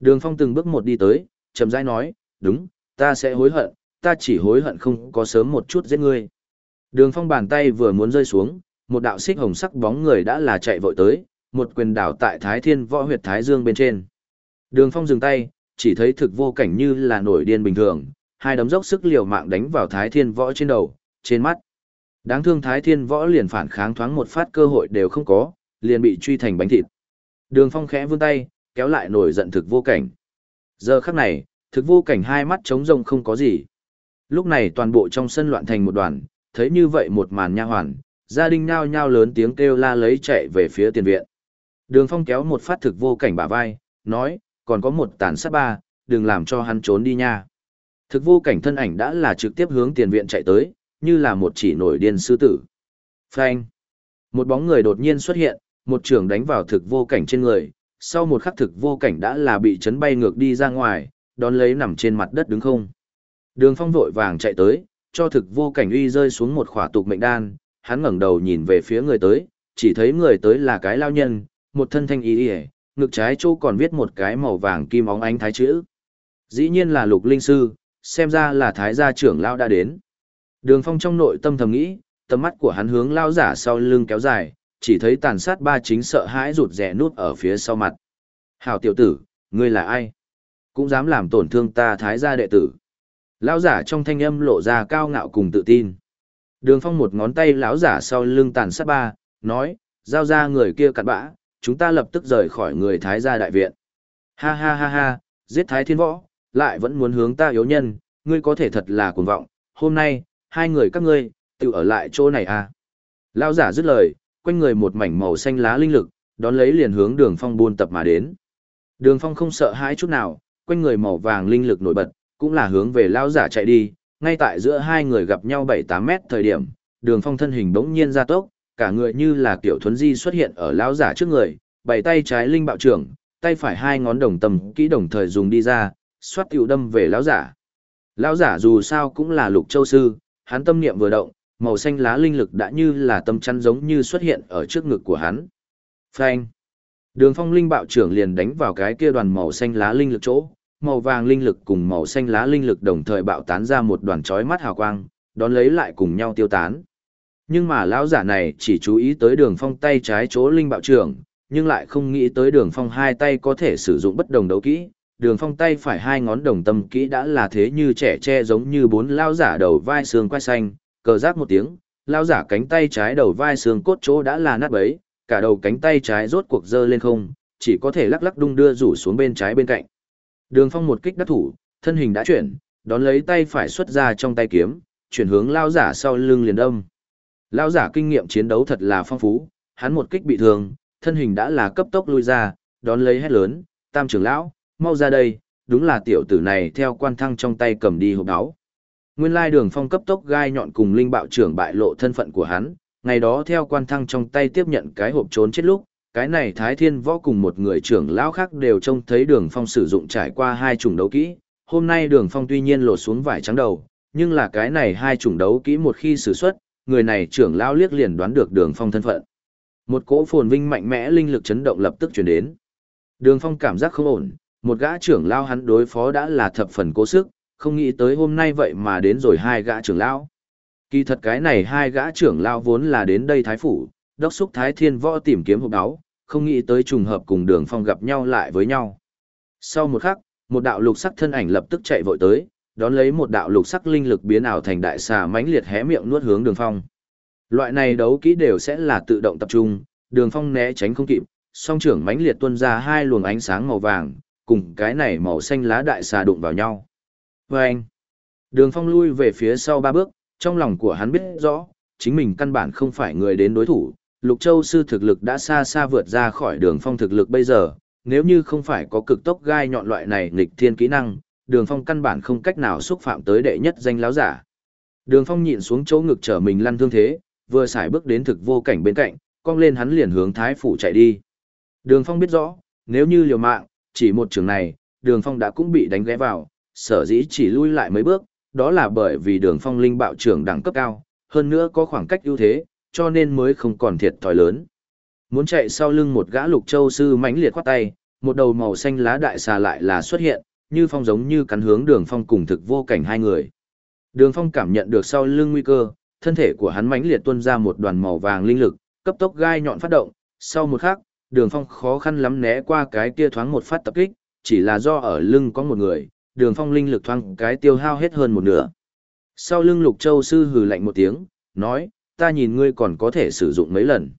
Đường Phong từng bước một đi tới, chậm rãi nói, đúng, ta sẽ hối hận, ta chỉ hối hận không có sớm một chút giết ngươi. Đường phong bàn tay vừa muốn rơi xuống, một đạo xích hồng sắc bóng người đã là chạy vội tới, một quyền đảo tại Thái Thiên võ huyệt Thái Dương bên trên. Đường phong dừng tay, chỉ thấy thực vô cảnh như là nổi điên bình thường, hai đấm dốc sức liều mạng đánh vào Thái Thiên võ trên đầu, trên mắt. Đáng thương Thái Thiên võ liền phản kháng thoáng một phát cơ hội đều không có, liền bị truy thành bánh thịt. Đường phong khẽ vươn tay, kéo lại nổi giận thực vô cảnh. Giờ khắc này, thực vô cảnh hai mắt trống rông không có gì. Lúc này toàn bộ trong sân loạn thành một đoàn, thấy như vậy một màn nha hoàn, gia đình nhao nhao lớn tiếng kêu la lấy chạy về phía tiền viện. Đường phong kéo một phát thực vô cảnh bả vai, nói, còn có một tàn sát ba, đừng làm cho hắn trốn đi nha. Thực vô cảnh thân ảnh đã là trực tiếp hướng tiền viện chạy tới, như là một chỉ nổi điên sư tử. Phanh. Một bóng người đột nhiên xuất hiện, một trường đánh vào thực vô cảnh trên người, sau một khắc thực vô cảnh đã là bị chấn bay ngược đi ra ngoài, đón lấy nằm trên mặt đất đứng không. Đường phong vội vàng chạy tới, cho thực vô cảnh uy rơi xuống một khỏa tục mệnh đan, hắn ngẩng đầu nhìn về phía người tới, chỉ thấy người tới là cái lao nhân, một thân thanh y y, ngực trái chỗ còn viết một cái màu vàng kim óng ánh thái chữ. Dĩ nhiên là lục linh sư, xem ra là thái gia trưởng lão đã đến. Đường phong trong nội tâm thầm nghĩ, tầm mắt của hắn hướng lao giả sau lưng kéo dài, chỉ thấy tàn sát ba chính sợ hãi rụt rè nút ở phía sau mặt. Hảo tiểu tử, ngươi là ai? Cũng dám làm tổn thương ta thái gia đệ tử. Lão giả trong thanh âm lộ ra cao ngạo cùng tự tin. Đường phong một ngón tay lão giả sau lưng tàn sát ba, nói, giao ra người kia cặn bã, chúng ta lập tức rời khỏi người thái gia đại viện. Ha ha ha ha, giết thái thiên võ, lại vẫn muốn hướng ta yếu nhân, ngươi có thể thật là cuồng vọng, hôm nay, hai người các ngươi, tự ở lại chỗ này à. Lão giả dứt lời, quanh người một mảnh màu xanh lá linh lực, đón lấy liền hướng đường phong buôn tập mà đến. Đường phong không sợ hãi chút nào, quanh người màu vàng linh lực nổi bật, cũng là hướng về lao giả chạy đi, ngay tại giữa hai người gặp nhau 7-8 mét thời điểm, đường phong thân hình bỗng nhiên ra tốc, cả người như là kiểu thuấn di xuất hiện ở lão giả trước người, bảy tay trái linh bạo trưởng, tay phải hai ngón đồng tầm kỹ đồng thời dùng đi ra, xoát tiểu đâm về lão giả. Lão giả dù sao cũng là lục châu sư, hắn tâm niệm vừa động, màu xanh lá linh lực đã như là tâm chắn giống như xuất hiện ở trước ngực của hắn. Phanh. Đường phong linh bạo trưởng liền đánh vào cái kia đoàn màu xanh lá linh lực chỗ, màu vàng linh lực cùng màu xanh lá linh lực đồng thời bạo tán ra một đoàn chói mắt hào quang, đón lấy lại cùng nhau tiêu tán. Nhưng mà lão giả này chỉ chú ý tới đường phong tay trái chỗ linh bạo trưởng, nhưng lại không nghĩ tới đường phong hai tay có thể sử dụng bất đồng đấu kỹ. Đường phong tay phải hai ngón đồng tâm kỹ đã là thế như trẻ tre giống như bốn lao giả đầu vai xương quai xanh, cờ rác một tiếng, lao giả cánh tay trái đầu vai xương cốt chỗ đã là nát bấy, cả đầu cánh tay trái rốt cuộc dơ lên không, chỉ có thể lắc lắc đung đưa rủ xuống bên trái bên cạnh. Đường phong một kích đắc thủ, thân hình đã chuyển, đón lấy tay phải xuất ra trong tay kiếm, chuyển hướng lao giả sau lưng liền đông. Lao giả kinh nghiệm chiến đấu thật là phong phú, hắn một kích bị thương, thân hình đã là cấp tốc lui ra, đón lấy hét lớn, tam trưởng lão, mau ra đây, đúng là tiểu tử này theo quan thăng trong tay cầm đi hộp áo. Nguyên lai đường phong cấp tốc gai nhọn cùng linh bạo trưởng bại lộ thân phận của hắn, ngày đó theo quan thăng trong tay tiếp nhận cái hộp trốn chết lúc, cái này Thái Thiên Võ cùng một người trưởng lão khác đều trông thấy Đường Phong sử dụng trải qua hai chủng đấu kỹ. Hôm nay Đường Phong tuy nhiên lột xuống vải trắng đầu, nhưng là cái này hai chủng đấu kỹ một khi sử xuất, người này trưởng lão liếc liền đoán được Đường Phong thân phận. Một cỗ phồn vinh mạnh mẽ linh lực chấn động lập tức truyền đến. Đường Phong cảm giác không ổn, một gã trưởng lão hắn đối phó đã là thập phần cố sức, không nghĩ tới hôm nay vậy mà đến rồi hai gã trưởng lão. Kỳ thật cái này hai gã trưởng lão vốn là đến đây thái phủ, đốc xúc thái thiên võ tìm kiếm hộp áo, không nghĩ tới trùng hợp cùng đường phong gặp nhau lại với nhau. Sau một khắc, một đạo lục sắc thân ảnh lập tức chạy vội tới, đón lấy một đạo lục sắc linh lực biến ảo thành đại xà mãnh liệt hé miệng nuốt hướng đường phong. Loại này đấu kỹ đều sẽ là tự động tập trung, đường phong né tránh không kịp, song trưởng mãnh liệt tuôn ra hai luồng ánh sáng màu vàng, cùng cái này màu xanh lá đại xà đụng vào nhau. Và anh, đường phong lui về phía sau ba bước, trong lòng của hắn biết rõ, chính mình căn bản không phải người đến đối thủ, Lục Châu sư thực lực đã xa xa vượt ra khỏi đường phong thực lực bây giờ, nếu như không phải có cực tốc gai nhọn loại này nghịch thiên kỹ năng, đường phong căn bản không cách nào xúc phạm tới đệ nhất danh láo giả. Đường phong nhịn xuống chỗ ngực trở mình lăn thương thế, vừa xài bước đến thực vô cảnh bên cạnh, cong lên hắn liền hướng thái phủ chạy đi. Đường phong biết rõ, nếu như liều mạng, chỉ một trường này, đường phong đã cũng bị đánh ghé vào, sở dĩ chỉ lui lại mấy bước, đó là bởi vì đường phong linh bạo trưởng đẳng cấp cao, hơn nữa có khoảng cách ưu thế, cho nên mới không còn thiệt thòi lớn. Muốn chạy sau lưng một gã lục châu sư mãnh liệt khoát tay, một đầu màu xanh lá đại xà lại là xuất hiện, như phong giống như cắn hướng đường phong cùng thực vô cảnh hai người. Đường phong cảm nhận được sau lưng nguy cơ, thân thể của hắn mãnh liệt tuôn ra một đoàn màu vàng linh lực, cấp tốc gai nhọn phát động, sau một khắc, đường phong khó khăn lắm né qua cái kia thoáng một phát tập kích, chỉ là do ở lưng có một người, đường phong linh lực thoáng cái tiêu hao hết hơn một nửa. Sau lưng lục châu sư hừ lạnh một tiếng, nói, ta nhìn ngươi còn có thể sử dụng mấy lần.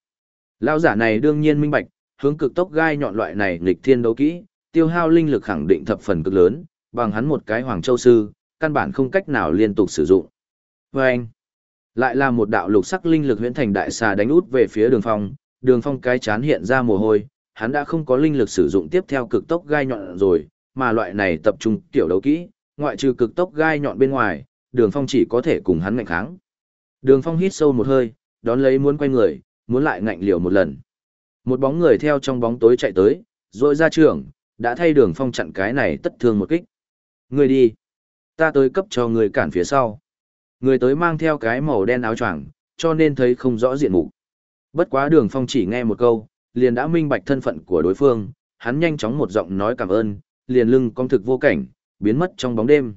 Lao giả này đương nhiên minh bạch, hướng cực tốc gai nhọn loại này nghịch thiên đấu kỹ, tiêu hao linh lực khẳng định thập phần cực lớn, bằng hắn một cái Hoàng Châu sư, căn bản không cách nào liên tục sử dụng. Và anh, lại là một đạo lục sắc linh lực huyễn thành đại xà đánh út về phía đường phong, đường phong cái chán hiện ra mồ hôi, hắn đã không có linh lực sử dụng tiếp theo cực tốc gai nhọn rồi, mà loại này tập trung tiểu đấu kỹ, ngoại trừ cực tốc gai nhọn bên ngoài, đường phong chỉ có thể cùng hắn ngạnh kháng. Đường Phong hít sâu một hơi, đón lấy muốn quay người, muốn lại ngạnh liều một lần. Một bóng người theo trong bóng tối chạy tới, rồi ra trường, đã thay Đường Phong chặn cái này tất thương một kích. Người đi. Ta tới cấp cho người cản phía sau. Người tới mang theo cái màu đen áo choàng, cho nên thấy không rõ diện mục. Bất quá Đường Phong chỉ nghe một câu, liền đã minh bạch thân phận của đối phương, hắn nhanh chóng một giọng nói cảm ơn, liền lưng công thực vô cảnh, biến mất trong bóng đêm.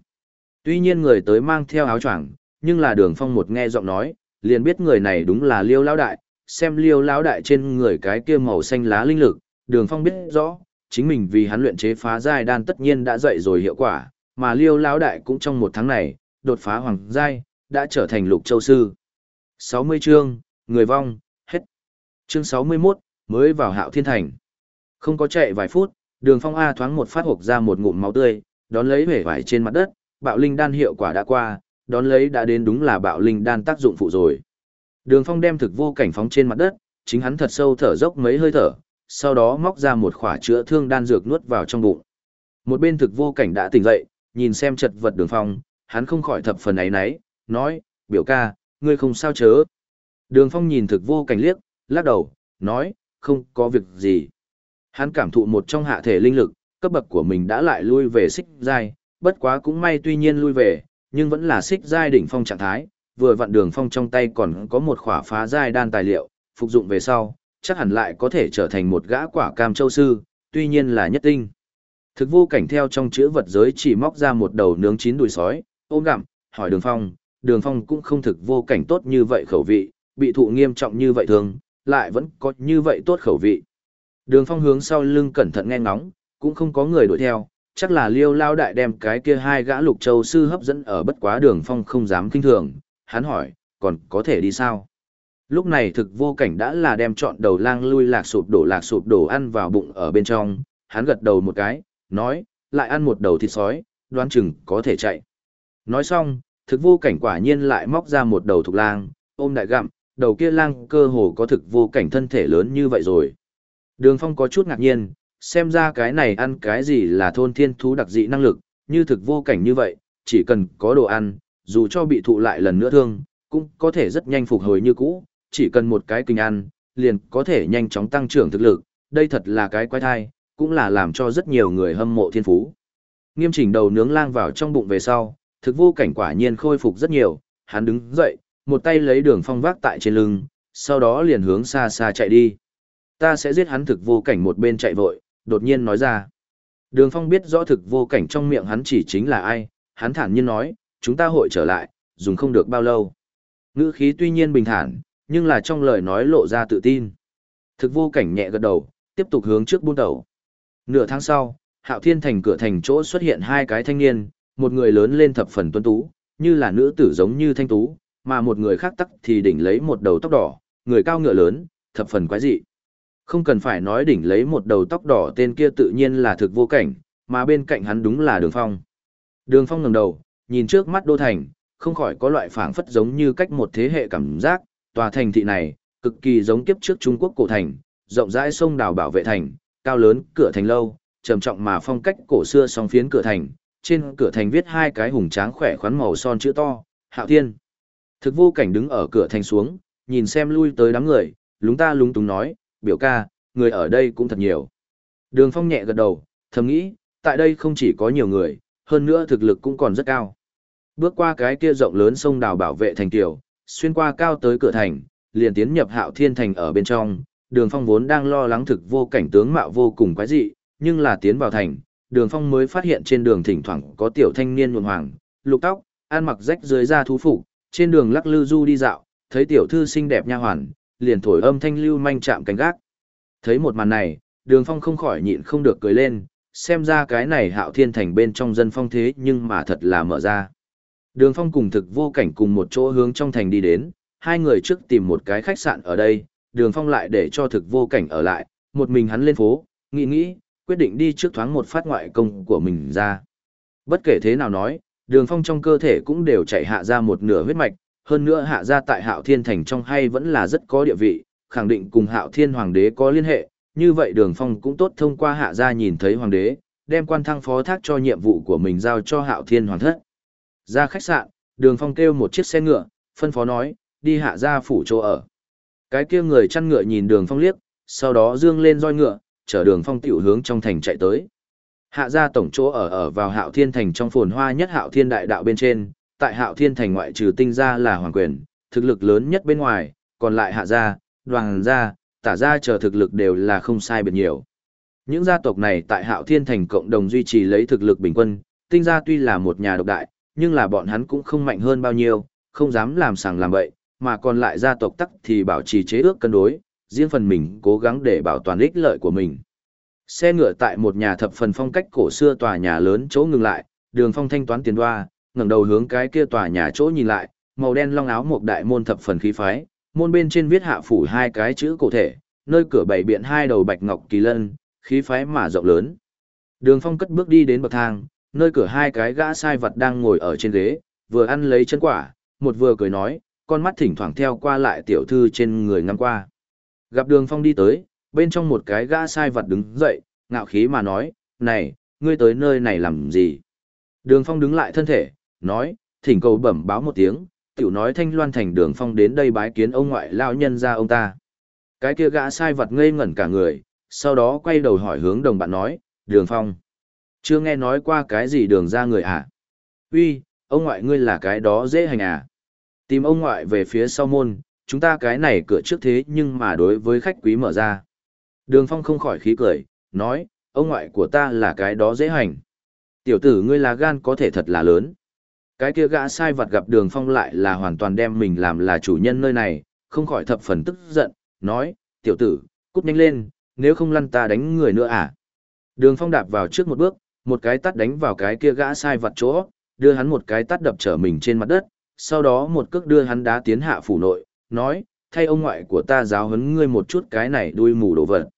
Tuy nhiên người tới mang theo áo choàng, nhưng là đường phong một nghe giọng nói, liền biết người này đúng là liêu lão đại, xem liêu lão đại trên người cái kia màu xanh lá linh lực, đường phong biết rõ, chính mình vì hắn luyện chế phá giai đan tất nhiên đã dậy rồi hiệu quả, mà liêu lão đại cũng trong một tháng này, đột phá hoàng giai, đã trở thành lục châu sư. 60 chương, người vong, hết. Chương 61, mới vào hạo thiên thành. Không có chạy vài phút, đường phong A thoáng một phát hộp ra một ngụm máu tươi, đón lấy vẻ vải trên mặt đất, bạo linh đan hiệu quả đã qua, đón lấy đã đến đúng là bạo linh đan tác dụng phụ rồi. Đường Phong đem thực vô cảnh phóng trên mặt đất, chính hắn thật sâu thở dốc mấy hơi thở, sau đó móc ra một khỏa chữa thương đan dược nuốt vào trong bụng. Một bên thực vô cảnh đã tỉnh dậy, nhìn xem chật vật Đường Phong, hắn không khỏi thập phần ấy nấy, nói, biểu ca, ngươi không sao chớ. Đường Phong nhìn thực vô cảnh liếc, lắc đầu, nói, không có việc gì. Hắn cảm thụ một trong hạ thể linh lực, cấp bậc của mình đã lại lui về xích giai, bất quá cũng may tuy nhiên lui về, nhưng vẫn là xích giai đỉnh phong trạng thái, vừa vặn đường phong trong tay còn có một khỏa phá giai đan tài liệu, phục dụng về sau, chắc hẳn lại có thể trở thành một gã quả cam châu sư, tuy nhiên là nhất tinh. Thực vô cảnh theo trong chữ vật giới chỉ móc ra một đầu nướng chín đùi sói, ôm gặm, hỏi đường phong, đường phong cũng không thực vô cảnh tốt như vậy khẩu vị, bị thụ nghiêm trọng như vậy thường, lại vẫn có như vậy tốt khẩu vị. Đường phong hướng sau lưng cẩn thận nghe ngóng, cũng không có người đuổi theo, chắc là liêu lao đại đem cái kia hai gã lục châu sư hấp dẫn ở bất quá đường phong không dám kinh thường, hắn hỏi, còn có thể đi sao? Lúc này thực vô cảnh đã là đem chọn đầu lang lui lạc sụp đổ lạc sụp đổ ăn vào bụng ở bên trong, hắn gật đầu một cái, nói, lại ăn một đầu thịt sói, đoán chừng có thể chạy. Nói xong, thực vô cảnh quả nhiên lại móc ra một đầu thục lang, ôm đại gặm, đầu kia lang cơ hồ có thực vô cảnh thân thể lớn như vậy rồi. Đường phong có chút ngạc nhiên, xem ra cái này ăn cái gì là thôn thiên thú đặc dị năng lực, như thực vô cảnh như vậy, chỉ cần có đồ ăn, dù cho bị thụ lại lần nữa thương, cũng có thể rất nhanh phục hồi như cũ, chỉ cần một cái kinh ăn, liền có thể nhanh chóng tăng trưởng thực lực, đây thật là cái quái thai, cũng là làm cho rất nhiều người hâm mộ thiên phú. Nghiêm chỉnh đầu nướng lang vào trong bụng về sau, thực vô cảnh quả nhiên khôi phục rất nhiều, hắn đứng dậy, một tay lấy đường phong vác tại trên lưng, sau đó liền hướng xa xa chạy đi. Ta sẽ giết hắn thực vô cảnh một bên chạy vội, đột nhiên nói ra. Đường phong biết rõ thực vô cảnh trong miệng hắn chỉ chính là ai, hắn thản nhiên nói, chúng ta hội trở lại, dùng không được bao lâu. Ngữ khí tuy nhiên bình thản, nhưng là trong lời nói lộ ra tự tin. Thực vô cảnh nhẹ gật đầu, tiếp tục hướng trước buôn đầu. Nửa tháng sau, Hạo Thiên Thành cửa thành chỗ xuất hiện hai cái thanh niên, một người lớn lên thập phần tuấn tú, như là nữ tử giống như thanh tú, mà một người khác tắc thì đỉnh lấy một đầu tóc đỏ, người cao ngựa lớn, thập phần quái dị. Không cần phải nói đỉnh lấy một đầu tóc đỏ tên kia tự nhiên là thực vô cảnh, mà bên cạnh hắn đúng là Đường Phong. Đường Phong ngẩng đầu, nhìn trước mắt đô thành, không khỏi có loại phảng phất giống như cách một thế hệ cảm giác, tòa thành thị này, cực kỳ giống kiếp trước Trung Quốc cổ thành, rộng rãi sông đào bảo vệ thành, cao lớn, cửa thành lâu, trầm trọng mà phong cách cổ xưa song phiến cửa thành, trên cửa thành viết hai cái hùng tráng khỏe khoắn màu son chữ to, Hạo Thiên. Thực vô cảnh đứng ở cửa thành xuống, nhìn xem lui tới đám người, lúng ta lúng túng nói, biểu ca, người ở đây cũng thật nhiều. Đường Phong nhẹ gật đầu, thầm nghĩ, tại đây không chỉ có nhiều người, hơn nữa thực lực cũng còn rất cao. Bước qua cái kia rộng lớn sông đào bảo vệ thành tiểu, xuyên qua cao tới cửa thành, liền tiến nhập Hạo Thiên thành ở bên trong, Đường Phong vốn đang lo lắng thực vô cảnh tướng mạo vô cùng quái dị, nhưng là tiến vào thành, Đường Phong mới phát hiện trên đường thỉnh thoảng có tiểu thanh niên nhuộm hoàng, lục tóc, ăn mặc rách dưới da thú phục, trên đường lắc lư du đi dạo, thấy tiểu thư xinh đẹp nha hoàn, liền thổi âm thanh lưu manh chạm cánh gác. Thấy một màn này, Đường Phong không khỏi nhịn không được cười lên, xem ra cái này Hạo Thiên thành bên trong dân phong thế nhưng mà thật là mở ra. Đường Phong cùng thực vô cảnh cùng một chỗ hướng trong thành đi đến, hai người trước tìm một cái khách sạn ở đây, Đường Phong lại để cho thực vô cảnh ở lại, một mình hắn lên phố, nghĩ nghĩ, quyết định đi trước thoáng một phát ngoại công của mình ra. Bất kể thế nào nói, Đường Phong trong cơ thể cũng đều chạy hạ ra một nửa huyết mạch, hơn nữa hạ gia tại Hạo Thiên thành trong hay vẫn là rất có địa vị, khẳng định cùng Hạo Thiên hoàng đế có liên hệ, như vậy Đường Phong cũng tốt thông qua hạ gia nhìn thấy hoàng đế, đem quan thăng phó thác cho nhiệm vụ của mình giao cho Hạo Thiên hoàng thất. Ra khách sạn, đường phong kêu một chiếc xe ngựa, phân phó nói, đi hạ gia phủ chỗ ở. Cái kia người chăn ngựa nhìn đường phong liếc, sau đó dương lên roi ngựa, chở đường phong tiểu hướng trong thành chạy tới. Hạ gia tổng chỗ ở ở vào hạo thiên thành trong phồn hoa nhất hạo thiên đại đạo bên trên, tại hạo thiên thành ngoại trừ tinh gia là hoàng quyền, thực lực lớn nhất bên ngoài, còn lại hạ gia, đoàn gia, tả gia chờ thực lực đều là không sai biệt nhiều. Những gia tộc này tại hạo thiên thành cộng đồng duy trì lấy thực lực bình quân, tinh gia tuy là một nhà độc đại, nhưng là bọn hắn cũng không mạnh hơn bao nhiêu, không dám làm sàng làm bậy, mà còn lại gia tộc tắc thì bảo trì chế ước cân đối, riêng phần mình cố gắng để bảo toàn ích lợi của mình. Xe ngựa tại một nhà thập phần phong cách cổ xưa tòa nhà lớn chỗ ngừng lại, đường phong thanh toán tiền đoa, ngẩng đầu hướng cái kia tòa nhà chỗ nhìn lại, màu đen long áo một đại môn thập phần khí phái, môn bên trên viết hạ phủ hai cái chữ cổ thể, nơi cửa bảy biện hai đầu bạch ngọc kỳ lân, khí phái mà rộng lớn. Đường phong cất bước đi đến bậc thang, nơi cửa hai cái gã sai vật đang ngồi ở trên ghế, vừa ăn lấy chân quả, một vừa cười nói, con mắt thỉnh thoảng theo qua lại tiểu thư trên người ngắm qua. Gặp đường phong đi tới, bên trong một cái gã sai vật đứng dậy, ngạo khí mà nói, này, ngươi tới nơi này làm gì? Đường phong đứng lại thân thể, nói, thỉnh cầu bẩm báo một tiếng, tiểu nói thanh loan thành đường phong đến đây bái kiến ông ngoại lao nhân ra ông ta. Cái kia gã sai vật ngây ngẩn cả người, sau đó quay đầu hỏi hướng đồng bạn nói, đường phong. Chưa nghe nói qua cái gì đường ra người à? Uy, ông ngoại ngươi là cái đó dễ hành à? Tìm ông ngoại về phía sau môn, chúng ta cái này cửa trước thế nhưng mà đối với khách quý mở ra. Đường Phong không khỏi khí cười, nói, ông ngoại của ta là cái đó dễ hành. Tiểu tử ngươi là gan có thể thật là lớn. Cái kia gã sai vật gặp đường phong lại là hoàn toàn đem mình làm là chủ nhân nơi này, không khỏi thập phần tức giận, nói, tiểu tử, cút nhanh lên, nếu không lăn ta đánh người nữa à. Đường phong đạp vào trước một bước, một cái tắt đánh vào cái kia gã sai vật chỗ, đưa hắn một cái tắt đập trở mình trên mặt đất, sau đó một cước đưa hắn đá tiến hạ phủ nội, nói, thay ông ngoại của ta giáo huấn ngươi một chút cái này đuôi mù đồ vật.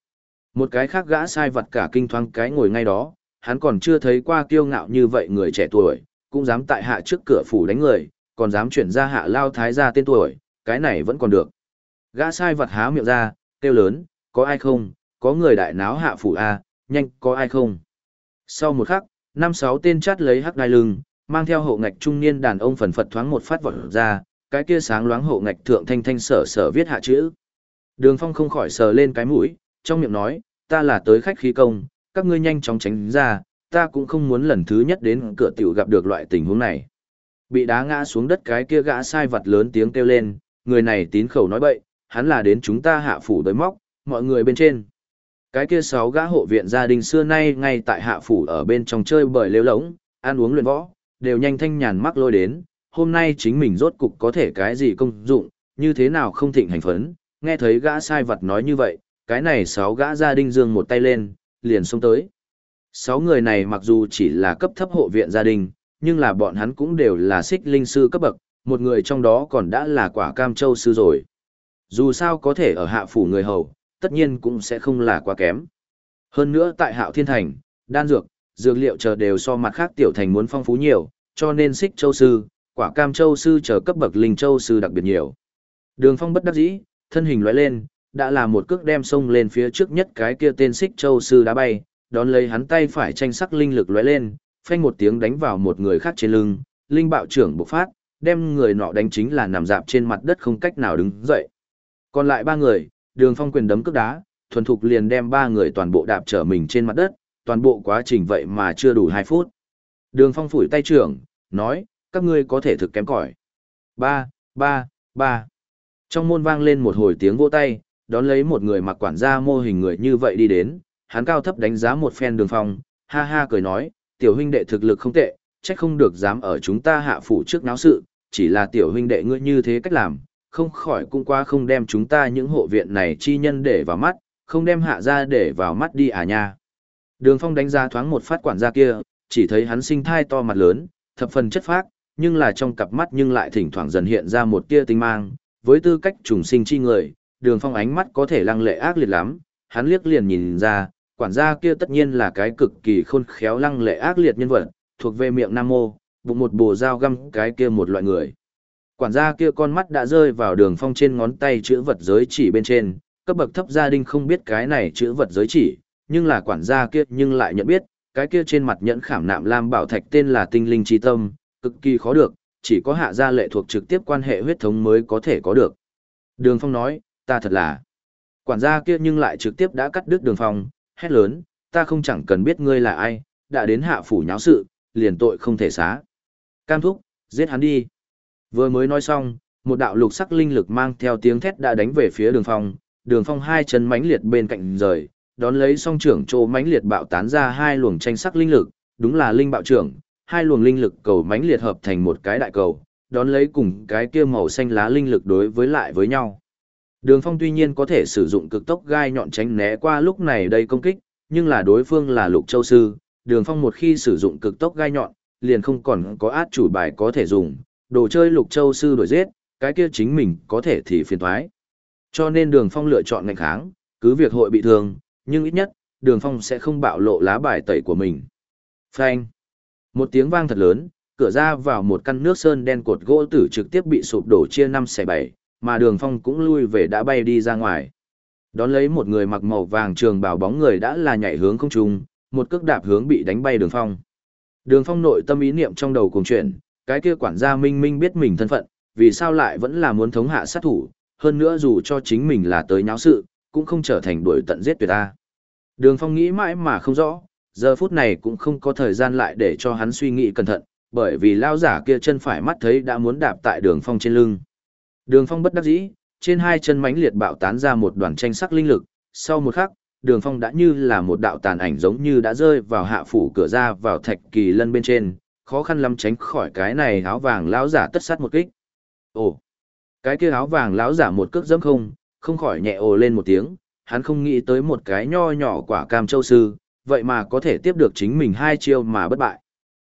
Một cái khác gã sai vật cả kinh thoáng cái ngồi ngay đó, hắn còn chưa thấy qua kiêu ngạo như vậy người trẻ tuổi, cũng dám tại hạ trước cửa phủ đánh người, còn dám chuyển ra hạ lao thái gia tên tuổi, cái này vẫn còn được. Gã sai vật há miệng ra, kêu lớn, có ai không, có người đại náo hạ phủ A, nhanh, có ai không. Sau một khắc, năm sáu tên chát lấy hắc đai lưng, mang theo hộ ngạch trung niên đàn ông phần phật thoáng một phát vọt ra, cái kia sáng loáng hộ ngạch thượng thanh thanh sở sở viết hạ chữ. Đường Phong không khỏi sờ lên cái mũi, trong miệng nói, ta là tới khách khí công, các ngươi nhanh chóng tránh ra, ta cũng không muốn lần thứ nhất đến cửa tiểu gặp được loại tình huống này. Bị đá ngã xuống đất cái kia gã sai vật lớn tiếng kêu lên, người này tín khẩu nói bậy, hắn là đến chúng ta hạ phủ đối móc, mọi người bên trên. Cái kia sáu gã hộ viện gia đình xưa nay ngay tại hạ phủ ở bên trong chơi bời lêu lống, ăn uống luyện võ, đều nhanh thanh nhàn mắc lôi đến, hôm nay chính mình rốt cục có thể cái gì công dụng, như thế nào không thịnh hành phấn, nghe thấy gã sai vật nói như vậy, cái này sáu gã gia đình dương một tay lên, liền xông tới. Sáu người này mặc dù chỉ là cấp thấp hộ viện gia đình, nhưng là bọn hắn cũng đều là xích linh sư cấp bậc, một người trong đó còn đã là quả cam châu sư rồi. Dù sao có thể ở hạ phủ người hầu, tất nhiên cũng sẽ không là quá kém. Hơn nữa tại hạo thiên thành, đan dược, dược liệu chờ đều so mặt khác tiểu thành muốn phong phú nhiều, cho nên xích châu sư, quả cam châu sư chờ cấp bậc linh châu sư đặc biệt nhiều. Đường phong bất đắc dĩ, thân hình lóe lên, đã là một cước đem sông lên phía trước nhất cái kia tên xích châu sư đá bay, đón lấy hắn tay phải tranh sắc linh lực lóe lên, phanh một tiếng đánh vào một người khác trên lưng, linh bạo trưởng bộc phát, đem người nọ đánh chính là nằm dạp trên mặt đất không cách nào đứng dậy. Còn lại ba người, đường phong quyền đấm cước đá, thuần thục liền đem ba người toàn bộ đạp trở mình trên mặt đất, toàn bộ quá trình vậy mà chưa đủ hai phút. Đường phong phủi tay trưởng, nói, các ngươi có thể thực kém cỏi. Ba, ba, ba. Trong môn vang lên một hồi tiếng vỗ tay, đón lấy một người mặc quản gia mô hình người như vậy đi đến, hắn cao thấp đánh giá một phen đường phong, ha ha cười nói, tiểu huynh đệ thực lực không tệ, trách không được dám ở chúng ta hạ phủ trước náo sự, chỉ là tiểu huynh đệ ngươi như thế cách làm, không khỏi cũng qua không đem chúng ta những hộ viện này chi nhân để vào mắt, không đem hạ ra để vào mắt đi à nha. Đường phong đánh giá thoáng một phát quản gia kia, chỉ thấy hắn sinh thai to mặt lớn, thập phần chất phác, nhưng là trong cặp mắt nhưng lại thỉnh thoảng dần hiện ra một tia tinh mang, với tư cách trùng sinh chi người, đường phong ánh mắt có thể lăng lệ ác liệt lắm, hắn liếc liền nhìn ra, quản gia kia tất nhiên là cái cực kỳ khôn khéo lăng lệ ác liệt nhân vật, thuộc về miệng nam mô, bụng một bồ dao găm cái kia một loại người. Quản gia kia con mắt đã rơi vào đường phong trên ngón tay chữ vật giới chỉ bên trên, cấp bậc thấp gia đình không biết cái này chữ vật giới chỉ, nhưng là quản gia kia nhưng lại nhận biết, cái kia trên mặt nhẫn khảm nạm lam bảo thạch tên là tinh linh chi tâm, cực kỳ khó được, chỉ có hạ gia lệ thuộc trực tiếp quan hệ huyết thống mới có thể có được. Đường phong nói, ta thật là. Quản gia kia nhưng lại trực tiếp đã cắt đứt đường phong, hét lớn, ta không chẳng cần biết ngươi là ai, đã đến hạ phủ nháo sự, liền tội không thể xá. Cam thúc, giết hắn đi. Vừa mới nói xong, một đạo lục sắc linh lực mang theo tiếng thét đã đánh về phía đường phong, đường phong hai chân mãnh liệt bên cạnh rời, đón lấy song trưởng trô mãnh liệt bạo tán ra hai luồng tranh sắc linh lực, đúng là linh bạo trưởng, hai luồng linh lực cầu mãnh liệt hợp thành một cái đại cầu, đón lấy cùng cái kia màu xanh lá linh lực đối với lại với nhau. Đường phong tuy nhiên có thể sử dụng cực tốc gai nhọn tránh né qua lúc này đây công kích, nhưng là đối phương là lục châu sư, đường phong một khi sử dụng cực tốc gai nhọn, liền không còn có át chủ bài có thể dùng, đồ chơi lục châu sư đổi giết, cái kia chính mình có thể thì phiền thoái. Cho nên đường phong lựa chọn ngành kháng, cứ việc hội bị thương, nhưng ít nhất, đường phong sẽ không bạo lộ lá bài tẩy của mình. Phanh. Một tiếng vang thật lớn, cửa ra vào một căn nước sơn đen cột gỗ tử trực tiếp bị sụp đổ chia năm xẻ bảy, mà đường phong cũng lui về đã bay đi ra ngoài. Đón lấy một người mặc màu vàng trường bảo bóng người đã là nhảy hướng không trung, một cước đạp hướng bị đánh bay đường phong. Đường phong nội tâm ý niệm trong đầu cùng chuyện, cái kia quản gia minh minh biết mình thân phận, vì sao lại vẫn là muốn thống hạ sát thủ, hơn nữa dù cho chính mình là tới nháo sự, cũng không trở thành đuổi tận giết tuyệt ta. Đường phong nghĩ mãi mà không rõ, giờ phút này cũng không có thời gian lại để cho hắn suy nghĩ cẩn thận, bởi vì lao giả kia chân phải mắt thấy đã muốn đạp tại đường phong trên lưng. Đường phong bất đắc dĩ, trên hai chân mãnh liệt bạo tán ra một đoàn tranh sắc linh lực, sau một khắc, đường phong đã như là một đạo tàn ảnh giống như đã rơi vào hạ phủ cửa ra vào thạch kỳ lân bên trên, khó khăn lắm tránh khỏi cái này áo vàng lão giả tất sát một kích. Ồ, cái kia áo vàng lão giả một cước dẫm không, không khỏi nhẹ ồ lên một tiếng, hắn không nghĩ tới một cái nho nhỏ quả cam châu sư, vậy mà có thể tiếp được chính mình hai chiêu mà bất bại.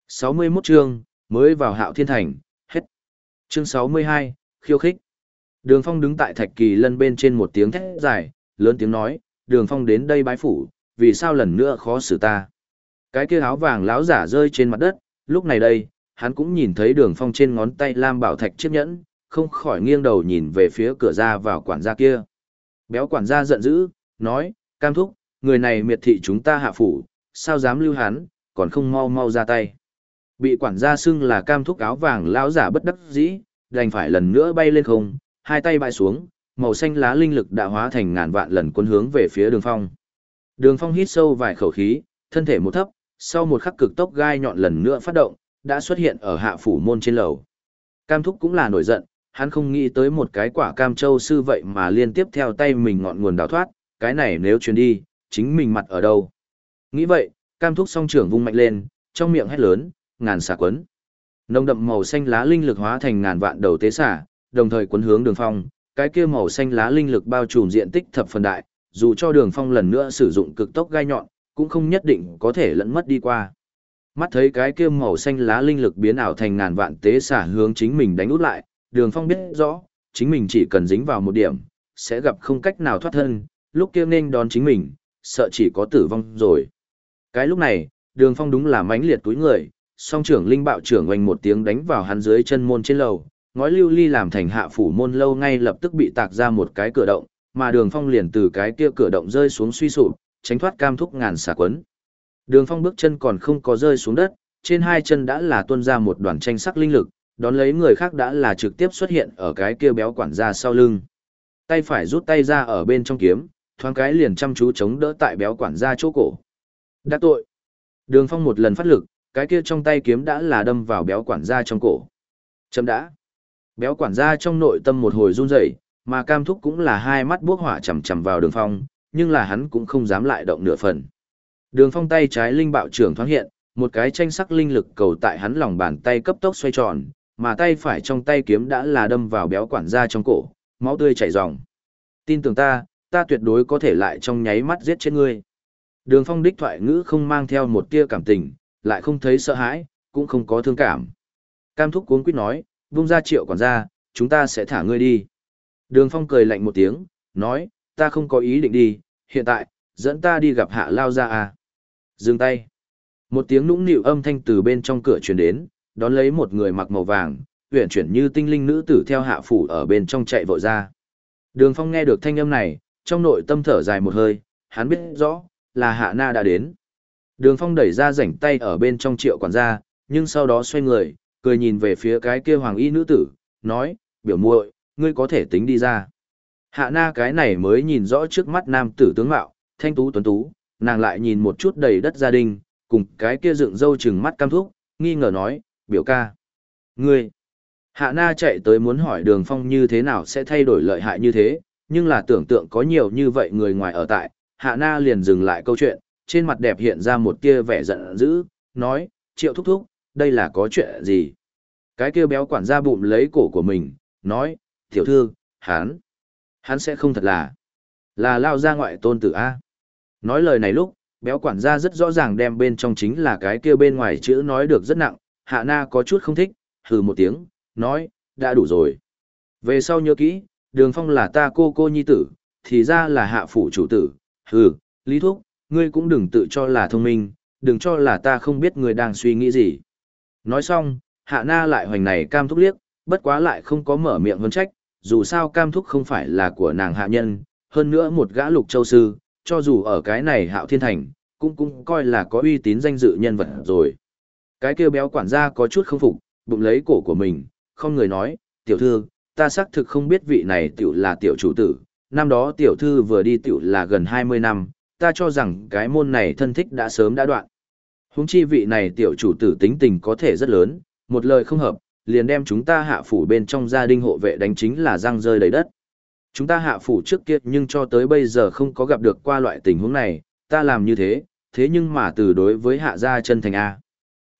61 chương, mới vào hạo thiên thành, hết. Chương 62, khiêu khích. Đường Phong đứng tại thạch kỳ lân bên trên một tiếng thét dài, lớn tiếng nói, Đường Phong đến đây bái phủ, vì sao lần nữa khó xử ta. Cái kia áo vàng lão giả rơi trên mặt đất, lúc này đây, hắn cũng nhìn thấy Đường Phong trên ngón tay lam bảo thạch chiếc nhẫn, không khỏi nghiêng đầu nhìn về phía cửa ra vào quản gia kia. Béo quản gia giận dữ, nói, cam thúc, người này miệt thị chúng ta hạ phủ, sao dám lưu hắn, còn không mau mau ra tay. Bị quản gia xưng là cam thúc áo vàng lão giả bất đắc dĩ, đành phải lần nữa bay lên không, hai tay bãi xuống, màu xanh lá linh lực đã hóa thành ngàn vạn lần quân hướng về phía đường phong. Đường phong hít sâu vài khẩu khí, thân thể một thấp, sau một khắc cực tốc gai nhọn lần nữa phát động, đã xuất hiện ở hạ phủ môn trên lầu. Cam thúc cũng là nổi giận, hắn không nghĩ tới một cái quả cam châu sư vậy mà liên tiếp theo tay mình ngọn nguồn đào thoát, cái này nếu truyền đi, chính mình mặt ở đâu. Nghĩ vậy, cam thúc song trưởng vung mạnh lên, trong miệng hét lớn, ngàn xà quấn. Nồng đậm màu xanh lá linh lực hóa thành ngàn vạn đầu tế xả, đồng thời quấn hướng đường phong, cái kia màu xanh lá linh lực bao trùm diện tích thập phần đại, dù cho đường phong lần nữa sử dụng cực tốc gai nhọn, cũng không nhất định có thể lẫn mất đi qua. Mắt thấy cái kia màu xanh lá linh lực biến ảo thành ngàn vạn tế xả hướng chính mình đánh út lại, đường phong biết rõ, chính mình chỉ cần dính vào một điểm, sẽ gặp không cách nào thoát thân, lúc kia nên đón chính mình, sợ chỉ có tử vong rồi. Cái lúc này, đường phong đúng là mãnh liệt túi người, song trưởng linh bạo trưởng oanh một tiếng đánh vào hắn dưới chân môn trên lầu, ngói lưu ly làm thành hạ phủ môn lâu ngay lập tức bị tạc ra một cái cửa động, mà đường phong liền từ cái kia cửa động rơi xuống suy sụp, tránh thoát cam thúc ngàn xà quấn. Đường phong bước chân còn không có rơi xuống đất, trên hai chân đã là tuôn ra một đoàn tranh sắc linh lực, đón lấy người khác đã là trực tiếp xuất hiện ở cái kia béo quản gia sau lưng. Tay phải rút tay ra ở bên trong kiếm, thoáng cái liền chăm chú chống đỡ tại béo quản gia chỗ cổ. đã tội. Đường phong một lần phát lực, cái kia trong tay kiếm đã là đâm vào béo quản gia trong cổ. Chấm đã. Béo quản gia trong nội tâm một hồi run rẩy, mà cam thúc cũng là hai mắt bốc hỏa chầm chầm vào đường phong, nhưng là hắn cũng không dám lại động nửa phần. Đường phong tay trái linh bạo trưởng thoáng hiện, một cái tranh sắc linh lực cầu tại hắn lòng bàn tay cấp tốc xoay tròn, mà tay phải trong tay kiếm đã là đâm vào béo quản gia trong cổ, máu tươi chảy ròng. Tin tưởng ta, ta tuyệt đối có thể lại trong nháy mắt giết chết ngươi. Đường phong đích thoại ngữ không mang theo một tia cảm tình, lại không thấy sợ hãi, cũng không có thương cảm. Cam thúc cuốn quýt nói, vung ra triệu quản gia, chúng ta sẽ thả ngươi đi. Đường phong cười lạnh một tiếng, nói, ta không có ý định đi, hiện tại, dẫn ta đi gặp hạ lao ra à. Dừng tay. Một tiếng nũng nịu âm thanh từ bên trong cửa truyền đến, đón lấy một người mặc màu vàng, uyển chuyển như tinh linh nữ tử theo hạ phủ ở bên trong chạy vội ra. Đường Phong nghe được thanh âm này, trong nội tâm thở dài một hơi, hắn biết rõ, là Hạ Na đã đến. Đường Phong đẩy ra rảnh tay ở bên trong triệu quản gia, nhưng sau đó xoay người, cười nhìn về phía cái kia hoàng y nữ tử, nói, biểu muội, ngươi có thể tính đi ra. Hạ Na cái này mới nhìn rõ trước mắt nam tử tướng mạo, thanh tú tuấn tú, nàng lại nhìn một chút đầy đất gia đình, cùng cái kia dựng râu chừng mắt cam thúc, nghi ngờ nói, biểu ca. Ngươi, Hạ Na chạy tới muốn hỏi đường phong như thế nào sẽ thay đổi lợi hại như thế, nhưng là tưởng tượng có nhiều như vậy người ngoài ở tại, Hạ Na liền dừng lại câu chuyện, trên mặt đẹp hiện ra một tia vẻ giận dữ, nói, triệu thúc thúc, đây là có chuyện gì? Cái kia béo quản gia bụng lấy cổ của mình, nói, tiểu thư, hắn, hắn sẽ không thật là, là lao ra ngoại tôn tử A. Nói lời này lúc, béo quản gia rất rõ ràng đem bên trong chính là cái kia bên ngoài chữ nói được rất nặng, hạ na có chút không thích, hừ một tiếng, nói, đã đủ rồi. Về sau nhớ kỹ, đường phong là ta cô cô nhi tử, thì ra là hạ phủ chủ tử, hừ, lý thúc, ngươi cũng đừng tự cho là thông minh, đừng cho là ta không biết ngươi đang suy nghĩ gì. Nói xong, hạ na lại hoành này cam thúc liếc, bất quá lại không có mở miệng hơn trách, dù sao cam thúc không phải là của nàng hạ nhân, hơn nữa một gã lục châu sư, cho dù ở cái này hạo thiên thành, cũng cũng coi là có uy tín danh dự nhân vật rồi. Cái kêu béo quản gia có chút không phục, bụng lấy cổ của mình, không người nói, tiểu thư, ta xác thực không biết vị này tiểu là tiểu chủ tử, năm đó tiểu thư vừa đi tiểu là gần 20 năm, ta cho rằng cái môn này thân thích đã sớm đã đoạn. Húng chi vị này tiểu chủ tử tính tình có thể rất lớn, một lời không hợp, liền đem chúng ta hạ phủ bên trong gia đình hộ vệ đánh chính là răng rơi đầy đất. Chúng ta hạ phủ trước kia nhưng cho tới bây giờ không có gặp được qua loại tình huống này, ta làm như thế, thế nhưng mà từ đối với hạ gia chân thành A.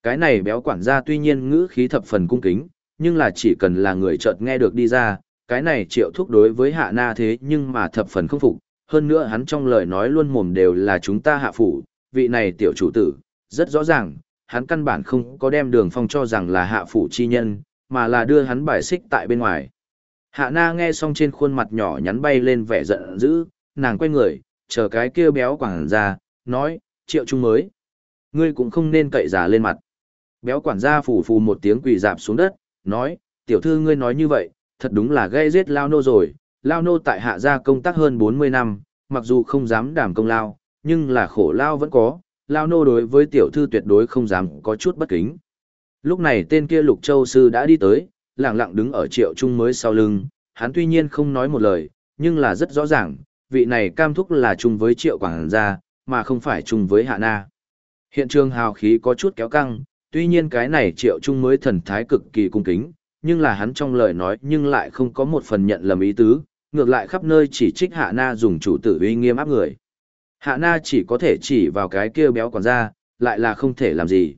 Cái này béo quản gia tuy nhiên ngữ khí thập phần cung kính, nhưng là chỉ cần là người chợt nghe được đi ra, cái này triệu thúc đối với hạ na thế nhưng mà thập phần không phục, hơn nữa hắn trong lời nói luôn mồm đều là chúng ta hạ phủ, vị này tiểu chủ tử, rất rõ ràng, hắn căn bản không có đem đường phong cho rằng là hạ phủ chi nhân, mà là đưa hắn bài xích tại bên ngoài. Hạ na nghe xong trên khuôn mặt nhỏ nhắn bay lên vẻ giận dữ, nàng quay người, chờ cái kia béo quảng ra, nói, triệu trung mới. Ngươi cũng không nên cậy giả lên mặt. Béo quản gia phủ phù một tiếng quỳ dạp xuống đất, nói, tiểu thư ngươi nói như vậy, thật đúng là gây giết lao nô rồi. Lao nô tại hạ gia công tác hơn 40 năm, mặc dù không dám đảm công lao, nhưng là khổ lao vẫn có, lao nô đối với tiểu thư tuyệt đối không dám có chút bất kính. Lúc này tên kia lục châu sư đã đi tới, lặng lặng đứng ở triệu trung mới sau lưng, hắn tuy nhiên không nói một lời, nhưng là rất rõ ràng, vị này cam thúc là chung với triệu quảng gia, mà không phải chung với hạ na. Hiện trường hào khí có chút kéo căng, tuy nhiên cái này triệu trung mới thần thái cực kỳ cung kính, nhưng là hắn trong lời nói nhưng lại không có một phần nhận lầm ý tứ, ngược lại khắp nơi chỉ trích hạ na dùng chủ tử uy nghiêm áp người. Hạ na chỉ có thể chỉ vào cái kia béo còn ra, lại là không thể làm gì.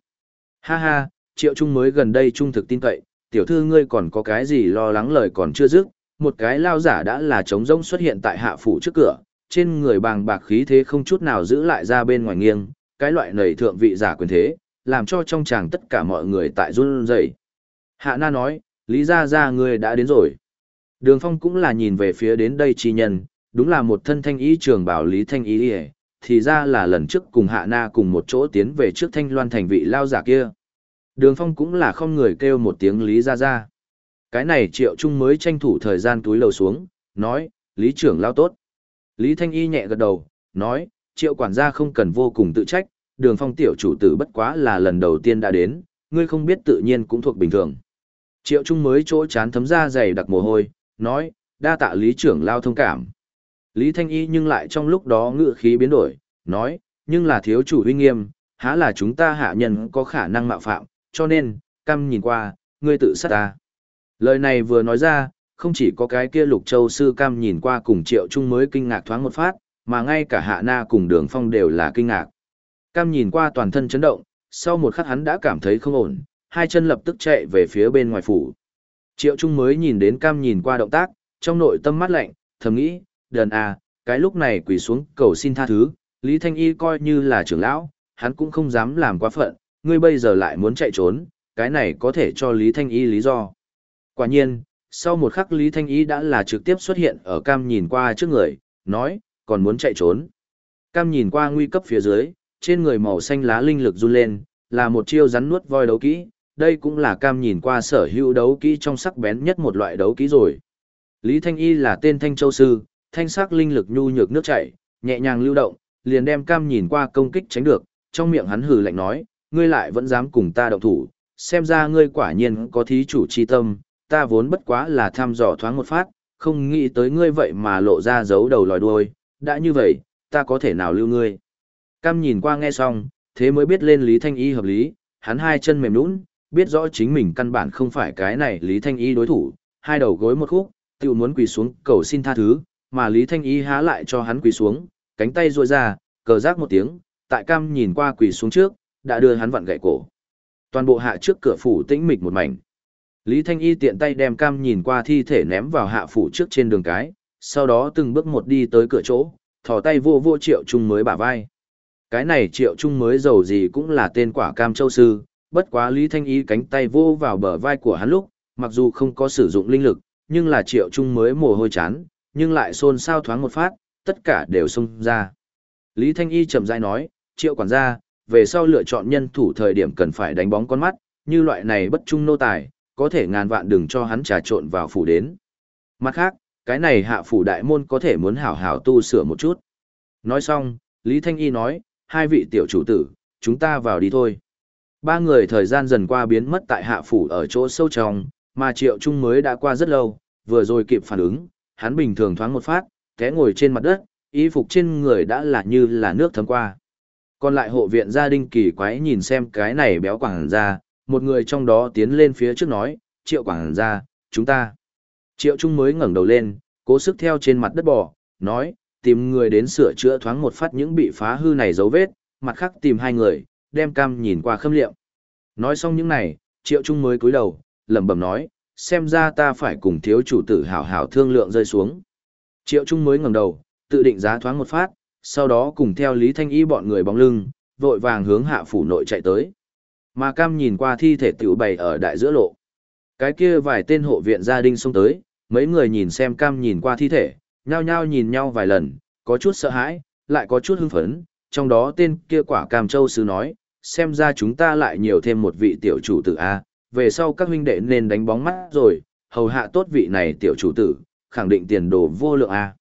Ha ha, triệu trung mới gần đây trung thực tin cậy, tiểu thư ngươi còn có cái gì lo lắng lời còn chưa dứt, một cái lao giả đã là trống rỗng xuất hiện tại hạ phủ trước cửa, trên người bàng bạc khí thế không chút nào giữ lại ra bên ngoài nghiêng, cái loại nầy thượng vị giả quyền thế, làm cho trong chàng tất cả mọi người tại run rẩy. Hạ Na nói, Lý Gia Gia ngươi đã đến rồi. Đường Phong cũng là nhìn về phía đến đây chi nhân, đúng là một thân thanh ý trường bảo Lý Thanh Ý đi thì ra là lần trước cùng Hạ Na cùng một chỗ tiến về trước Thanh Loan thành vị lao giả kia. Đường Phong cũng là không người kêu một tiếng Lý Gia Gia. Cái này Triệu Trung mới tranh thủ thời gian túi lầu xuống, nói, Lý trưởng lao tốt. Lý Thanh Y nhẹ gật đầu, nói, Triệu quản gia không cần vô cùng tự trách, đường phong tiểu chủ tử bất quá là lần đầu tiên đã đến, ngươi không biết tự nhiên cũng thuộc bình thường. Triệu Trung mới chỗ chán thấm ra dày đặc mồ hôi, nói, đa tạ lý trưởng lao thông cảm. Lý Thanh Y nhưng lại trong lúc đó ngựa khí biến đổi, nói, nhưng là thiếu chủ uy nghiêm, há là chúng ta hạ nhân có khả năng mạo phạm, cho nên, căm nhìn qua, ngươi tự sát ta. Lời này vừa nói ra, không chỉ có cái kia lục châu sư cam nhìn qua cùng triệu trung mới kinh ngạc thoáng một phát, mà ngay cả hạ na cùng đường phong đều là kinh ngạc. Cam nhìn qua toàn thân chấn động, sau một khắc hắn đã cảm thấy không ổn, hai chân lập tức chạy về phía bên ngoài phủ. Triệu Trung mới nhìn đến Cam nhìn qua động tác, trong nội tâm mắt lạnh, thầm nghĩ, đần à, cái lúc này quỳ xuống cầu xin tha thứ, Lý Thanh Y coi như là trưởng lão, hắn cũng không dám làm quá phận, ngươi bây giờ lại muốn chạy trốn, cái này có thể cho Lý Thanh Y lý do. Quả nhiên, sau một khắc Lý Thanh Y đã là trực tiếp xuất hiện ở Cam nhìn qua trước người, nói, còn muốn chạy trốn. Cam nhìn qua nguy cấp phía dưới, trên người màu xanh lá linh lực run lên, là một chiêu rắn nuốt voi đấu kỹ, đây cũng là cam nhìn qua sở hữu đấu kỹ trong sắc bén nhất một loại đấu kỹ rồi. Lý Thanh Y là tên Thanh Châu Sư, thanh sắc linh lực nhu nhược nước chảy, nhẹ nhàng lưu động, liền đem cam nhìn qua công kích tránh được, trong miệng hắn hừ lạnh nói, ngươi lại vẫn dám cùng ta động thủ, xem ra ngươi quả nhiên có thí chủ chi tâm, ta vốn bất quá là thăm dò thoáng một phát, không nghĩ tới ngươi vậy mà lộ ra dấu đầu lòi đuôi, đã như vậy, ta có thể nào lưu ngươi. Cam nhìn qua nghe xong, thế mới biết lên Lý Thanh Y hợp lý, hắn hai chân mềm nũng, biết rõ chính mình căn bản không phải cái này Lý Thanh Y đối thủ, hai đầu gối một khúc, tự muốn quỳ xuống cầu xin tha thứ, mà Lý Thanh Y há lại cho hắn quỳ xuống, cánh tay ruôi ra, cờ rác một tiếng, tại cam nhìn qua quỳ xuống trước, đã đưa hắn vặn gậy cổ. Toàn bộ hạ trước cửa phủ tĩnh mịch một mảnh. Lý Thanh Y tiện tay đem cam nhìn qua thi thể ném vào hạ phủ trước trên đường cái, sau đó từng bước một đi tới cửa chỗ, thò tay vô vô triệu trung mới bả vai. Cái này triệu trung mới giàu gì cũng là tên quả cam châu sư, bất quá Lý Thanh Y cánh tay vô vào bờ vai của hắn lúc, mặc dù không có sử dụng linh lực, nhưng là triệu trung mới mồ hôi chán, nhưng lại xôn xao thoáng một phát, tất cả đều xông ra. Lý Thanh Y chậm rãi nói, triệu quản gia, về sau lựa chọn nhân thủ thời điểm cần phải đánh bóng con mắt, như loại này bất trung nô tài, có thể ngàn vạn đừng cho hắn trà trộn vào phủ đến. Mặt khác, cái này hạ phủ đại môn có thể muốn hảo hảo tu sửa một chút. Nói xong, Lý Thanh Y nói, hai vị tiểu chủ tử, chúng ta vào đi thôi. Ba người thời gian dần qua biến mất tại hạ phủ ở chỗ sâu trong, mà triệu trung mới đã qua rất lâu, vừa rồi kịp phản ứng, hắn bình thường thoáng một phát, té ngồi trên mặt đất, y phục trên người đã là như là nước thấm qua. Còn lại hộ viện gia đình kỳ quái nhìn xem cái này béo quảng ra, một người trong đó tiến lên phía trước nói, triệu quảng ra, chúng ta. Triệu trung mới ngẩng đầu lên, cố sức theo trên mặt đất bò, nói, tìm người đến sửa chữa thoáng một phát những bị phá hư này dấu vết, mặt khác tìm hai người, đem cam nhìn qua khâm liệm. Nói xong những này, Triệu Trung mới cúi đầu, lẩm bẩm nói, xem ra ta phải cùng thiếu chủ tử hảo hảo thương lượng rơi xuống. Triệu Trung mới ngẩng đầu, tự định giá thoáng một phát, sau đó cùng theo Lý Thanh Y bọn người bóng lưng, vội vàng hướng hạ phủ nội chạy tới. Mà Cam nhìn qua thi thể tiểu bày ở đại giữa lộ. Cái kia vài tên hộ viện gia đình xông tới, mấy người nhìn xem Cam nhìn qua thi thể, nhao nhao nhìn nhau vài lần, có chút sợ hãi, lại có chút hưng phấn, trong đó tên kia quả Cam Châu Sứ nói, xem ra chúng ta lại nhiều thêm một vị tiểu chủ tử A, về sau các huynh đệ nên đánh bóng mắt rồi, hầu hạ tốt vị này tiểu chủ tử, khẳng định tiền đồ vô lượng A.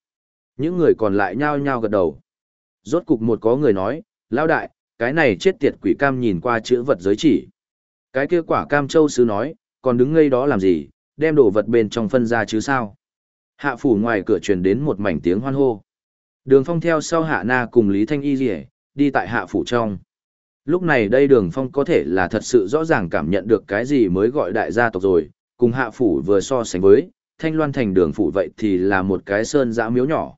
Những người còn lại nhao nhao gật đầu. Rốt cục một có người nói, lao đại, cái này chết tiệt quỷ cam nhìn qua chữ vật giới chỉ. Cái kia quả cam châu sứ nói, còn đứng ngây đó làm gì, đem đồ vật bên trong phân ra chứ sao. Hạ phủ ngoài cửa truyền đến một mảnh tiếng hoan hô. Đường phong theo sau hạ na cùng Lý Thanh Y Dì đi tại hạ phủ trong. Lúc này đây đường phong có thể là thật sự rõ ràng cảm nhận được cái gì mới gọi đại gia tộc rồi, cùng hạ phủ vừa so sánh với, thanh loan thành đường phủ vậy thì là một cái sơn dã miếu nhỏ.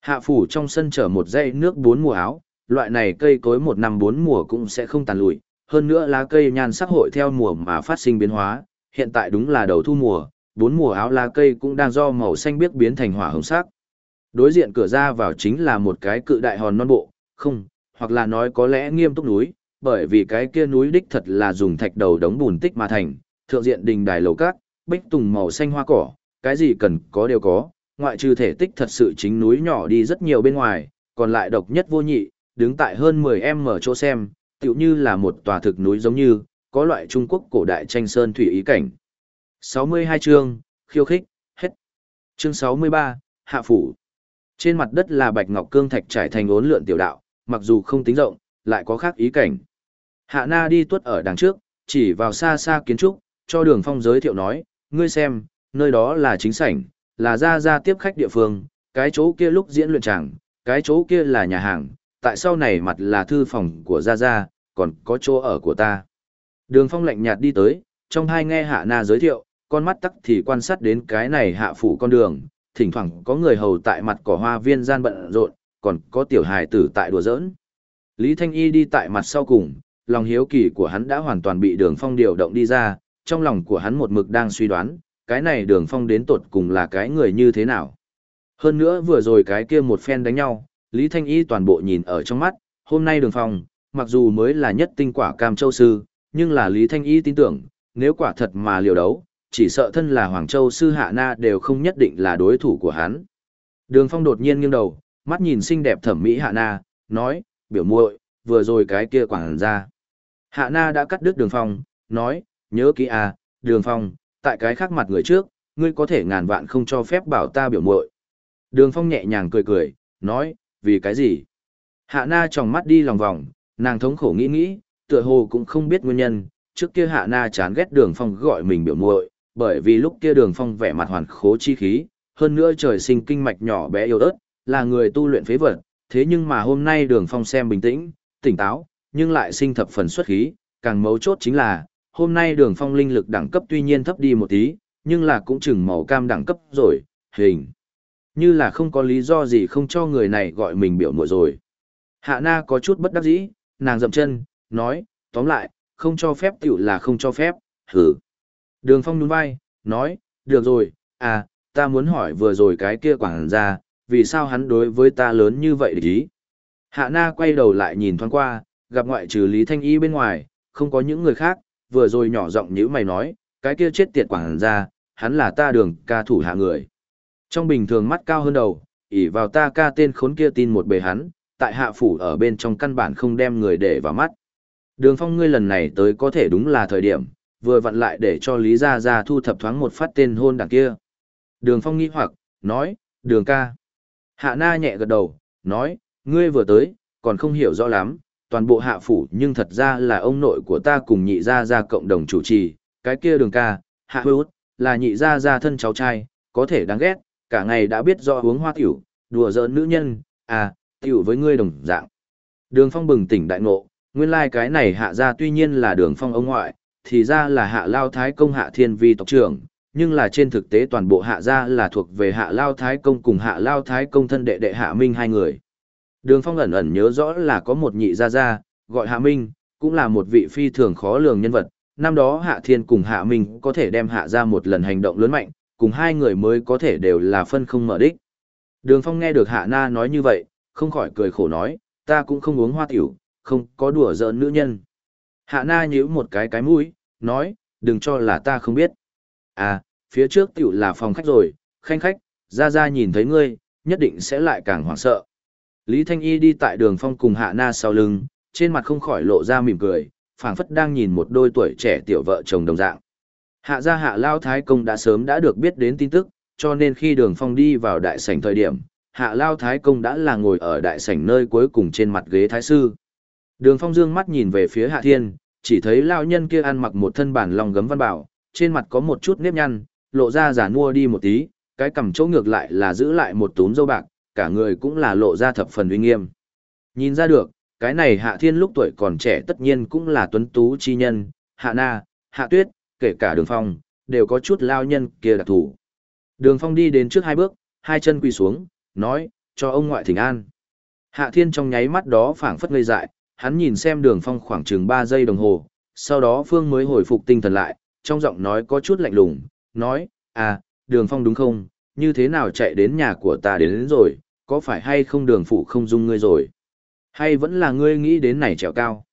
Hạ phủ trong sân chở một dây nước bốn mùa áo, loại này cây cối một năm bốn mùa cũng sẽ không tàn lụi, hơn nữa lá cây nhan sắc hội theo mùa mà phát sinh biến hóa, hiện tại đúng là đầu thu mùa, bốn mùa áo lá cây cũng đang do màu xanh biếc biến thành hỏa hồng sắc. Đối diện cửa ra vào chính là một cái cự đại hòn non bộ, không, hoặc là nói có lẽ nghiêm túc núi, bởi vì cái kia núi đích thật là dùng thạch đầu đống bùn tích mà thành, thượng diện đình đài lầu cát, bích tùng màu xanh hoa cỏ, cái gì cần có đều có, ngoại trừ thể tích thật sự chính núi nhỏ đi rất nhiều bên ngoài, còn lại độc nhất vô nhị, đứng tại hơn 10 mở chỗ xem, tựu như là một tòa thực núi giống như, có loại Trung Quốc cổ đại tranh sơn thủy ý cảnh. 62 chương, khiêu khích, hết. Chương 63, hạ phủ. Trên mặt đất là bạch ngọc cương thạch trải thành ốn lượn tiểu đạo, mặc dù không tính rộng, lại có khác ý cảnh. Hạ Na đi tuất ở đằng trước, chỉ vào xa xa kiến trúc, cho đường phong giới thiệu nói, ngươi xem, nơi đó là chính sảnh, là ra ra tiếp khách địa phương, cái chỗ kia lúc diễn luyện tràng, cái chỗ kia là nhà hàng, tại sau này mặt là thư phòng của Ra Ra, còn có chỗ ở của ta. Đường phong lạnh nhạt đi tới, trong hai nghe hạ na giới thiệu, con mắt tắc thì quan sát đến cái này hạ phủ con đường, thỉnh thoảng có người hầu tại mặt cỏ hoa viên gian bận rộn, còn có tiểu hài tử tại đùa giỡn. Lý Thanh Y đi tại mặt sau cùng, lòng hiếu kỳ của hắn đã hoàn toàn bị đường phong điều động đi ra, trong lòng của hắn một mực đang suy đoán, cái này đường phong đến tột cùng là cái người như thế nào. Hơn nữa vừa rồi cái kia một phen đánh nhau, Lý Thanh Y toàn bộ nhìn ở trong mắt, hôm nay đường phong, mặc dù mới là nhất tinh quả cam châu sư, nhưng là Lý Thanh Y tin tưởng, nếu quả thật mà liều đấu, chỉ sợ thân là Hoàng Châu sư Hạ Na đều không nhất định là đối thủ của hắn. Đường phong đột nhiên nghiêng đầu, mắt nhìn xinh đẹp thẩm mỹ Hạ Na, nói, biểu muội, vừa rồi cái kia quảng ra. Hạ Na đã cắt đứt đường phong, nói, nhớ kỹ à, đường phong, tại cái khác mặt người trước, ngươi có thể ngàn vạn không cho phép bảo ta biểu muội. Đường phong nhẹ nhàng cười cười, nói, vì cái gì? Hạ na tròng mắt đi lòng vòng, nàng thống khổ nghĩ nghĩ, tựa hồ cũng không biết nguyên nhân, trước kia hạ na chán ghét đường phong gọi mình biểu muội, bởi vì lúc kia đường phong vẻ mặt hoàn khố chi khí, hơn nữa trời sinh kinh mạch nhỏ bé yếu ớt, là người tu luyện phế vật, thế nhưng mà hôm nay đường phong xem bình tĩnh, tỉnh táo, nhưng lại sinh thập phần xuất khí, càng mấu chốt chính là, hôm nay đường phong linh lực đẳng cấp tuy nhiên thấp đi một tí, nhưng là cũng chừng màu cam đẳng cấp rồi, hình. Như là không có lý do gì không cho người này gọi mình biểu muội rồi. Hạ na có chút bất đắc dĩ, nàng dậm chân, nói, tóm lại, không cho phép tiểu là không cho phép, hử. Đường phong nhún vai, nói, được rồi, à, ta muốn hỏi vừa rồi cái kia quảng ra, vì sao hắn đối với ta lớn như vậy để ý. Hạ na quay đầu lại nhìn thoáng qua, gặp ngoại trừ Lý Thanh Y bên ngoài, không có những người khác, vừa rồi nhỏ giọng như mày nói, cái kia chết tiệt quảng ra, hắn là ta đường ca thủ hạ người. Trong bình thường mắt cao hơn đầu, ỉ vào ta ca tên khốn kia tin một bề hắn, tại hạ phủ ở bên trong căn bản không đem người để vào mắt. Đường phong ngươi lần này tới có thể đúng là thời điểm, vừa vặn lại để cho Lý Gia Gia thu thập thoáng một phát tên hôn đảng kia. Đường phong nghĩ hoặc, nói, đường ca. Hạ na nhẹ gật đầu, nói, ngươi vừa tới, còn không hiểu rõ lắm, toàn bộ hạ phủ nhưng thật ra là ông nội của ta cùng nhị gia gia cộng đồng chủ trì, cái kia đường ca, hạ hữu, là nhị gia gia thân cháu trai, có thể đáng ghét, cả ngày đã biết do uống hoa tiểu, đùa giỡn nữ nhân, à, tiểu với ngươi đồng dạng. Đường phong bừng tỉnh đại ngộ, nguyên lai like cái này hạ gia tuy nhiên là đường phong ông ngoại, thì ra là hạ lao thái công hạ thiên vi tộc trưởng, nhưng là trên thực tế toàn bộ hạ gia là thuộc về hạ lao thái công cùng hạ lao thái công thân đệ đệ hạ minh hai người. Đường phong ẩn ẩn nhớ rõ là có một nhị gia gia, gọi hạ minh, cũng là một vị phi thường khó lường nhân vật. Năm đó Hạ Thiên cùng Hạ Minh có thể đem Hạ ra một lần hành động lớn mạnh, cùng hai người mới có thể đều là phân không mở đích. Đường Phong nghe được Hạ Na nói như vậy, không khỏi cười khổ nói, ta cũng không uống hoa tiểu, không có đùa giỡn nữ nhân. Hạ Na nhíu một cái cái mũi, nói, đừng cho là ta không biết. À, phía trước tiểu là phòng khách rồi, khanh khách, ra ra nhìn thấy ngươi, nhất định sẽ lại càng hoảng sợ. Lý Thanh Y đi tại đường phong cùng Hạ Na sau lưng, trên mặt không khỏi lộ ra mỉm cười, phảng phất đang nhìn một đôi tuổi trẻ tiểu vợ chồng đồng dạng. Hạ gia Hạ Lao Thái Công đã sớm đã được biết đến tin tức, cho nên khi đường phong đi vào đại sảnh thời điểm, Hạ Lao Thái Công đã là ngồi ở đại sảnh nơi cuối cùng trên mặt ghế thái sư. Đường phong dương mắt nhìn về phía Hạ Thiên, chỉ thấy Lao nhân kia ăn mặc một thân bản lòng gấm văn bảo, trên mặt có một chút nếp nhăn, lộ ra giả mua đi một tí, cái cầm chỗ ngược lại là giữ lại một túm dâu bạc, cả người cũng là lộ ra thập phần uy nghiêm. Nhìn ra được, cái này Hạ Thiên lúc tuổi còn trẻ tất nhiên cũng là tuấn tú chi nhân, Hạ Na, Hạ Tuyết, kể cả Đường Phong, đều có chút lao nhân kia đặc thủ. Đường Phong đi đến trước hai bước, hai chân quỳ xuống, nói, cho ông ngoại thỉnh an. Hạ Thiên trong nháy mắt đó phảng phất ngây dại, hắn nhìn xem Đường Phong khoảng chừng 3 giây đồng hồ, sau đó Phương mới hồi phục tinh thần lại, trong giọng nói có chút lạnh lùng, nói, à, Đường Phong đúng không, như thế nào chạy đến nhà của ta đến, đến rồi, có phải hay không đường phụ không dung ngươi rồi? Hay vẫn là ngươi nghĩ đến này trèo cao?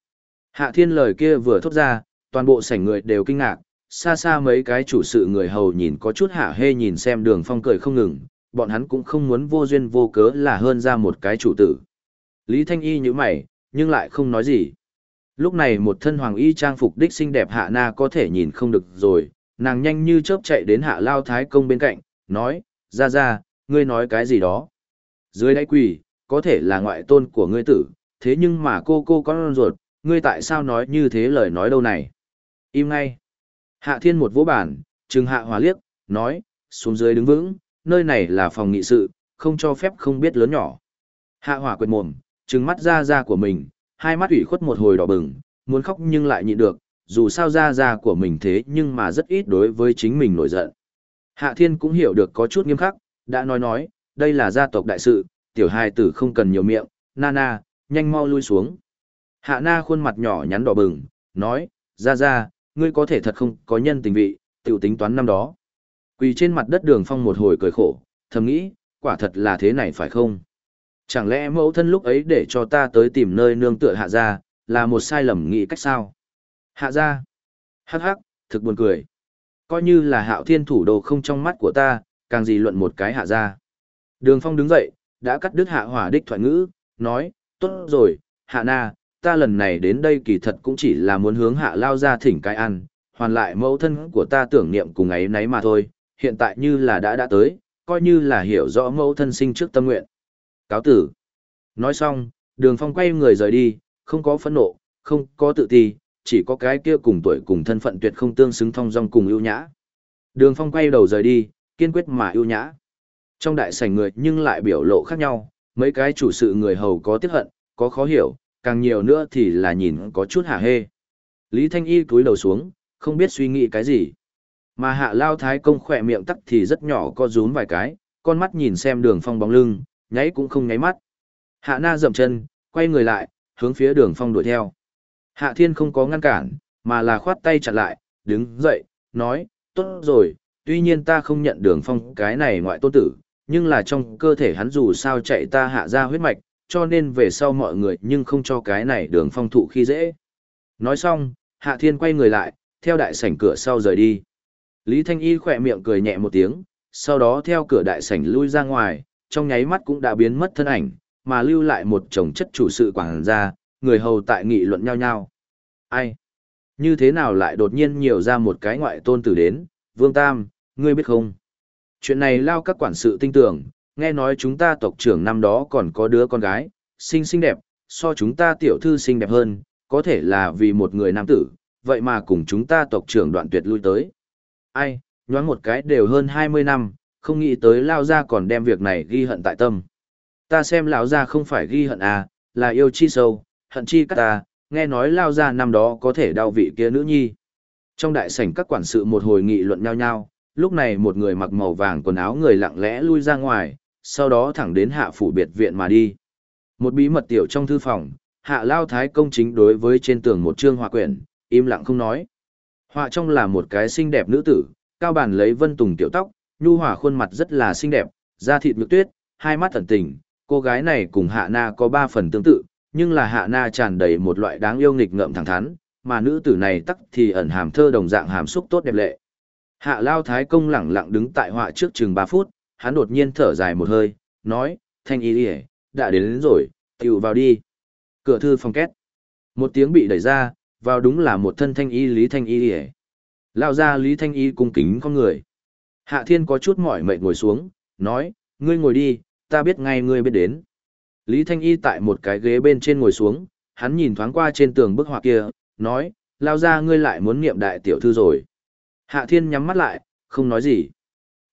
Hạ thiên lời kia vừa thốt ra, toàn bộ sảnh người đều kinh ngạc, xa xa mấy cái chủ sự người hầu nhìn có chút hạ hê nhìn xem đường phong cười không ngừng, bọn hắn cũng không muốn vô duyên vô cớ là hơn ra một cái chủ tử. Lý Thanh Y như mày, nhưng lại không nói gì. Lúc này một thân hoàng y trang phục đích xinh đẹp hạ na có thể nhìn không được rồi, nàng nhanh như chớp chạy đến hạ lao thái công bên cạnh, nói, ra ra, ngươi nói cái gì đó. Dưới đáy quỳ, có thể là ngoại tôn của ngươi tử, thế nhưng mà cô cô con ruột, ngươi tại sao nói như thế lời nói đâu này? Im ngay. Hạ thiên một vỗ bản, trừng hạ hòa liếc, nói, xuống dưới đứng vững, nơi này là phòng nghị sự, không cho phép không biết lớn nhỏ. Hạ hỏa quệt mồm, trừng mắt ra ra của mình, hai mắt ủy khuất một hồi đỏ bừng, muốn khóc nhưng lại nhịn được, dù sao ra ra của mình thế nhưng mà rất ít đối với chính mình nổi giận. Hạ thiên cũng hiểu được có chút nghiêm khắc, đã nói nói, đây là gia tộc đại sự, tiểu hài tử không cần nhiều miệng, Nana, nhanh mau lui xuống. Hạ na khuôn mặt nhỏ nhắn đỏ bừng, nói, ra ra, ngươi có thể thật không có nhân tình vị, tiểu tính toán năm đó. Quỳ trên mặt đất đường phong một hồi cười khổ, thầm nghĩ, quả thật là thế này phải không? Chẳng lẽ mẫu thân lúc ấy để cho ta tới tìm nơi nương tựa hạ ra, là một sai lầm nghĩ cách sao? Hạ ra. Hắc hắc, thực buồn cười. Coi như là hạo thiên thủ đồ không trong mắt của ta, càng gì luận một cái hạ ra. Đường phong đứng dậy, đã cắt đứt hạ hỏa đích thoại ngữ, nói, tốt rồi, hạ na, ta lần này đến đây kỳ thật cũng chỉ là muốn hướng hạ lao ra thỉnh cái ăn, hoàn lại mẫu thân của ta tưởng niệm cùng ấy nấy mà thôi, hiện tại như là đã đã tới, coi như là hiểu rõ mẫu thân sinh trước tâm nguyện. Cáo tử. Nói xong, đường phong quay người rời đi, không có phẫn nộ, không có tự ti, chỉ có cái kia cùng tuổi cùng thân phận tuyệt không tương xứng thong dong cùng ưu nhã. Đường phong quay đầu rời đi, kiên quyết mà ưu nhã. Trong đại sảnh người nhưng lại biểu lộ khác nhau, mấy cái chủ sự người hầu có tiếc hận, có khó hiểu, càng nhiều nữa thì là nhìn có chút hả hê. Lý Thanh Y cúi đầu xuống, không biết suy nghĩ cái gì. Mà hạ lao thái công khỏe miệng tắc thì rất nhỏ co rúm vài cái, con mắt nhìn xem đường phong bóng lưng, nháy cũng không nháy mắt. Hạ na dậm chân, quay người lại, hướng phía đường phong đuổi theo. Hạ thiên không có ngăn cản, mà là khoát tay chặn lại, đứng dậy, nói, tốt rồi, tuy nhiên ta không nhận đường phong cái này ngoại tôn tử, nhưng là trong cơ thể hắn dù sao chạy ta hạ ra huyết mạch, cho nên về sau mọi người nhưng không cho cái này đường phong thụ khi dễ. Nói xong, hạ thiên quay người lại, theo đại sảnh cửa sau rời đi. Lý Thanh Y khỏe miệng cười nhẹ một tiếng, sau đó theo cửa đại sảnh lui ra ngoài, trong nháy mắt cũng đã biến mất thân ảnh, mà lưu lại một chồng chất chủ sự quảng ra người hầu tại nghị luận nhau nhau. Ai? Như thế nào lại đột nhiên nhiều ra một cái ngoại tôn tử đến, Vương Tam, ngươi biết không? Chuyện này lao các quản sự tinh tưởng, nghe nói chúng ta tộc trưởng năm đó còn có đứa con gái, xinh xinh đẹp, so chúng ta tiểu thư xinh đẹp hơn, có thể là vì một người nam tử, vậy mà cùng chúng ta tộc trưởng đoạn tuyệt lui tới. Ai, nhoáng một cái đều hơn 20 năm, không nghĩ tới lao gia còn đem việc này ghi hận tại tâm. Ta xem lão gia không phải ghi hận à, là yêu chi sâu, hận chi cắt ta, nghe nói lao gia năm đó có thể đau vị kia nữ nhi. Trong đại sảnh các quản sự một hồi nghị luận nhau nhau, lúc này một người mặc màu vàng quần áo người lặng lẽ lui ra ngoài, sau đó thẳng đến hạ phủ biệt viện mà đi. Một bí mật tiểu trong thư phòng, hạ lao thái công chính đối với trên tường một chương họa quyển, im lặng không nói. Họa trong là một cái xinh đẹp nữ tử, cao bản lấy vân tùng tiểu tóc, nhu hòa khuôn mặt rất là xinh đẹp, da thịt nhược tuyết, hai mắt thần tình, cô gái này cùng hạ na có ba phần tương tự, nhưng là hạ na tràn đầy một loại đáng yêu nghịch ngợm thẳng thắn, mà nữ tử này tắc thì ẩn hàm thơ đồng dạng hàm xúc tốt đẹp lệ. Hạ Lao Thái Công lẳng lặng đứng tại họa trước chừng 3 phút, hắn đột nhiên thở dài một hơi, nói, thanh y đi đã đến, đến rồi, tiểu vào đi. Cửa thư phòng két. Một tiếng bị đẩy ra, vào đúng là một thân thanh y Lý Thanh y đi Lao ra Lý Thanh y cung kính con người. Hạ Thiên có chút mỏi mệt ngồi xuống, nói, ngươi ngồi đi, ta biết ngay ngươi biết đến. Lý Thanh y tại một cái ghế bên trên ngồi xuống, hắn nhìn thoáng qua trên tường bức họa kia, nói, lao ra ngươi lại muốn niệm đại tiểu thư rồi. Hạ Thiên nhắm mắt lại, không nói gì.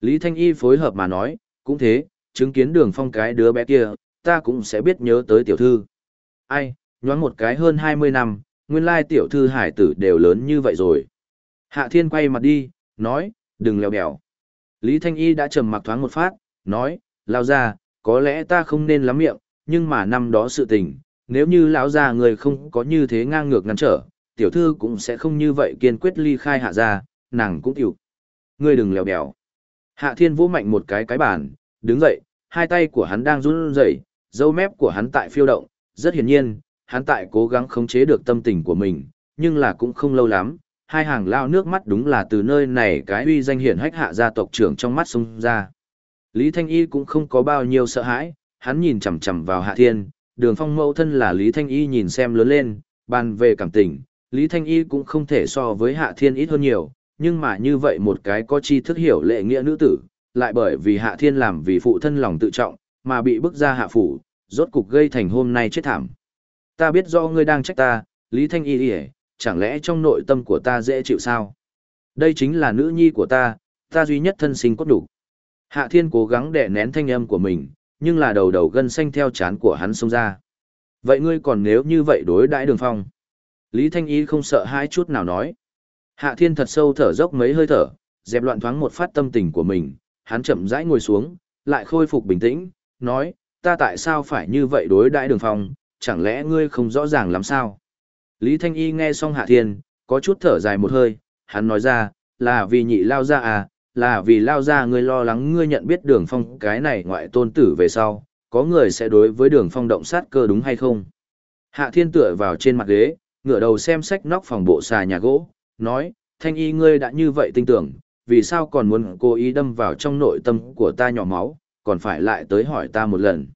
Lý Thanh Y phối hợp mà nói, cũng thế, chứng kiến đường phong cái đứa bé kia, ta cũng sẽ biết nhớ tới tiểu thư. Ai, nhoáng một cái hơn 20 năm, nguyên lai tiểu thư hải tử đều lớn như vậy rồi. Hạ Thiên quay mặt đi, nói, đừng leo bèo. Lý Thanh Y đã trầm mặc thoáng một phát, nói, lao ra, có lẽ ta không nên lắm miệng, nhưng mà năm đó sự tình, nếu như lão già người không có như thế ngang ngược ngăn trở, tiểu thư cũng sẽ không như vậy kiên quyết ly khai hạ gia, nàng cũng chịu. Ngươi đừng lèo bèo. Hạ thiên vũ mạnh một cái cái bàn, đứng dậy, hai tay của hắn đang run rẩy, dâu mép của hắn tại phiêu động, rất hiển nhiên, hắn tại cố gắng khống chế được tâm tình của mình, nhưng là cũng không lâu lắm, hai hàng lao nước mắt đúng là từ nơi này cái uy danh hiển hách hạ gia tộc trưởng trong mắt xung ra. Lý Thanh Y cũng không có bao nhiêu sợ hãi, hắn nhìn chằm chằm vào Hạ Thiên, đường phong mẫu thân là Lý Thanh Y nhìn xem lớn lên, bàn về cảm tình, Lý Thanh Y cũng không thể so với Hạ Thiên ít hơn nhiều, nhưng mà như vậy một cái có chi thức hiểu lệ nghĩa nữ tử, lại bởi vì Hạ Thiên làm vì phụ thân lòng tự trọng, mà bị bức ra hạ phủ, rốt cục gây thành hôm nay chết thảm. Ta biết do ngươi đang trách ta, Lý Thanh Y đi chẳng lẽ trong nội tâm của ta dễ chịu sao? Đây chính là nữ nhi của ta, ta duy nhất thân sinh cốt đủ. Hạ Thiên cố gắng đè nén thanh âm của mình, nhưng là đầu đầu gân xanh theo chán của hắn xông ra. Vậy ngươi còn nếu như vậy đối đãi đường phong? Lý Thanh Y không sợ hãi chút nào nói. Hạ Thiên thật sâu thở dốc mấy hơi thở, dẹp loạn thoáng một phát tâm tình của mình, hắn chậm rãi ngồi xuống, lại khôi phục bình tĩnh, nói, ta tại sao phải như vậy đối đãi đường phong, chẳng lẽ ngươi không rõ ràng lắm sao? Lý Thanh Y nghe xong Hạ Thiên, có chút thở dài một hơi, hắn nói ra, là vì nhị lao ra à, là vì lao ra ngươi lo lắng ngươi nhận biết đường phong cái này ngoại tôn tử về sau, có người sẽ đối với đường phong động sát cơ đúng hay không? Hạ Thiên tựa vào trên mặt ghế, ngửa đầu xem sách nóc phòng bộ xà nhà gỗ, nói, thanh y ngươi đã như vậy tin tưởng, vì sao còn muốn cố ý đâm vào trong nội tâm của ta nhỏ máu, còn phải lại tới hỏi ta một lần.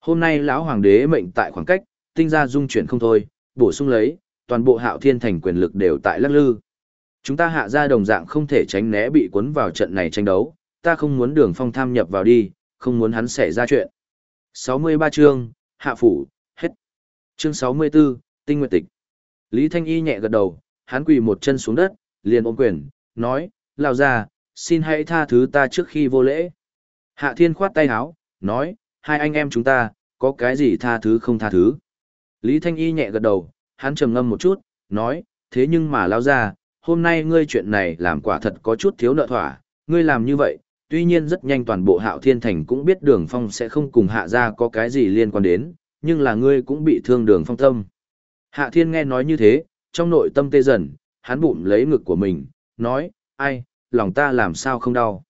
Hôm nay lão hoàng đế mệnh tại khoảng cách, tinh ra dung chuyển không thôi, bổ sung lấy, toàn bộ hạo thiên thành quyền lực đều tại lắc lư. Chúng ta hạ ra đồng dạng không thể tránh né bị cuốn vào trận này tranh đấu, ta không muốn đường phong tham nhập vào đi, không muốn hắn xảy ra chuyện. 63 chương, hạ phủ, hết. Chương 64, tinh nguyện tịch. Lý Thanh Y nhẹ gật đầu, hắn quỳ một chân xuống đất, liền ôm quyền, nói, lao ra, xin hãy tha thứ ta trước khi vô lễ. Hạ thiên khoát tay háo, nói, hai anh em chúng ta, có cái gì tha thứ không tha thứ. Lý Thanh Y nhẹ gật đầu, hắn trầm ngâm một chút, nói, thế nhưng mà lao ra, hôm nay ngươi chuyện này làm quả thật có chút thiếu nợ thỏa, ngươi làm như vậy, tuy nhiên rất nhanh toàn bộ hạo thiên thành cũng biết đường phong sẽ không cùng hạ ra có cái gì liên quan đến, nhưng là ngươi cũng bị thương đường phong tâm. Hạ thiên nghe nói như thế, trong nội tâm tê dần, hắn bụng lấy ngực của mình, nói, ai, lòng ta làm sao không đau.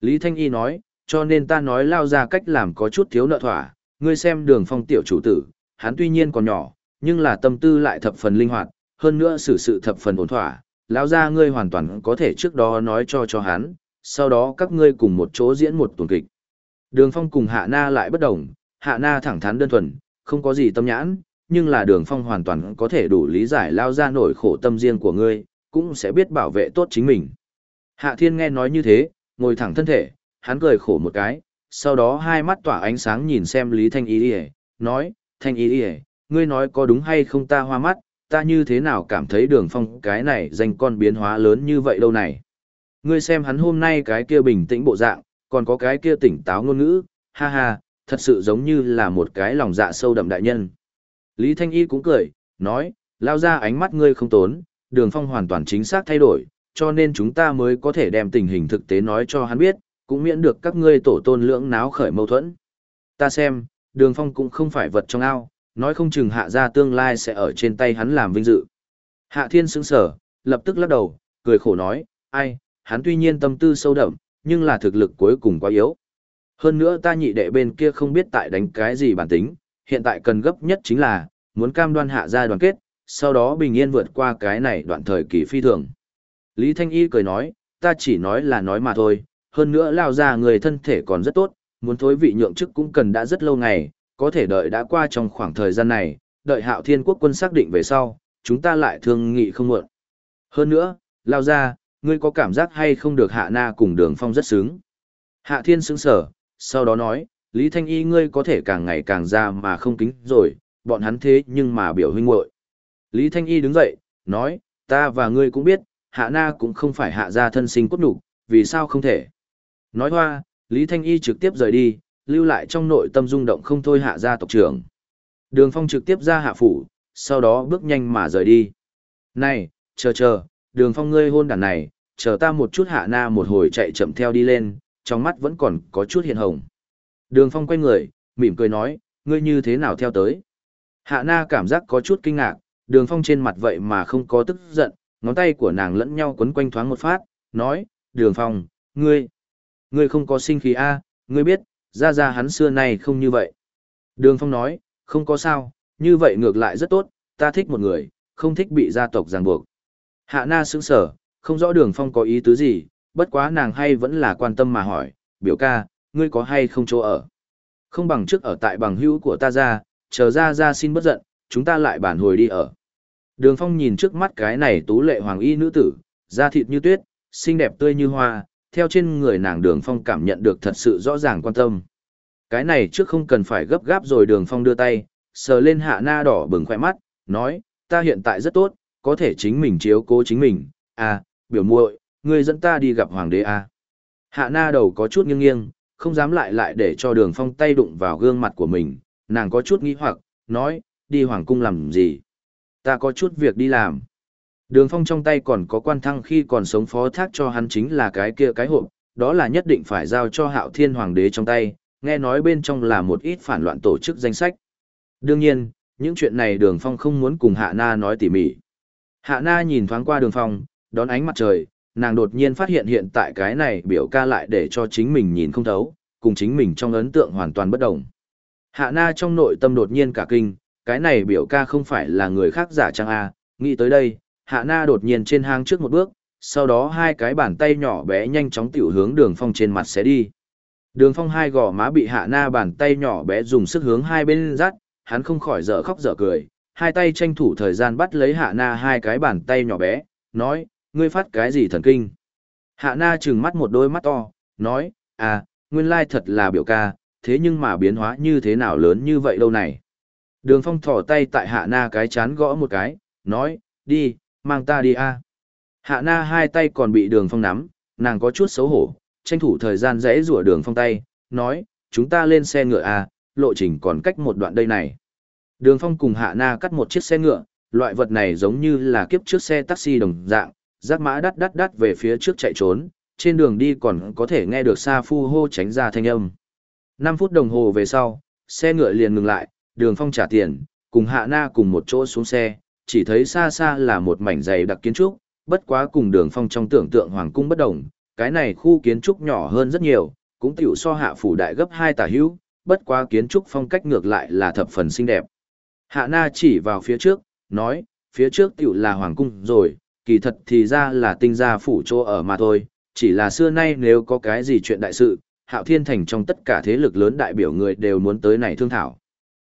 Lý Thanh Y nói, cho nên ta nói lao ra cách làm có chút thiếu nợ thỏa, ngươi xem đường phong tiểu chủ tử, hắn tuy nhiên còn nhỏ, nhưng là tâm tư lại thập phần linh hoạt, hơn nữa xử sự thập phần ổn thỏa, lão ra ngươi hoàn toàn có thể trước đó nói cho cho hắn, sau đó các ngươi cùng một chỗ diễn một tuần kịch. Đường phong cùng hạ na lại bất đồng, hạ na thẳng thắn đơn thuần, không có gì tâm nhãn, nhưng là đường phong hoàn toàn có thể đủ lý giải lao ra nổi khổ tâm riêng của ngươi, cũng sẽ biết bảo vệ tốt chính mình. Hạ thiên nghe nói như thế, ngồi thẳng thân thể, hắn cười khổ một cái, sau đó hai mắt tỏa ánh sáng nhìn xem Lý Thanh Y Điề, nói, Thanh Y Điề, ngươi nói có đúng hay không ta hoa mắt, ta như thế nào cảm thấy đường phong cái này dành con biến hóa lớn như vậy đâu này. Ngươi xem hắn hôm nay cái kia bình tĩnh bộ dạng, còn có cái kia tỉnh táo ngôn ngữ, ha ha, thật sự giống như là một cái lòng dạ sâu đậm đại nhân. Lý Thanh Y cũng cười, nói, lao ra ánh mắt ngươi không tốn, đường phong hoàn toàn chính xác thay đổi, cho nên chúng ta mới có thể đem tình hình thực tế nói cho hắn biết, cũng miễn được các ngươi tổ tôn lưỡng náo khởi mâu thuẫn. Ta xem, đường phong cũng không phải vật trong ao, nói không chừng hạ gia tương lai sẽ ở trên tay hắn làm vinh dự. Hạ thiên sững sở, lập tức lắc đầu, cười khổ nói, ai, hắn tuy nhiên tâm tư sâu đậm, nhưng là thực lực cuối cùng quá yếu. Hơn nữa ta nhị đệ bên kia không biết tại đánh cái gì bản tính, hiện tại cần gấp nhất chính là, muốn cam đoan hạ gia đoàn kết, sau đó bình yên vượt qua cái này đoạn thời kỳ phi thường. Lý Thanh Y cười nói, ta chỉ nói là nói mà thôi, hơn nữa lao ra người thân thể còn rất tốt, muốn thối vị nhượng chức cũng cần đã rất lâu ngày, có thể đợi đã qua trong khoảng thời gian này, đợi hạo thiên quốc quân xác định về sau, chúng ta lại thương nghị không muộn. Hơn nữa, lao ra, ngươi có cảm giác hay không được hạ na cùng đường phong rất sướng. Hạ thiên sững sở, sau đó nói, Lý Thanh Y ngươi có thể càng ngày càng ra mà không kính rồi, bọn hắn thế nhưng mà biểu huynh muội. Lý Thanh Y đứng dậy, nói, ta và ngươi cũng biết, hạ na cũng không phải hạ gia thân sinh cốt đủ, vì sao không thể. Nói hoa, Lý Thanh Y trực tiếp rời đi, lưu lại trong nội tâm rung động không thôi hạ gia tộc trưởng. Đường Phong trực tiếp ra hạ phủ, sau đó bước nhanh mà rời đi. Này, chờ chờ, đường Phong ngươi hôn đàn này, chờ ta một chút hạ na một hồi chạy chậm theo đi lên, trong mắt vẫn còn có chút hiện hồng. Đường Phong quay người, mỉm cười nói, ngươi như thế nào theo tới. Hạ na cảm giác có chút kinh ngạc, đường Phong trên mặt vậy mà không có tức giận, ngón tay của nàng lẫn nhau quấn quanh thoáng một phát, nói, đường Phong, ngươi, ngươi không có sinh khí a ngươi biết, ra ra hắn xưa nay không như vậy. Đường Phong nói, không có sao, như vậy ngược lại rất tốt, ta thích một người, không thích bị gia tộc ràng buộc. Hạ na sững sở, không rõ đường Phong có ý tứ gì, bất quá nàng hay vẫn là quan tâm mà hỏi, biểu ca, ngươi có hay không chỗ ở? Không bằng trước ở tại bằng hữu của ta ra, chờ ra ra xin bất giận, chúng ta lại bản hồi đi ở. Đường Phong nhìn trước mắt cái này tú lệ hoàng y nữ tử, da thịt như tuyết, xinh đẹp tươi như hoa, theo trên người nàng Đường Phong cảm nhận được thật sự rõ ràng quan tâm. Cái này trước không cần phải gấp gáp rồi Đường Phong đưa tay, sờ lên hạ na đỏ bừng khoe mắt, nói, ta hiện tại rất tốt, có thể chính mình chiếu cố chính mình, à, biểu muội, ngươi dẫn ta đi gặp hoàng đế à. Hạ na đầu có chút nghiêng nghiêng, không dám lại lại để cho Đường Phong tay đụng vào gương mặt của mình, nàng có chút nghi hoặc, nói, đi hoàng cung làm gì? Ta có chút việc đi làm. Đường phong trong tay còn có quan thăng khi còn sống phó thác cho hắn chính là cái kia cái hộp, đó là nhất định phải giao cho hạo thiên hoàng đế trong tay, nghe nói bên trong là một ít phản loạn tổ chức danh sách. Đương nhiên, những chuyện này đường phong không muốn cùng hạ na nói tỉ mỉ. Hạ na nhìn thoáng qua đường phong, đón ánh mặt trời, nàng đột nhiên phát hiện hiện tại cái này biểu ca lại để cho chính mình nhìn không thấu, cùng chính mình trong ấn tượng hoàn toàn bất đồng. Hạ na trong nội tâm đột nhiên cả kinh, cái này biểu ca không phải là người khác giả trang A, nghĩ tới đây, hạ na đột nhiên trên hang trước một bước, sau đó hai cái bàn tay nhỏ bé nhanh chóng tiểu hướng đường phong trên mặt sẽ đi. Đường phong hai gò má bị hạ na bàn tay nhỏ bé dùng sức hướng hai bên dắt, hắn không khỏi dở khóc dở cười, hai tay tranh thủ thời gian bắt lấy hạ na hai cái bàn tay nhỏ bé, nói, ngươi phát cái gì thần kinh. Hạ na trừng mắt một đôi mắt to, nói, à, nguyên lai thật là biểu ca, thế nhưng mà biến hóa như thế nào lớn như vậy đâu này. Đường phong thỏ tay tại hạ na cái chán gõ một cái, nói, đi, mang ta đi a. Hạ na hai tay còn bị đường phong nắm, nàng có chút xấu hổ, tranh thủ thời gian rẽ rủa đường phong tay, nói, chúng ta lên xe ngựa a, lộ trình còn cách một đoạn đây này. Đường phong cùng hạ na cắt một chiếc xe ngựa, loại vật này giống như là kiếp trước xe taxi đồng dạng, giác mã đắt đắt đắt về phía trước chạy trốn, trên đường đi còn có thể nghe được xa phu hô tránh ra thanh âm. 5 phút đồng hồ về sau, xe ngựa liền ngừng lại, đường phong trả tiền, cùng hạ na cùng một chỗ xuống xe, chỉ thấy xa xa là một mảnh dày đặc kiến trúc, bất quá cùng đường phong trong tưởng tượng hoàng cung bất đồng, cái này khu kiến trúc nhỏ hơn rất nhiều, cũng tiểu so hạ phủ đại gấp hai tả hữu, bất quá kiến trúc phong cách ngược lại là thập phần xinh đẹp. Hạ na chỉ vào phía trước, nói, phía trước tiểu là hoàng cung rồi, kỳ thật thì ra là tinh gia phủ chỗ ở mà thôi, chỉ là xưa nay nếu có cái gì chuyện đại sự, hạo thiên thành trong tất cả thế lực lớn đại biểu người đều muốn tới này thương thảo.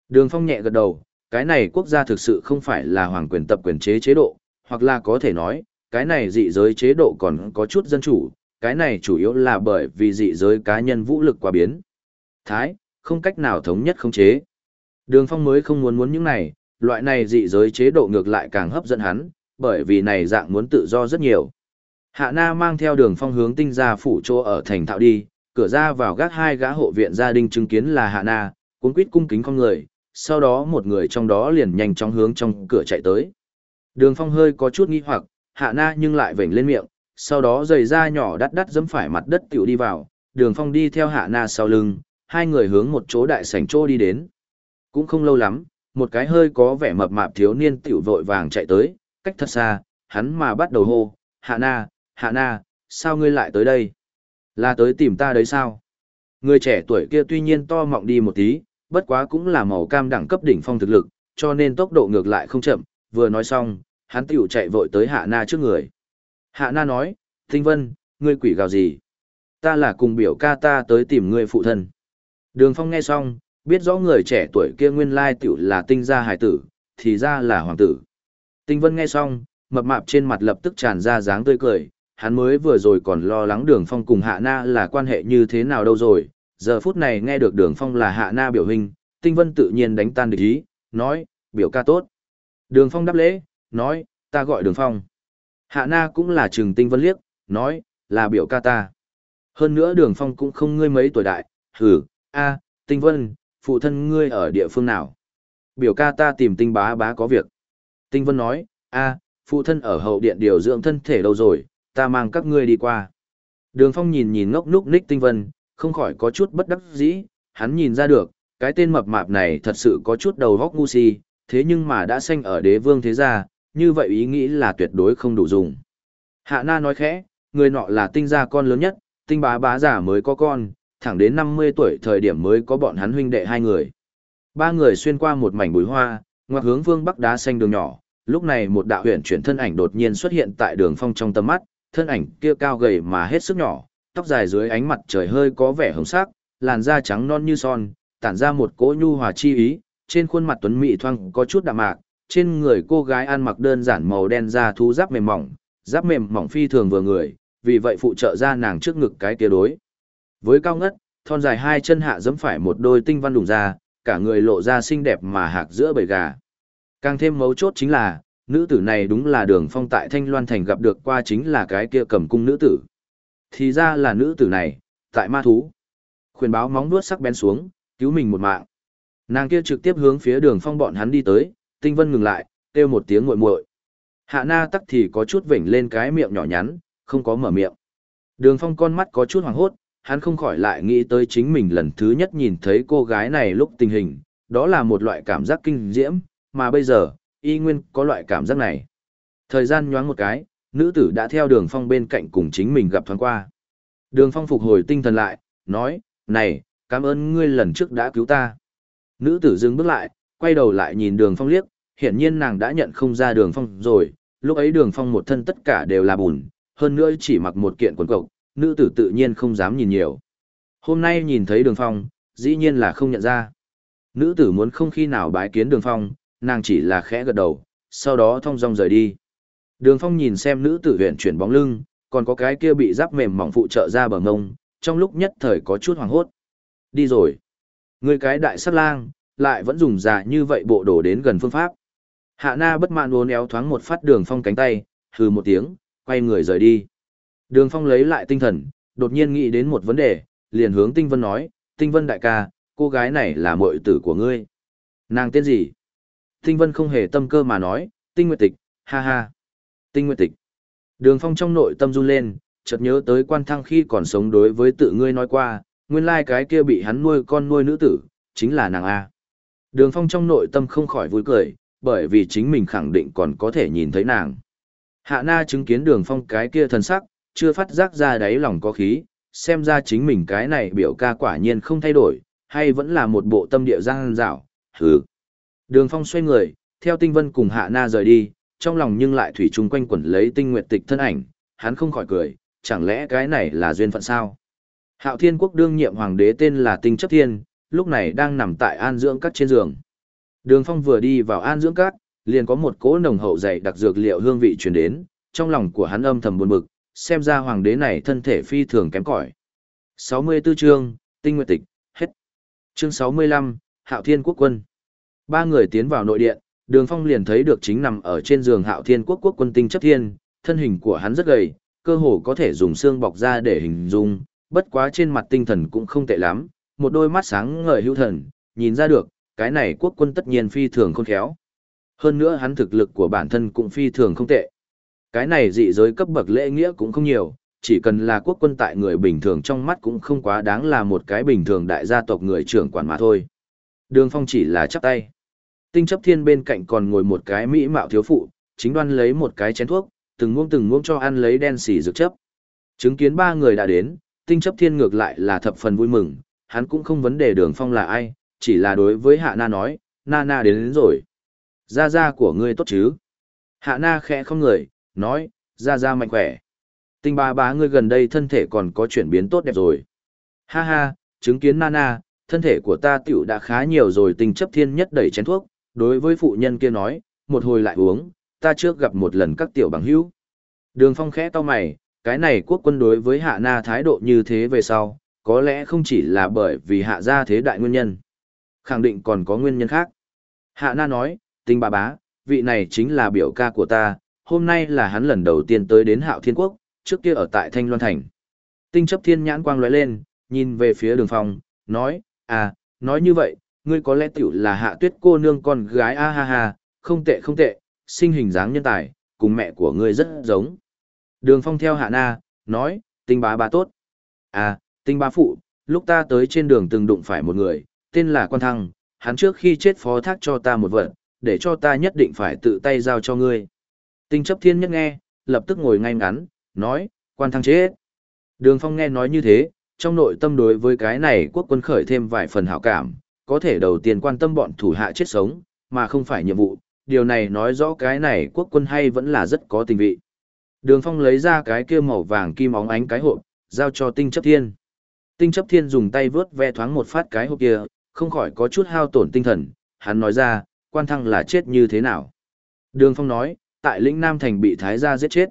Đường phong nhẹ gật đầu, cái này quốc gia thực sự không phải là hoàng quyền tập quyền chế chế độ, hoặc là có thể nói, cái này dị giới chế độ còn có chút dân chủ, cái này chủ yếu là bởi vì dị giới cá nhân vũ lực quá biến. Thái, không cách nào thống nhất không chế. Đường phong mới không muốn muốn những này, loại này dị giới chế độ ngược lại càng hấp dẫn hắn, bởi vì này dạng muốn tự do rất nhiều. Hạ Na mang theo đường phong hướng tinh gia phủ chỗ ở thành thạo đi, cửa ra vào gác hai gã hộ viện gia đình chứng kiến là Hạ Na, cuốn quýt cung kính con người, sau đó một người trong đó liền nhanh chóng hướng trong cửa chạy tới. Đường phong hơi có chút nghi hoặc, hạ na nhưng lại vểnh lên miệng, sau đó giày da nhỏ đắt đắt dẫm phải mặt đất tiểu đi vào, đường phong đi theo hạ na sau lưng, hai người hướng một chỗ đại sảnh chỗ đi đến. Cũng không lâu lắm, một cái hơi có vẻ mập mạp thiếu niên tiểu vội vàng chạy tới, cách thật xa, hắn mà bắt đầu hô, Hạ Na, Hạ Na, sao ngươi lại tới đây? Là tới tìm ta đấy sao? Người trẻ tuổi kia tuy nhiên to mọng đi một tí, bất quá cũng là màu cam đẳng cấp đỉnh phong thực lực, cho nên tốc độ ngược lại không chậm, vừa nói xong, hắn tiểu chạy vội tới Hạ Na trước người. Hạ Na nói, Tinh Vân, ngươi quỷ gào gì? Ta là cùng biểu ca ta tới tìm ngươi phụ thân. Đường Phong nghe xong, biết rõ người trẻ tuổi kia nguyên lai tiểu là tinh gia hải tử, thì ra là hoàng tử. Tinh Vân nghe xong, mập mạp trên mặt lập tức tràn ra dáng tươi cười, hắn mới vừa rồi còn lo lắng đường phong cùng hạ na là quan hệ như thế nào đâu rồi, giờ phút này nghe được đường phong là hạ na biểu hình, tinh vân tự nhiên đánh tan địch ý, nói, biểu ca tốt. Đường phong đáp lễ, nói, ta gọi đường phong. Hạ na cũng là trừng tinh vân liếc, nói, là biểu ca ta. Hơn nữa đường phong cũng không ngươi mấy tuổi đại, hử, a, tinh vân, phụ thân ngươi ở địa phương nào? Biểu ca ta tìm tinh bá bá có việc. Tinh vân nói, a, phụ thân ở hậu điện điều dưỡng thân thể lâu rồi, ta mang các ngươi đi qua. Đường phong nhìn nhìn ngốc núc ních tinh vân, không khỏi có chút bất đắc dĩ, hắn nhìn ra được, cái tên mập mạp này thật sự có chút đầu góc ngu si, thế nhưng mà đã sanh ở đế vương thế gia, như vậy ý nghĩ là tuyệt đối không đủ dùng. Hạ na nói khẽ, người nọ là tinh gia con lớn nhất, tinh bá bá giả mới có con, thẳng đến 50 tuổi thời điểm mới có bọn hắn huynh đệ hai người. Ba người xuyên qua một mảnh bụi hoa, ngoặt hướng vương bắc đá xanh đường nhỏ, lúc này một đạo huyền chuyển thân ảnh đột nhiên xuất hiện tại đường phong trong tầm mắt, thân ảnh kia cao gầy mà hết sức nhỏ, tóc dài dưới ánh mặt trời hơi có vẻ hồng sắc, làn da trắng non như son, tản ra một cỗ nhu hòa chi ý, trên khuôn mặt tuấn mỹ thoang có chút đạm mạc, trên người cô gái ăn mặc đơn giản màu đen da thú giáp mềm mỏng, giáp mềm mỏng phi thường vừa người, vì vậy phụ trợ ra nàng trước ngực cái kia đối. Với cao ngất, thon dài hai chân hạ giẫm phải một đôi tinh văn đùng ra, cả người lộ ra xinh đẹp mà hạc giữa bầy gà. Càng thêm mấu chốt chính là, nữ tử này đúng là đường phong tại Thanh Loan Thành gặp được qua chính là cái kia cầm cung nữ tử. Thì ra là nữ tử này, tại ma thú. Khuyên báo móng nuốt sắc bén xuống, cứu mình một mạng. Nàng kia trực tiếp hướng phía đường phong bọn hắn đi tới, tinh vân ngừng lại, kêu một tiếng muội muội. Hạ na tắc thì có chút vểnh lên cái miệng nhỏ nhắn, không có mở miệng. Đường phong con mắt có chút hoảng hốt, hắn không khỏi lại nghĩ tới chính mình lần thứ nhất nhìn thấy cô gái này lúc tình hình, đó là một loại cảm giác kinh diễm, mà bây giờ, y nguyên có loại cảm giác này. Thời gian nhoáng một cái, nữ tử đã theo đường phong bên cạnh cùng chính mình gặp thoáng qua. Đường phong phục hồi tinh thần lại, nói, này, cảm ơn ngươi lần trước đã cứu ta. Nữ tử dừng bước lại, quay đầu lại nhìn đường phong liếc, hiển nhiên nàng đã nhận không ra đường phong rồi, lúc ấy đường phong một thân tất cả đều là bùn, hơn nữa chỉ mặc một kiện quần cộc, nữ tử tự nhiên không dám nhìn nhiều. Hôm nay nhìn thấy đường phong, dĩ nhiên là không nhận ra. Nữ tử muốn không khi nào bái kiến đường phong, nàng chỉ là khẽ gật đầu, sau đó thong dong rời đi. Đường phong nhìn xem nữ tử huyện chuyển bóng lưng, còn có cái kia bị giáp mềm mỏng phụ trợ ra bờ ngông, trong lúc nhất thời có chút hoảng hốt. Đi rồi. Người cái đại sát lang, lại vẫn dùng giả như vậy bộ đồ đến gần phương pháp. Hạ na bất mãn uốn éo thoáng một phát đường phong cánh tay, hừ một tiếng, quay người rời đi. Đường phong lấy lại tinh thần, đột nhiên nghĩ đến một vấn đề, liền hướng tinh vân nói, tinh vân đại ca, cô gái này là muội tử của ngươi. Nàng tên gì? Tinh Vân không hề tâm cơ mà nói, tinh nguyệt tịch, ha ha. Tinh nguyệt tịch. Đường phong trong nội tâm run lên, chợt nhớ tới quan thăng khi còn sống đối với tự ngươi nói qua, nguyên lai cái kia bị hắn nuôi con nuôi nữ tử, chính là nàng A. Đường phong trong nội tâm không khỏi vui cười, bởi vì chính mình khẳng định còn có thể nhìn thấy nàng. Hạ na chứng kiến đường phong cái kia thần sắc, chưa phát giác ra đáy lòng có khí, xem ra chính mình cái này biểu ca quả nhiên không thay đổi, hay vẫn là một bộ tâm địa giang dạo, hừ. Đường Phong xoay người, theo Tinh Vân cùng Hạ Na rời đi, trong lòng nhưng lại thủy chung quanh quẩn lấy Tinh Nguyệt Tịch thân ảnh, hắn không khỏi cười, chẳng lẽ cái này là duyên phận sao? Hạo Thiên Quốc đương nhiệm hoàng đế tên là Tinh Chấp Thiên, lúc này đang nằm tại An Dưỡng Các trên giường. Đường Phong vừa đi vào An Dưỡng Các, liền có một cỗ nồng hậu dày đặc dược liệu hương vị truyền đến, trong lòng của hắn âm thầm buồn bực, xem ra hoàng đế này thân thể phi thường kém cỏi. 64 chương, Tinh Nguyệt Tịch, hết. Chương 65, Hạo Thiên Quốc quân. Ba người tiến vào nội điện, Đường Phong liền thấy được chính nằm ở trên giường Hạo Thiên Quốc quốc quân tinh chấp thiên, thân hình của hắn rất gầy, cơ hồ có thể dùng xương bọc ra để hình dung, bất quá trên mặt tinh thần cũng không tệ lắm, một đôi mắt sáng ngời hữu thần, nhìn ra được, cái này quốc quân tất nhiên phi thường khôn khéo. Hơn nữa hắn thực lực của bản thân cũng phi thường không tệ. Cái này dị giới cấp bậc lễ nghĩa cũng không nhiều, chỉ cần là quốc quân tại người bình thường trong mắt cũng không quá đáng là một cái bình thường đại gia tộc người trưởng quản mà thôi. Đường Phong chỉ là chắp tay. Tinh chấp thiên bên cạnh còn ngồi một cái mỹ mạo thiếu phụ, chính đoan lấy một cái chén thuốc, từng muỗng từng muỗng cho ăn lấy đen xì dược chấp. Chứng kiến ba người đã đến, tinh chấp thiên ngược lại là thập phần vui mừng, hắn cũng không vấn đề đường phong là ai, chỉ là đối với hạ na nói, na na đến, đến rồi. Gia gia của ngươi tốt chứ? Hạ na khẽ không người, nói, gia gia mạnh khỏe. Tinh ba bá ngươi gần đây thân thể còn có chuyển biến tốt đẹp rồi. Ha ha, chứng kiến na na, thân thể của ta tiểu đã khá nhiều rồi tinh chấp thiên nhất đẩy chén thuốc, đối với phụ nhân kia nói, một hồi lại uống, ta trước gặp một lần các tiểu bằng hữu. Đường phong khẽ to mày, cái này quốc quân đối với hạ na thái độ như thế về sau, có lẽ không chỉ là bởi vì hạ gia thế đại nguyên nhân. Khẳng định còn có nguyên nhân khác. Hạ na nói, tinh bà bá, vị này chính là biểu ca của ta, hôm nay là hắn lần đầu tiên tới đến hạo thiên quốc, trước kia ở tại Thanh Loan Thành. Tinh chấp thiên nhãn quang lóe lên, nhìn về phía đường phong, nói, à, nói như vậy, ngươi có lẽ tiểu là hạ tuyết cô nương con gái a ha ha, không tệ không tệ, sinh hình dáng nhân tài, cùng mẹ của ngươi rất giống. Đường phong theo hạ na, nói, tinh bá bá tốt. À, tinh bá phụ, lúc ta tới trên đường từng đụng phải một người, tên là Quan Thăng, hắn trước khi chết phó thác cho ta một vật, để cho ta nhất định phải tự tay giao cho ngươi. Tinh chấp thiên nhất nghe, lập tức ngồi ngay ngắn, nói, Quan Thăng chết. Đường phong nghe nói như thế, trong nội tâm đối với cái này quốc quân khởi thêm vài phần hảo cảm, có thể đầu tiên quan tâm bọn thủ hạ chết sống, mà không phải nhiệm vụ, điều này nói rõ cái này quốc quân hay vẫn là rất có tình vị. Đường Phong lấy ra cái kia màu vàng kim óng ánh cái hộp, giao cho Tinh Chấp Thiên. Tinh Chấp Thiên dùng tay vướt ve thoáng một phát cái hộp kia, không khỏi có chút hao tổn tinh thần, hắn nói ra, quan thăng là chết như thế nào. Đường Phong nói, tại lĩnh Nam Thành bị Thái gia giết chết.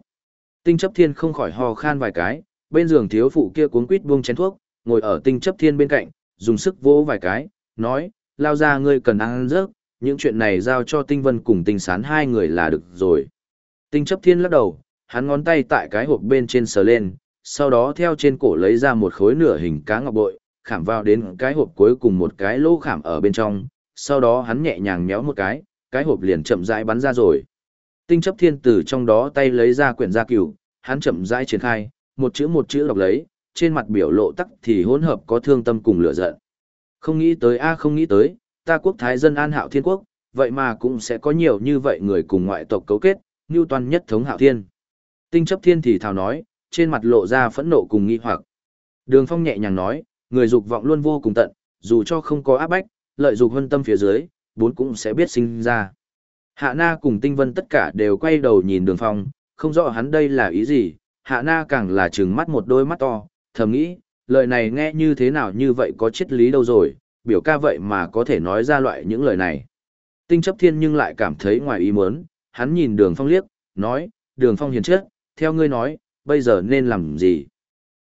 Tinh Chấp Thiên không khỏi ho khan vài cái, bên giường thiếu phụ kia cuống quýt buông chén thuốc, ngồi ở Tinh Chấp Thiên bên cạnh, dùng sức vỗ vài cái, nói, lao ra ngươi cần ăn rớt, những chuyện này giao cho Tinh Vân cùng Tinh Sán hai người là được rồi. Tinh Chấp Thiên lắc đầu, hắn ngón tay tại cái hộp bên trên sờ lên, sau đó theo trên cổ lấy ra một khối nửa hình cá ngọc bội, khảm vào đến cái hộp cuối cùng một cái lỗ khảm ở bên trong, sau đó hắn nhẹ nhàng nhéo một cái, cái hộp liền chậm rãi bắn ra rồi. Tinh chấp thiên tử trong đó tay lấy ra quyển gia cửu, hắn chậm rãi triển khai, một chữ một chữ đọc lấy, trên mặt biểu lộ tắc thì hỗn hợp có thương tâm cùng lửa giận. Không nghĩ tới a không nghĩ tới, ta quốc thái dân an hạo thiên quốc, vậy mà cũng sẽ có nhiều như vậy người cùng ngoại tộc cấu kết, như toàn nhất thống hạo thiên. Tinh chấp thiên thì thào nói, trên mặt lộ ra phẫn nộ cùng nghi hoặc. Đường phong nhẹ nhàng nói, người dục vọng luôn vô cùng tận, dù cho không có áp bách, lợi dục hân tâm phía dưới, bốn cũng sẽ biết sinh ra. Hạ na cùng tinh vân tất cả đều quay đầu nhìn đường phong, không rõ hắn đây là ý gì, hạ na càng là trừng mắt một đôi mắt to, thầm nghĩ, lời này nghe như thế nào như vậy có triết lý đâu rồi, biểu ca vậy mà có thể nói ra loại những lời này. Tinh chấp thiên nhưng lại cảm thấy ngoài ý muốn, hắn nhìn đường phong liếc, nói, đường phong hiền chết, theo ngươi nói, bây giờ nên làm gì?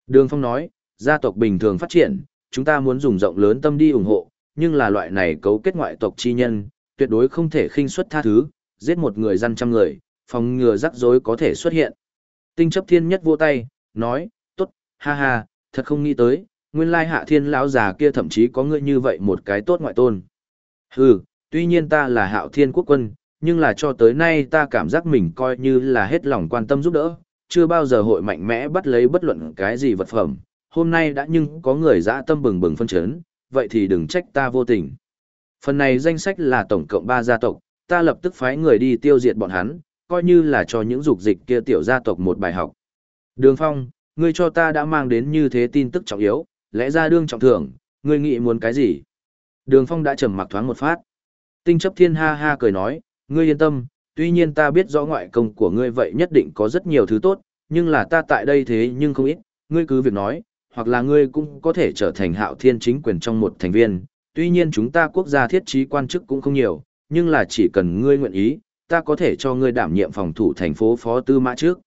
Đường Phong nói, gia tộc bình thường phát triển, chúng ta muốn dùng rộng lớn tâm đi ủng hộ, nhưng là loại này cấu kết ngoại tộc chi nhân, tuyệt đối không thể khinh suất tha thứ, giết một người dân trăm người, phòng ngừa rắc rối có thể xuất hiện. Tinh chấp thiên nhất vô tay, nói, tốt, ha ha, thật không nghĩ tới, nguyên lai hạ thiên lão già kia thậm chí có ngươi như vậy một cái tốt ngoại tôn. Hừ, tuy nhiên ta là hạo thiên quốc quân, nhưng là cho tới nay ta cảm giác mình coi như là hết lòng quan tâm giúp đỡ, chưa bao giờ hội mạnh mẽ bắt lấy bất luận cái gì vật phẩm, hôm nay đã nhưng có người dã tâm bừng bừng phân chấn, vậy thì đừng trách ta vô tình. Phần này danh sách là tổng cộng 3 gia tộc, ta lập tức phái người đi tiêu diệt bọn hắn, coi như là cho những dục dịch kia tiểu gia tộc một bài học. Đường Phong, ngươi cho ta đã mang đến như thế tin tức trọng yếu, lẽ ra đương trọng thưởng, ngươi nghĩ muốn cái gì? Đường Phong đã trầm mặc thoáng một phát. Tinh chấp thiên ha ha cười nói, ngươi yên tâm, tuy nhiên ta biết rõ ngoại công của ngươi vậy nhất định có rất nhiều thứ tốt, nhưng là ta tại đây thế nhưng không ít, ngươi cứ việc nói, hoặc là ngươi cũng có thể trở thành hạo thiên chính quyền trong một thành viên, tuy nhiên chúng ta quốc gia thiết trí quan chức cũng không nhiều, nhưng là chỉ cần ngươi nguyện ý, ta có thể cho ngươi đảm nhiệm phòng thủ thành phố phó tư mã trước.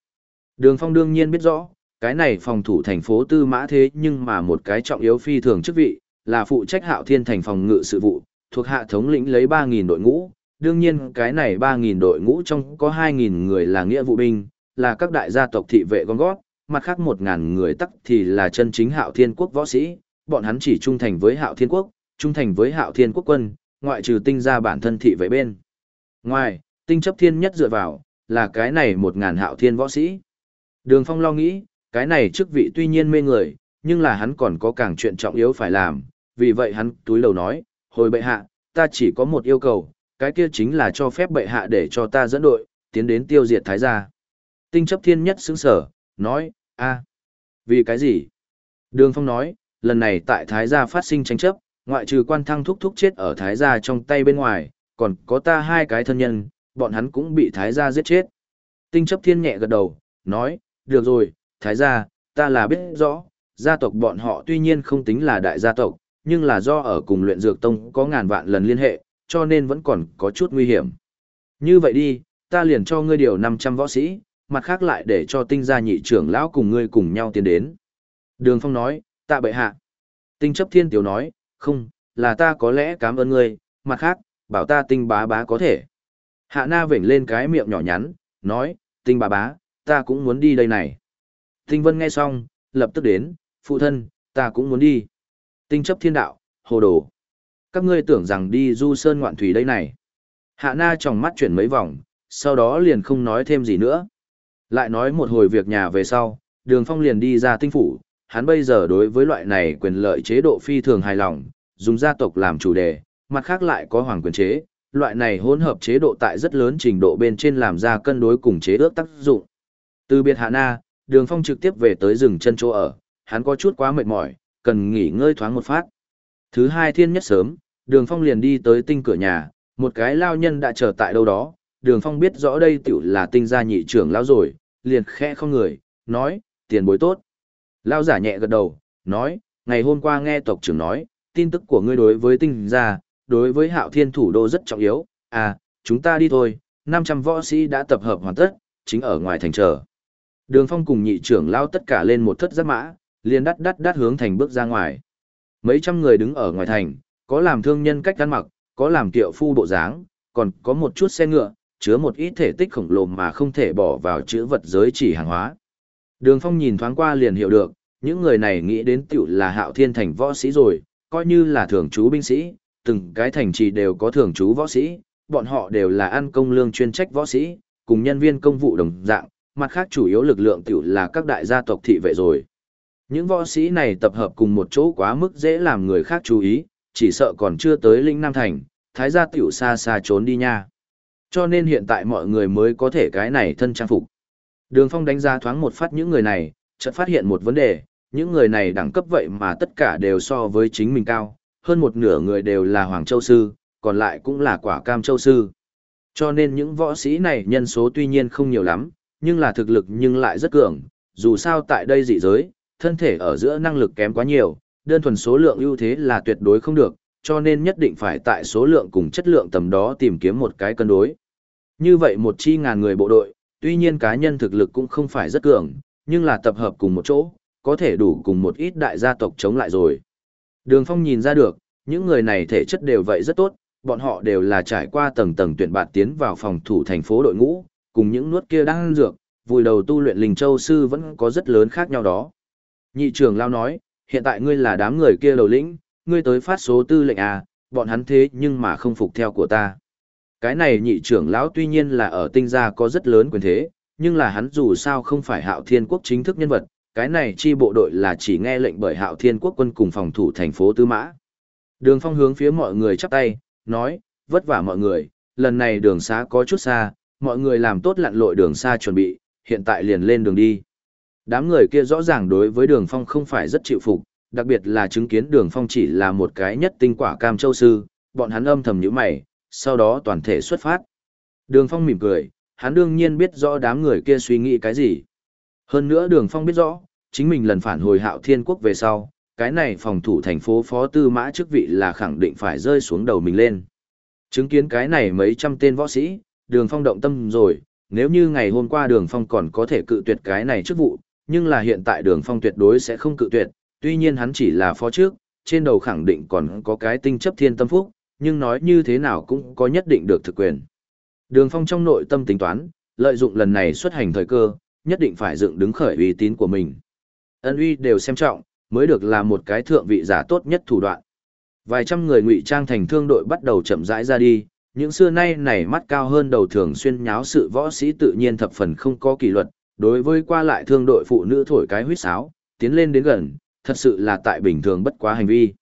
Đường Phong đương nhiên biết rõ, cái này phòng thủ thành phố tư mã thế nhưng mà một cái trọng yếu phi thường chức vị, là phụ trách hạo thiên thành phòng ngự sự vụ, thuộc hạ thống lĩnh lấy 3.000 đội ngũ, đương nhiên cái này 3.000 đội ngũ trong có 2.000 người là nghĩa vụ binh, là các đại gia tộc thị vệ con gót, mặt khác 1.000 người tắc thì là chân chính hạo thiên quốc võ sĩ, bọn hắn chỉ trung thành với hạo thiên quốc, trung thành với hạo thiên quốc quân, ngoại trừ tinh ra bản thân thị vệ bên. Ngoài, tinh chấp thiên nhất dựa vào, là cái này một ngàn hạo thiên võ sĩ. Đường Phong lo nghĩ, cái này chức vị tuy nhiên mê người, nhưng là hắn còn có càng chuyện trọng yếu phải làm, vì vậy hắn túi lầu nói, hồi bệ hạ, ta chỉ có một yêu cầu, cái kia chính là cho phép bệ hạ để cho ta dẫn đội, tiến đến tiêu diệt thái gia. Tinh chấp thiên nhất sững sở, nói, a, vì cái gì? Đường Phong nói, lần này tại thái gia phát sinh tranh chấp, ngoại trừ quan thăng thúc thúc chết ở thái gia trong tay bên ngoài, còn có ta hai cái thân nhân, bọn hắn cũng bị thái gia giết chết. Tinh chấp thiên nhẹ gật đầu, nói, được rồi, thái gia, ta là biết rõ, gia tộc bọn họ tuy nhiên không tính là đại gia tộc, nhưng là do ở cùng luyện dược tông có ngàn vạn lần liên hệ, cho nên vẫn còn có chút nguy hiểm. Như vậy đi, ta liền cho ngươi điều 500 võ sĩ, mặt khác lại để cho tinh gia nhị trưởng lão cùng ngươi cùng nhau tiến đến. Đường Phong nói, tạ bệ hạ. Tinh chấp thiên tiểu nói, không, là ta có lẽ cảm ơn ngươi, mặt khác, bảo ta tinh bá bá có thể. Hạ na vểnh lên cái miệng nhỏ nhắn, nói, tinh bà bá, ta cũng muốn đi đây này. Tinh vân nghe xong, lập tức đến, phụ thân, ta cũng muốn đi. Tinh chấp thiên đạo, hồ đồ. Các ngươi tưởng rằng đi du sơn ngoạn thủy đây này. Hạ na tròng mắt chuyển mấy vòng, sau đó liền không nói thêm gì nữa. Lại nói một hồi việc nhà về sau, đường phong liền đi ra tinh phủ, hắn bây giờ đối với loại này quyền lợi chế độ phi thường hài lòng, dùng gia tộc làm chủ đề, mặt khác lại có hoàng quyền chế, loại này hỗn hợp chế độ tại rất lớn trình độ bên trên làm ra cân đối cùng chế ước tác dụng. Từ biệt Hạ Na, Đường Phong trực tiếp về tới rừng chân chỗ ở, hắn có chút quá mệt mỏi, cần nghỉ ngơi thoáng một phát. Thứ hai thiên nhất sớm, Đường Phong liền đi tới tinh cửa nhà, một cái lao nhân đã chờ tại đâu đó, Đường Phong biết rõ đây tiểu là tinh gia nhị trưởng lão rồi, liền khẽ không người, nói, tiền bối tốt. Lao giả nhẹ gật đầu, nói, ngày hôm qua nghe tộc trưởng nói, tin tức của ngươi đối với tinh gia, đối với hạo thiên thủ đô rất trọng yếu, à, chúng ta đi thôi, 500 võ sĩ đã tập hợp hoàn tất, chính ở ngoài thành chờ. Đường phong cùng nhị trưởng lao tất cả lên một thất giáp mã, liền đắt đắt đắt hướng thành bước ra ngoài. Mấy trăm người đứng ở ngoài thành, có làm thương nhân cách ăn mặc, có làm tiệu phu bộ dáng, còn có một chút xe ngựa, chứa một ít thể tích khổng lồ mà không thể bỏ vào chữ vật giới chỉ hàng hóa. Đường Phong nhìn thoáng qua liền hiểu được, những người này nghĩ đến tiểu là hạo thiên thành võ sĩ rồi, coi như là thường trú binh sĩ, từng cái thành trì đều có thường trú võ sĩ, bọn họ đều là ăn công lương chuyên trách võ sĩ, cùng nhân viên công vụ đồng dạng, mặt khác chủ yếu lực lượng tiểu là các đại gia tộc thị vệ rồi. Những võ sĩ này tập hợp cùng một chỗ quá mức dễ làm người khác chú ý, chỉ sợ còn chưa tới Linh Nam Thành, thái gia tiểu xa xa trốn đi nha. Cho nên hiện tại mọi người mới có thể cái này thân trang phục. Đường Phong đánh giá thoáng một phát những người này, chợt phát hiện một vấn đề, những người này đẳng cấp vậy mà tất cả đều so với chính mình cao, hơn một nửa người đều là Hoàng Châu Sư, còn lại cũng là quả cam Châu Sư. Cho nên những võ sĩ này nhân số tuy nhiên không nhiều lắm, nhưng là thực lực nhưng lại rất cường, dù sao tại đây dị giới, thân thể ở giữa năng lực kém quá nhiều, đơn thuần số lượng ưu thế là tuyệt đối không được, cho nên nhất định phải tại số lượng cùng chất lượng tầm đó tìm kiếm một cái cân đối. Như vậy một chi ngàn người bộ đội, tuy nhiên cá nhân thực lực cũng không phải rất cường, nhưng là tập hợp cùng một chỗ, có thể đủ cùng một ít đại gia tộc chống lại rồi. Đường Phong nhìn ra được, những người này thể chất đều vậy rất tốt, bọn họ đều là trải qua tầng tầng tuyển bạt tiến vào phòng thủ thành phố đội ngũ, cùng những nuốt kia đang dược, vùi đầu tu luyện linh châu sư vẫn có rất lớn khác nhau đó. Nhị trưởng lao nói, hiện tại ngươi là đám người kia đầu lĩnh, ngươi tới phát số tư lệnh à, bọn hắn thế nhưng mà không phục theo của ta. Cái này nhị trưởng lão tuy nhiên là ở tinh gia có rất lớn quyền thế, nhưng là hắn dù sao không phải hạo thiên quốc chính thức nhân vật, cái này chi bộ đội là chỉ nghe lệnh bởi hạo thiên quốc quân cùng phòng thủ thành phố Tư Mã. Đường phong hướng phía mọi người chắp tay, nói, vất vả mọi người, lần này đường xá có chút xa, mọi người làm tốt lặn lội đường xa chuẩn bị, hiện tại liền lên đường đi. Đám người kia rõ ràng đối với đường phong không phải rất chịu phục, đặc biệt là chứng kiến đường phong chỉ là một cái nhất tinh quả cam châu sư, bọn hắn âm thầm nhíu mày, sau đó toàn thể xuất phát. Đường phong mỉm cười, hắn đương nhiên biết rõ đám người kia suy nghĩ cái gì. Hơn nữa đường phong biết rõ, chính mình lần phản hồi hạo thiên quốc về sau, cái này phòng thủ thành phố phó tư mã chức vị là khẳng định phải rơi xuống đầu mình lên. Chứng kiến cái này mấy trăm tên võ sĩ, đường phong động tâm rồi, nếu như ngày hôm qua đường phong còn có thể cự tuyệt cái này chức vụ, nhưng là hiện tại đường phong tuyệt đối sẽ không cự tuyệt, tuy nhiên hắn chỉ là phó trước, trên đầu khẳng định còn có cái tinh chấp thiên tâm phúc, nhưng nói như thế nào cũng có nhất định được thực quyền. Đường phong trong nội tâm tính toán, lợi dụng lần này xuất hành thời cơ, nhất định phải dựng đứng khởi uy tín của mình. Ân uy đều xem trọng, mới được là một cái thượng vị giả tốt nhất thủ đoạn. Vài trăm người ngụy trang thành thương đội bắt đầu chậm rãi ra đi, những xưa nay này mắt cao hơn đầu thường xuyên nháo sự võ sĩ tự nhiên thập phần không có kỷ luật, đối với qua lại thương đội phụ nữ thổi cái huýt sáo, tiến lên đến gần, thật sự là tại bình thường bất quá hành vi.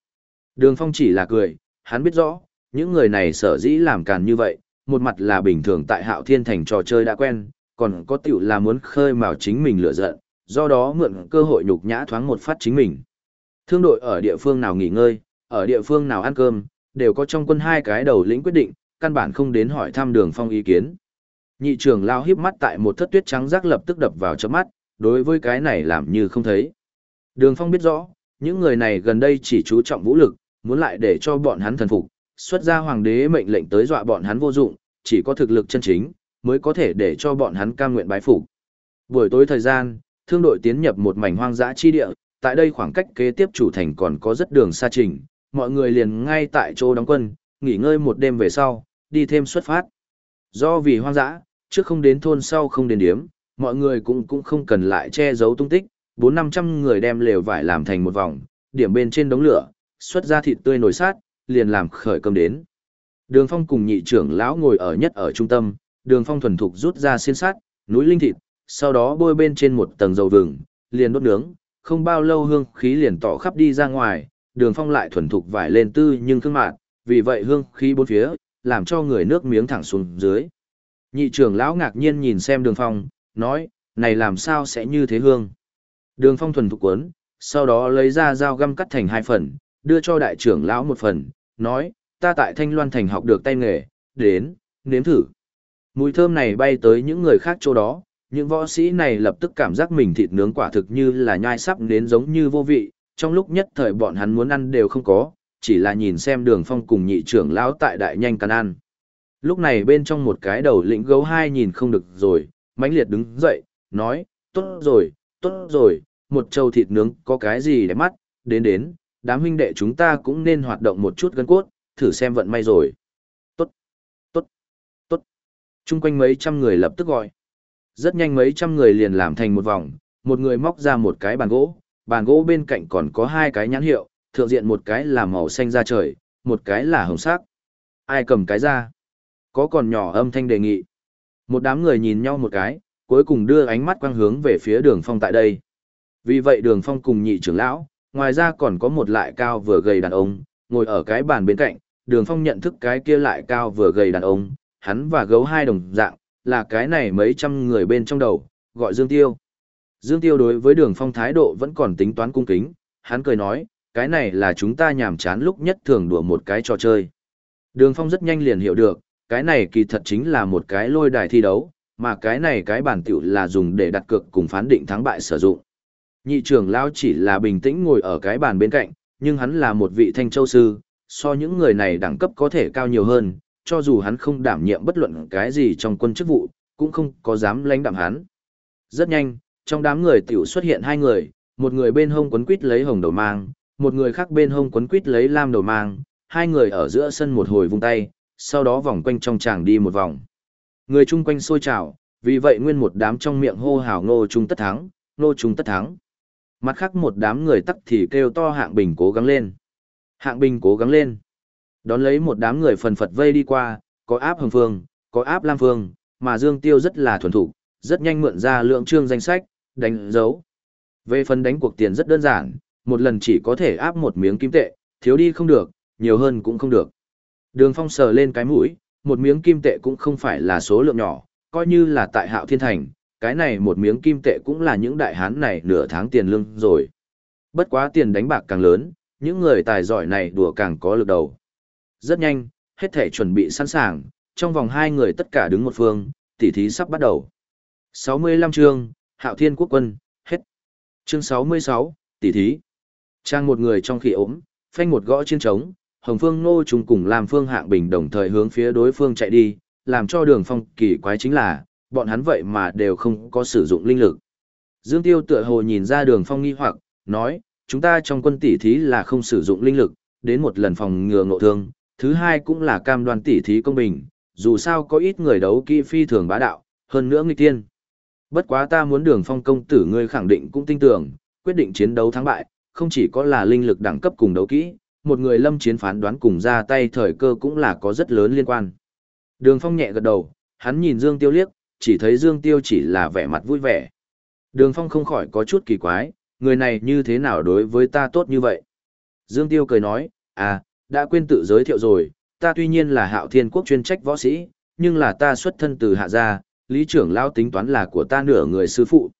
Đường Phong chỉ là cười, hắn biết rõ, những người này sở dĩ làm càn như vậy, một mặt là bình thường tại hạo thiên thành trò chơi đã quen, còn có tiểu là muốn khơi mào chính mình lửa giận, do đó mượn cơ hội nhục nhã thoáng một phát chính mình. Thương đội ở địa phương nào nghỉ ngơi, ở địa phương nào ăn cơm, đều có trong quân hai cái đầu lĩnh quyết định, căn bản không đến hỏi thăm đường phong ý kiến. Nhị trưởng lao híp mắt tại một thất tuyết trắng rác lập tức đập vào chớp mắt, đối với cái này làm như không thấy. Đường phong biết rõ, những người này gần đây chỉ chú trọng vũ lực, muốn lại để cho bọn hắn thần phục, xuất ra hoàng đế mệnh lệnh tới dọa bọn hắn vô dụng, chỉ có thực lực chân chính, mới có thể để cho bọn hắn cam nguyện bái phục. Buổi tối thời gian, thương đội tiến nhập một mảnh hoang dã chi địa, tại đây khoảng cách kế tiếp chủ thành còn có rất đường xa trình, mọi người liền ngay tại chỗ đóng quân, nghỉ ngơi một đêm về sau, đi thêm xuất phát. Do vì hoang dã, trước không đến thôn sau không đến điếm, mọi người cũng cũng không cần lại che giấu tung tích, bốn năm trăm người đem lều vải làm thành một vòng, điểm bên trên đống lửa, xuất ra thịt tươi nổi sát, liền làm khởi cơm đến. Đường Phong cùng nhị trưởng lão ngồi ở nhất ở trung tâm, Đường Phong thuần thục rút ra xiên sát, núi linh thịt, sau đó bôi bên trên một tầng dầu vừng, liền đốt nướng, không bao lâu hương khí liền tỏ khắp đi ra ngoài, Đường Phong lại thuần thục vải lên tư nhưng thương mạn, vì vậy hương khí bốn phía, làm cho người nước miếng thẳng xuống dưới. Nhị trưởng lão ngạc nhiên nhìn xem Đường Phong, nói, này làm sao sẽ như thế hương? Đường Phong thuần thục quấn, sau đó lấy ra dao găm cắt thành hai phần, đưa cho đại trưởng lão một phần, nói, ta tại Thanh Loan Thành học được tay nghề, đến, nếm thử. Mùi thơm này bay tới những người khác chỗ đó, những võ sĩ này lập tức cảm giác mình thịt nướng quả thực như là nhai sắp đến giống như vô vị, trong lúc nhất thời bọn hắn muốn ăn đều không có, chỉ là nhìn xem đường phong cùng nhị trưởng lão tại đại nhanh căn ăn. Lúc này bên trong một cái đầu lĩnh gấu hai nhìn không được rồi, mãnh liệt đứng dậy, nói, tốt rồi, tốt rồi, một trâu thịt nướng có cái gì để mắt, đến đến, đám huynh đệ chúng ta cũng nên hoạt động một chút gân cốt, thử xem vận may rồi chung. Trung quanh mấy trăm người lập tức gọi. Rất nhanh mấy trăm người liền làm thành một vòng, một người móc ra một cái bàn gỗ, bàn gỗ bên cạnh còn có hai cái nhãn hiệu, thượng diện một cái là màu xanh da trời, một cái là hồng sắc. Ai cầm cái ra? Có còn nhỏ âm thanh đề nghị. Một đám người nhìn nhau một cái, cuối cùng đưa ánh mắt quang hướng về phía đường phong tại đây. Vì vậy đường phong cùng nhị trưởng lão, ngoài ra còn có một lại cao vừa gầy đàn ông, ngồi ở cái bàn bên cạnh, đường phong nhận thức cái kia lại cao vừa gầy đàn ông, hắn và gấu hai đồng dạng, là cái này mấy trăm người bên trong đầu, gọi Dương Tiêu. Dương Tiêu đối với đường phong thái độ vẫn còn tính toán cung kính, hắn cười nói, cái này là chúng ta nhàm chán lúc nhất thường đùa một cái trò chơi. Đường phong rất nhanh liền hiểu được, cái này kỳ thật chính là một cái lôi đài thi đấu, mà cái này cái bản tiểu là dùng để đặt cược cùng phán định thắng bại sử dụng. Nhị trưởng lão chỉ là bình tĩnh ngồi ở cái bàn bên cạnh, nhưng hắn là một vị thanh châu sư, so những người này đẳng cấp có thể cao nhiều hơn, cho dù hắn không đảm nhiệm bất luận cái gì trong quân chức vụ, cũng không có dám lãnh đạm hắn. Rất nhanh, trong đám người tiểu xuất hiện hai người, một người bên hông quấn quít lấy hồng đầu mang, một người khác bên hông quấn quít lấy lam đầu mang, hai người ở giữa sân một hồi vung tay, sau đó vòng quanh trong tràng đi một vòng. Người chung quanh sôi trào, vì vậy nguyên một đám trong miệng hô hào ngô trung tất thắng, ngô trung tất thắng. Mặt khác một đám người tắc thì kêu to hạng bình cố gắng lên. Hạng bình cố gắng lên. Đón lấy một đám người phần phật vây đi qua, có áp hồng phương, có áp lam phương, mà Dương Tiêu rất là thuần thủ, rất nhanh mượn ra lượng trương danh sách, đánh dấu. Về phần đánh cuộc tiền rất đơn giản, một lần chỉ có thể áp một miếng kim tệ, thiếu đi không được, nhiều hơn cũng không được. Đường phong sờ lên cái mũi, một miếng kim tệ cũng không phải là số lượng nhỏ, coi như là tại hạo thiên thành, cái này một miếng kim tệ cũng là những đại hán này nửa tháng tiền lương rồi. Bất quá tiền đánh bạc càng lớn, những người tài giỏi này đùa càng có lực đầu. Rất nhanh, hết thể chuẩn bị sẵn sàng, trong vòng hai người tất cả đứng một phương, tỉ thí sắp bắt đầu. 65 chương, Hạo Thiên Quốc Quân, hết. Chương 66, tỉ thí. Trang một người trong khi ốm, phanh một gõ chiên trống, Hồng Phương Nô Trung cùng làm Phương Hạng Bình đồng thời hướng phía đối phương chạy đi, làm cho đường phong kỳ quái chính là, bọn hắn vậy mà đều không có sử dụng linh lực. Dương Tiêu tựa hồ nhìn ra đường phong nghi hoặc, nói, chúng ta trong quân tỷ thí là không sử dụng linh lực, đến một lần phòng ngừa ngộ thương, thứ hai cũng là cam đoan tỷ thí công bình, dù sao có ít người đấu kỹ phi thường bá đạo, hơn nữa nghịch tiên. Bất quá ta muốn đường phong công tử ngươi khẳng định cũng tin tưởng, quyết định chiến đấu thắng bại, không chỉ có là linh lực đẳng cấp cùng đấu kỹ, một người lâm chiến phán đoán cùng ra tay thời cơ cũng là có rất lớn liên quan. Đường phong nhẹ gật đầu, hắn nhìn Dương Tiêu liếc, chỉ thấy Dương Tiêu chỉ là vẻ mặt vui vẻ. Đường phong không khỏi có chút kỳ quái, người này như thế nào đối với ta tốt như vậy? Dương Tiêu cười nói, à, đã quên tự giới thiệu rồi, ta tuy nhiên là hạo thiên quốc chuyên trách võ sĩ, nhưng là ta xuất thân từ hạ gia, lý trưởng lao tính toán là của ta nửa người sư phụ.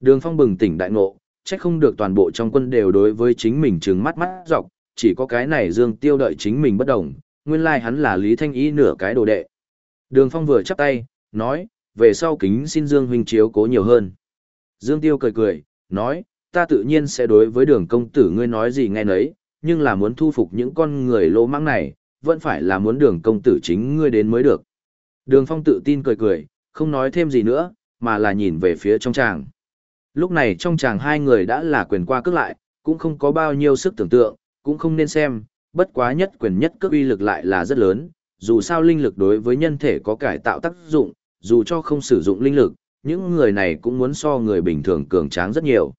Đường phong bừng tỉnh đại ngộ, trách không được toàn bộ trong quân đều đối với chính mình trừng mắt mắt dọc, chỉ có cái này dương tiêu đợi chính mình bất đồng, nguyên lai hắn là lý thanh ý nửa cái đồ đệ. Đường phong vừa chắp tay, nói, về sau kính xin Dương huynh chiếu cố nhiều hơn. Dương tiêu cười cười, nói, ta tự nhiên sẽ đối với đường công tử ngươi nói gì nghe nấy, nhưng là muốn thu phục những con người lỗ mãng này, vẫn phải là muốn đường công tử chính ngươi đến mới được. Đường phong tự tin cười cười, không nói thêm gì nữa, mà là nhìn về phía trong tràng. Lúc này trong tràng hai người đã là quyền qua cước lại, cũng không có bao nhiêu sức tưởng tượng, cũng không nên xem, bất quá nhất quyền nhất cước uy lực lại là rất lớn, dù sao linh lực đối với nhân thể có cải tạo tác dụng, dù cho không sử dụng linh lực, những người này cũng muốn so người bình thường cường tráng rất nhiều.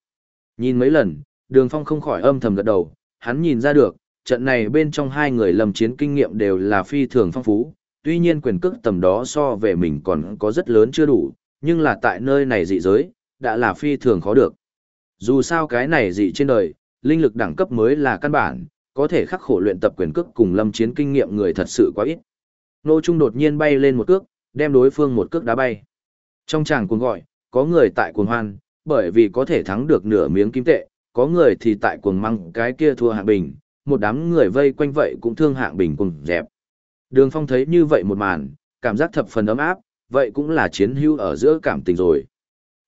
Nhìn mấy lần, đường phong không khỏi âm thầm gật đầu, hắn nhìn ra được, trận này bên trong hai người lầm chiến kinh nghiệm đều là phi thường phong phú, tuy nhiên quyền cước tầm đó so về mình còn có rất lớn chưa đủ, nhưng là tại nơi này dị giới, đã là phi thường khó được. Dù sao cái này dị trên đời, linh lực đẳng cấp mới là căn bản, có thể khắc khổ luyện tập quyền cước cùng lâm chiến kinh nghiệm người thật sự quá ít. Nô Trung đột nhiên bay lên một cước, đem đối phương một cước đá bay. Trong chàng cuồng gọi, có người tại cuồng hoan, bởi vì có thể thắng được nửa miếng kim tệ, có người thì tại cuồng măng cái kia thua hạng bình, một đám người vây quanh vậy cũng thương hạng bình cùng dẹp. Đường Phong thấy như vậy một màn, cảm giác thập phần ấm áp, vậy cũng là chiến hữu ở giữa cảm tình rồi.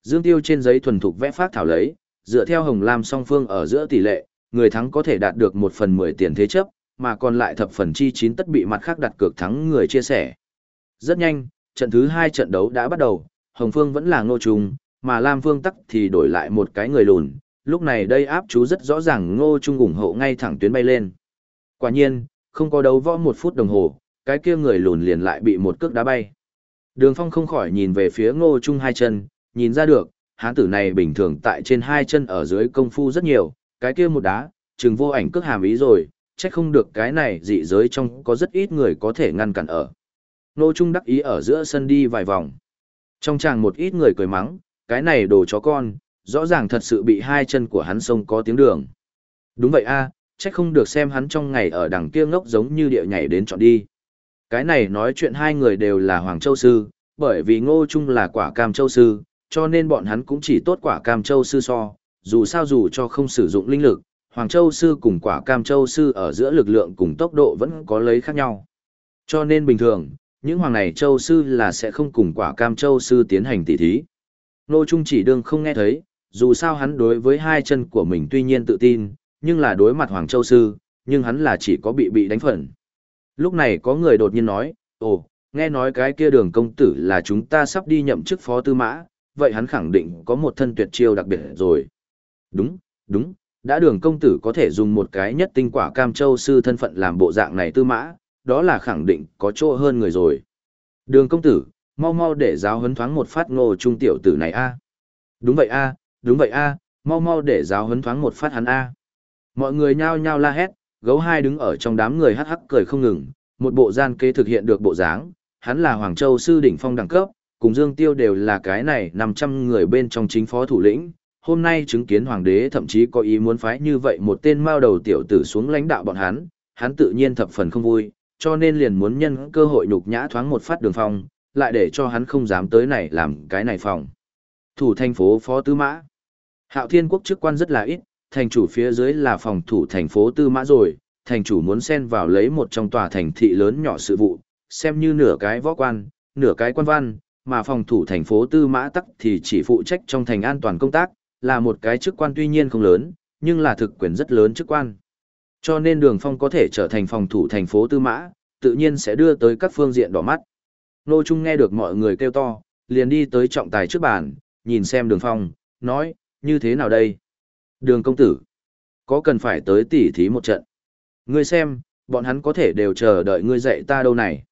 Dương Tiêu trên giấy thuần thục vẽ phát thảo lấy, dựa theo hồng lam song phương ở giữa tỷ lệ, người thắng có thể đạt được một phần mười tiền thế chấp, mà còn lại thập phần chi chín tất bị mặt khác đặt cược thắng người chia sẻ. Rất nhanh, trận thứ hai trận đấu đã bắt đầu, Hồng Phương vẫn là ngô trung, mà Lam Phương tắc thì đổi lại một cái người lùn, lúc này đây áp chú rất rõ ràng ngô trung ủng hộ ngay thẳng tuyến bay lên. Quả nhiên, không có đấu võ một phút đồng hồ, cái kia người lùn liền lại bị một cước đá bay. Đường Phong không khỏi nhìn về phía ngô trung hai chân, nhìn ra được, hán tử này bình thường tại trên hai chân ở dưới công phu rất nhiều, cái kia một đá, chừng vô ảnh cước hàm ý rồi, chắc không được cái này dị giới trong có rất ít người có thể ngăn cản ở. Ngô Trung đắc ý ở giữa sân đi vài vòng. Trong chàng một ít người cười mắng, cái này đồ chó con, rõ ràng thật sự bị hai chân của hắn sông có tiếng đường. Đúng vậy a, chắc không được xem hắn trong ngày ở đằng kia ngốc giống như địa nhảy đến chọn đi. Cái này nói chuyện hai người đều là Hoàng Châu Sư, bởi vì Ngô Trung là quả cam Châu Sư, cho nên bọn hắn cũng chỉ tốt quả cam Châu Sư so, dù sao dù cho không sử dụng linh lực, Hoàng Châu Sư cùng quả cam Châu Sư ở giữa lực lượng cùng tốc độ vẫn có lấy khác nhau. Cho nên bình thường, những hoàng này Châu Sư là sẽ không cùng quả cam Châu Sư tiến hành tỉ thí. Ngô Trung chỉ đương không nghe thấy, dù sao hắn đối với hai chân của mình tuy nhiên tự tin, nhưng là đối mặt Hoàng Châu Sư, nhưng hắn là chỉ có bị bị đánh phận. Lúc này có người đột nhiên nói, ồ, nghe nói cái kia đường công tử là chúng ta sắp đi nhậm chức phó tư mã, vậy hắn khẳng định có một thân tuyệt chiêu đặc biệt rồi. Đúng, đúng, đã đường công tử có thể dùng một cái nhất tinh quả cam châu sư thân phận làm bộ dạng này tư mã, đó là khẳng định có chỗ hơn người rồi. Đường công tử, mau mau để giáo huấn thoáng một phát ngô trung tiểu tử này a. Đúng vậy a, đúng vậy a, mau mau để giáo huấn thoáng một phát hắn a. Mọi người nhao nhao la hét, gấu hai đứng ở trong đám người hắc hắc cười không ngừng, một bộ gian kế thực hiện được bộ dáng, hắn là Hoàng Châu sư đỉnh phong đẳng cấp, cùng Dương Tiêu đều là cái này 500 người bên trong chính phó thủ lĩnh, hôm nay chứng kiến hoàng đế thậm chí có ý muốn phái như vậy một tên mao đầu tiểu tử xuống lãnh đạo bọn hắn, hắn tự nhiên thập phần không vui, cho nên liền muốn nhân cơ hội nhục nhã thoáng một phát đường phong, lại để cho hắn không dám tới này làm cái này phòng. Thủ thành phố Phó Tư Mã Hạo Thiên Quốc chức quan rất là ít, thành chủ phía dưới là phòng thủ thành phố Tư Mã rồi, thành chủ muốn xen vào lấy một trong tòa thành thị lớn nhỏ sự vụ, xem như nửa cái võ quan, nửa cái quan văn, mà phòng thủ thành phố Tư Mã Tắc thì chỉ phụ trách trong thành an toàn công tác, là một cái chức quan tuy nhiên không lớn, nhưng là thực quyền rất lớn chức quan. Cho nên đường phong có thể trở thành phòng thủ thành phố Tư Mã, tự nhiên sẽ đưa tới các phương diện đỏ mắt. Nô Trung nghe được mọi người kêu to, liền đi tới trọng tài trước bàn, nhìn xem đường phong, nói, như thế nào đây? Đường công tử, có cần phải tới tỉ thí một trận? Ngươi xem, bọn hắn có thể đều chờ đợi ngươi dạy ta đâu này.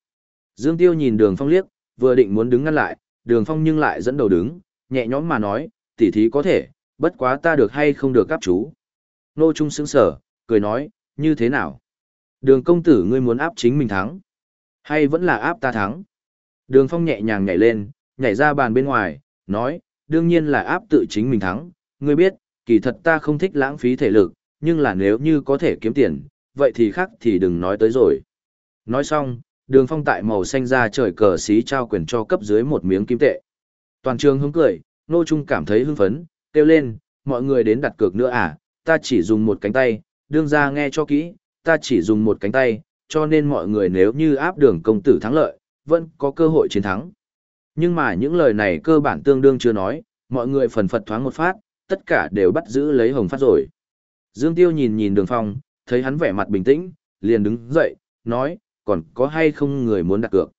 Dương Tiêu nhìn đường phong liếc, vừa định muốn đứng ngăn lại, đường phong nhưng lại dẫn đầu đứng, nhẹ nhõm mà nói, tỉ thí có thể, bất quá ta được hay không được cáp chú. Nô Trung sững sở, cười nói, như thế nào? Đường công tử ngươi muốn áp chính mình thắng? Hay vẫn là áp ta thắng? Đường phong nhẹ nhàng nhảy lên, nhảy ra bàn bên ngoài, nói, đương nhiên là áp tự chính mình thắng. Ngươi biết, kỳ thật ta không thích lãng phí thể lực, nhưng là nếu như có thể kiếm tiền, vậy thì khác thì đừng nói tới rồi. Nói xong, đường phong tại màu xanh ra trời cờ xí trao quyền cho cấp dưới một miếng kim tệ. Toàn trường hứng cười, Nô Trung cảm thấy hưng phấn, kêu lên, mọi người đến đặt cược nữa à, ta chỉ dùng một cánh tay, đương ra nghe cho kỹ, ta chỉ dùng một cánh tay, cho nên mọi người nếu như áp đường công tử thắng lợi, vẫn có cơ hội chiến thắng. Nhưng mà những lời này cơ bản tương đương chưa nói, mọi người phần phật thoáng một phát, tất cả đều bắt giữ lấy hồng phát rồi. Dương Tiêu nhìn nhìn đường phong, thấy hắn vẻ mặt bình tĩnh, liền đứng dậy, nói, còn có hay không người muốn đặt cược.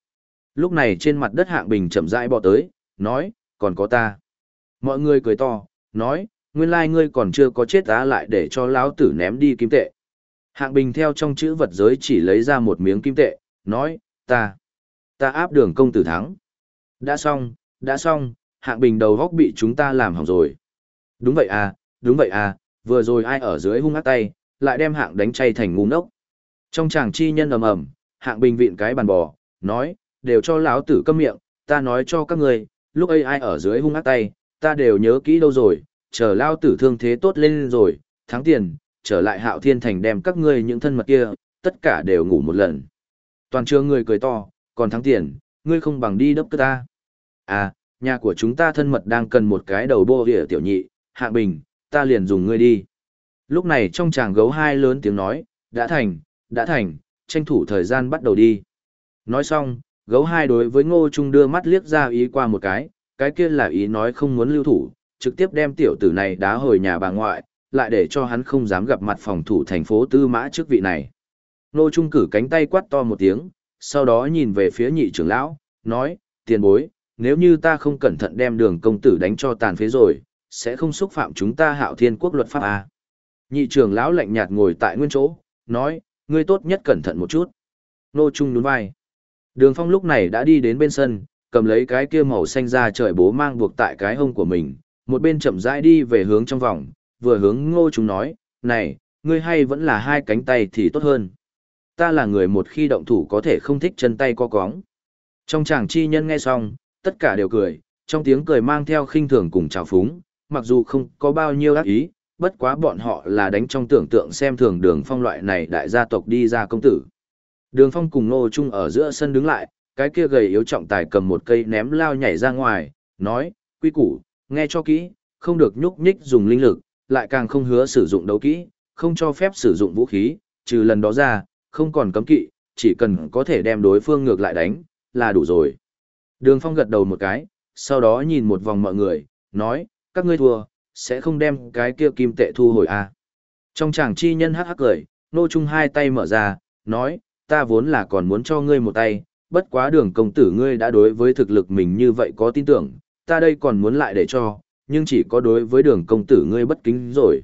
Lúc này trên mặt đất hạng bình chậm rãi bò tới, nói, còn có ta. Mọi người cười to, nói, nguyên lai ngươi còn chưa có chết á lại để cho lão tử ném đi kim tệ. Hạng bình theo trong chữ vật giới chỉ lấy ra một miếng kim tệ, nói, ta, ta áp đường công tử thắng. Đã xong, đã xong, hạng bình đầu góc bị chúng ta làm hỏng rồi. Đúng vậy à, đúng vậy à, vừa rồi ai ở dưới hung ác tay, lại đem hạng đánh chay thành ngu ngốc. Trong chàng chi nhân ầm ầm, hạng bình vịn cái bàn bò, nói, đều cho lão tử câm miệng, ta nói cho các người, lúc ấy ai ở dưới hung ác tay, ta đều nhớ kỹ đâu rồi, chờ lao tử thương thế tốt lên rồi, thắng tiền, trở lại hạo thiên thành đem các ngươi những thân mật kia, tất cả đều ngủ một lần. Toàn trường người cười to, còn thắng tiền, ngươi không bằng đi đốc cơ ta. À, nhà của chúng ta thân mật đang cần một cái đầu bô địa tiểu nhị, hạ bình, ta liền dùng ngươi đi. Lúc này trong chàng gấu hai lớn tiếng nói, đã thành, đã thành, tranh thủ thời gian bắt đầu đi. Nói xong, gấu hai đối với ngô trung đưa mắt liếc ra ý qua một cái, cái kia là ý nói không muốn lưu thủ, trực tiếp đem tiểu tử này đá hồi nhà bà ngoại, lại để cho hắn không dám gặp mặt phòng thủ thành phố tư mã trước vị này. Ngô trung cử cánh tay quát to một tiếng, sau đó nhìn về phía nhị trưởng lão, nói, tiền bối, nếu như ta không cẩn thận đem đường công tử đánh cho tàn phế rồi, sẽ không xúc phạm chúng ta hạo thiên quốc luật pháp à. Nhị trưởng lão lạnh nhạt ngồi tại nguyên chỗ, nói, ngươi tốt nhất cẩn thận một chút. Nô Trung nhún vai. Đường phong lúc này đã đi đến bên sân, cầm lấy cái kia màu xanh ra trời bố mang buộc tại cái hông của mình, một bên chậm rãi đi về hướng trong vòng, vừa hướng ngô Trung nói, này, ngươi hay vẫn là hai cánh tay thì tốt hơn. Ta là người một khi động thủ có thể không thích chân tay co cóng. Trong chàng chi nhân nghe xong, tất cả đều cười, trong tiếng cười mang theo khinh thường cùng trào phúng, mặc dù không có bao nhiêu ác ý, bất quá bọn họ là đánh trong tưởng tượng xem thường đường phong loại này đại gia tộc đi ra công tử. Đường phong cùng nô chung ở giữa sân đứng lại, cái kia gầy yếu trọng tài cầm một cây ném lao nhảy ra ngoài, nói, quy củ, nghe cho kỹ, không được nhúc nhích dùng linh lực, lại càng không hứa sử dụng đấu kỹ, không cho phép sử dụng vũ khí, trừ lần đó ra, không còn cấm kỵ, chỉ cần có thể đem đối phương ngược lại đánh, là đủ rồi. Đường phong gật đầu một cái, sau đó nhìn một vòng mọi người, nói, các ngươi thua, sẽ không đem cái kia kim tệ thu hồi à. Trong chàng chi nhân hắc hắc cười, nô trung hai tay mở ra, nói, ta vốn là còn muốn cho ngươi một tay, bất quá đường công tử ngươi đã đối với thực lực mình như vậy có tin tưởng, ta đây còn muốn lại để cho, nhưng chỉ có đối với đường công tử ngươi bất kính rồi.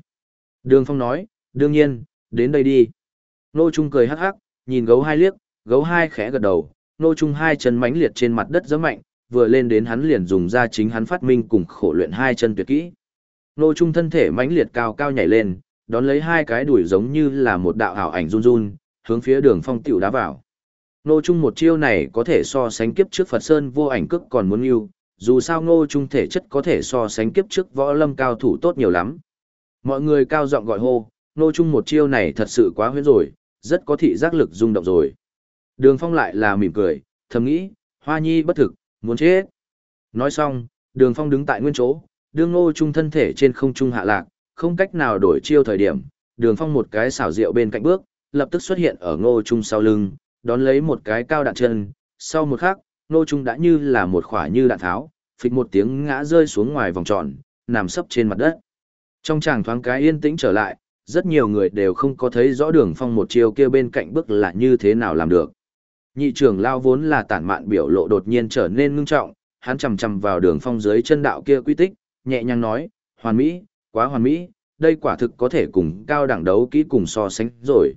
Đường phong nói, đương nhiên, đến đây đi. Nô trung cười hắc hắc, nhìn gấu hai liếc, gấu hai khẽ gật đầu, nô trung hai chân mánh liệt trên mặt đất giẫm mạnh, vừa lên đến hắn liền dùng ra chính hắn phát minh cùng khổ luyện hai chân tuyệt kỹ. Nô trung thân thể mãnh liệt cao cao nhảy lên, đón lấy hai cái đuổi giống như là một đạo ảo ảnh run run, hướng phía đường phong tiểu đá vào. Nô trung một chiêu này có thể so sánh kiếp trước Phật Sơn vô ảnh cước còn muốn yêu, dù sao nô trung thể chất có thể so sánh kiếp trước võ lâm cao thủ tốt nhiều lắm. Mọi người cao giọng gọi hô, nô trung một chiêu này thật sự quá huyễn rồi, rất có thị giác lực rung động rồi. Đường phong lại là mỉm cười, thầm nghĩ, hoa nhi bất thực, muốn chết. Nói xong, đường phong đứng tại nguyên chỗ, đương ngô trung thân thể trên không trung hạ lạc, không cách nào đổi chiêu thời điểm, đường phong một cái xảo diệu bên cạnh bước, lập tức xuất hiện ở ngô trung sau lưng, đón lấy một cái cao đạn chân, sau một khắc, ngô trung đã như là một khỏa như đạn tháo, phịch một tiếng ngã rơi xuống ngoài vòng tròn, nằm sấp trên mặt đất. Trong chàng thoáng cái yên tĩnh trở lại, rất nhiều người đều không có thấy rõ đường phong một chiêu kia bên cạnh bước là như thế nào làm được. Nhị trưởng lao vốn là tản mạn biểu lộ đột nhiên trở nên ngưng trọng, hắn chầm chầm vào đường phong dưới chân đạo kia quy tích, nhẹ nhàng nói, hoàn mỹ, quá hoàn mỹ, đây quả thực có thể cùng cao đẳng đấu kỹ cùng so sánh rồi.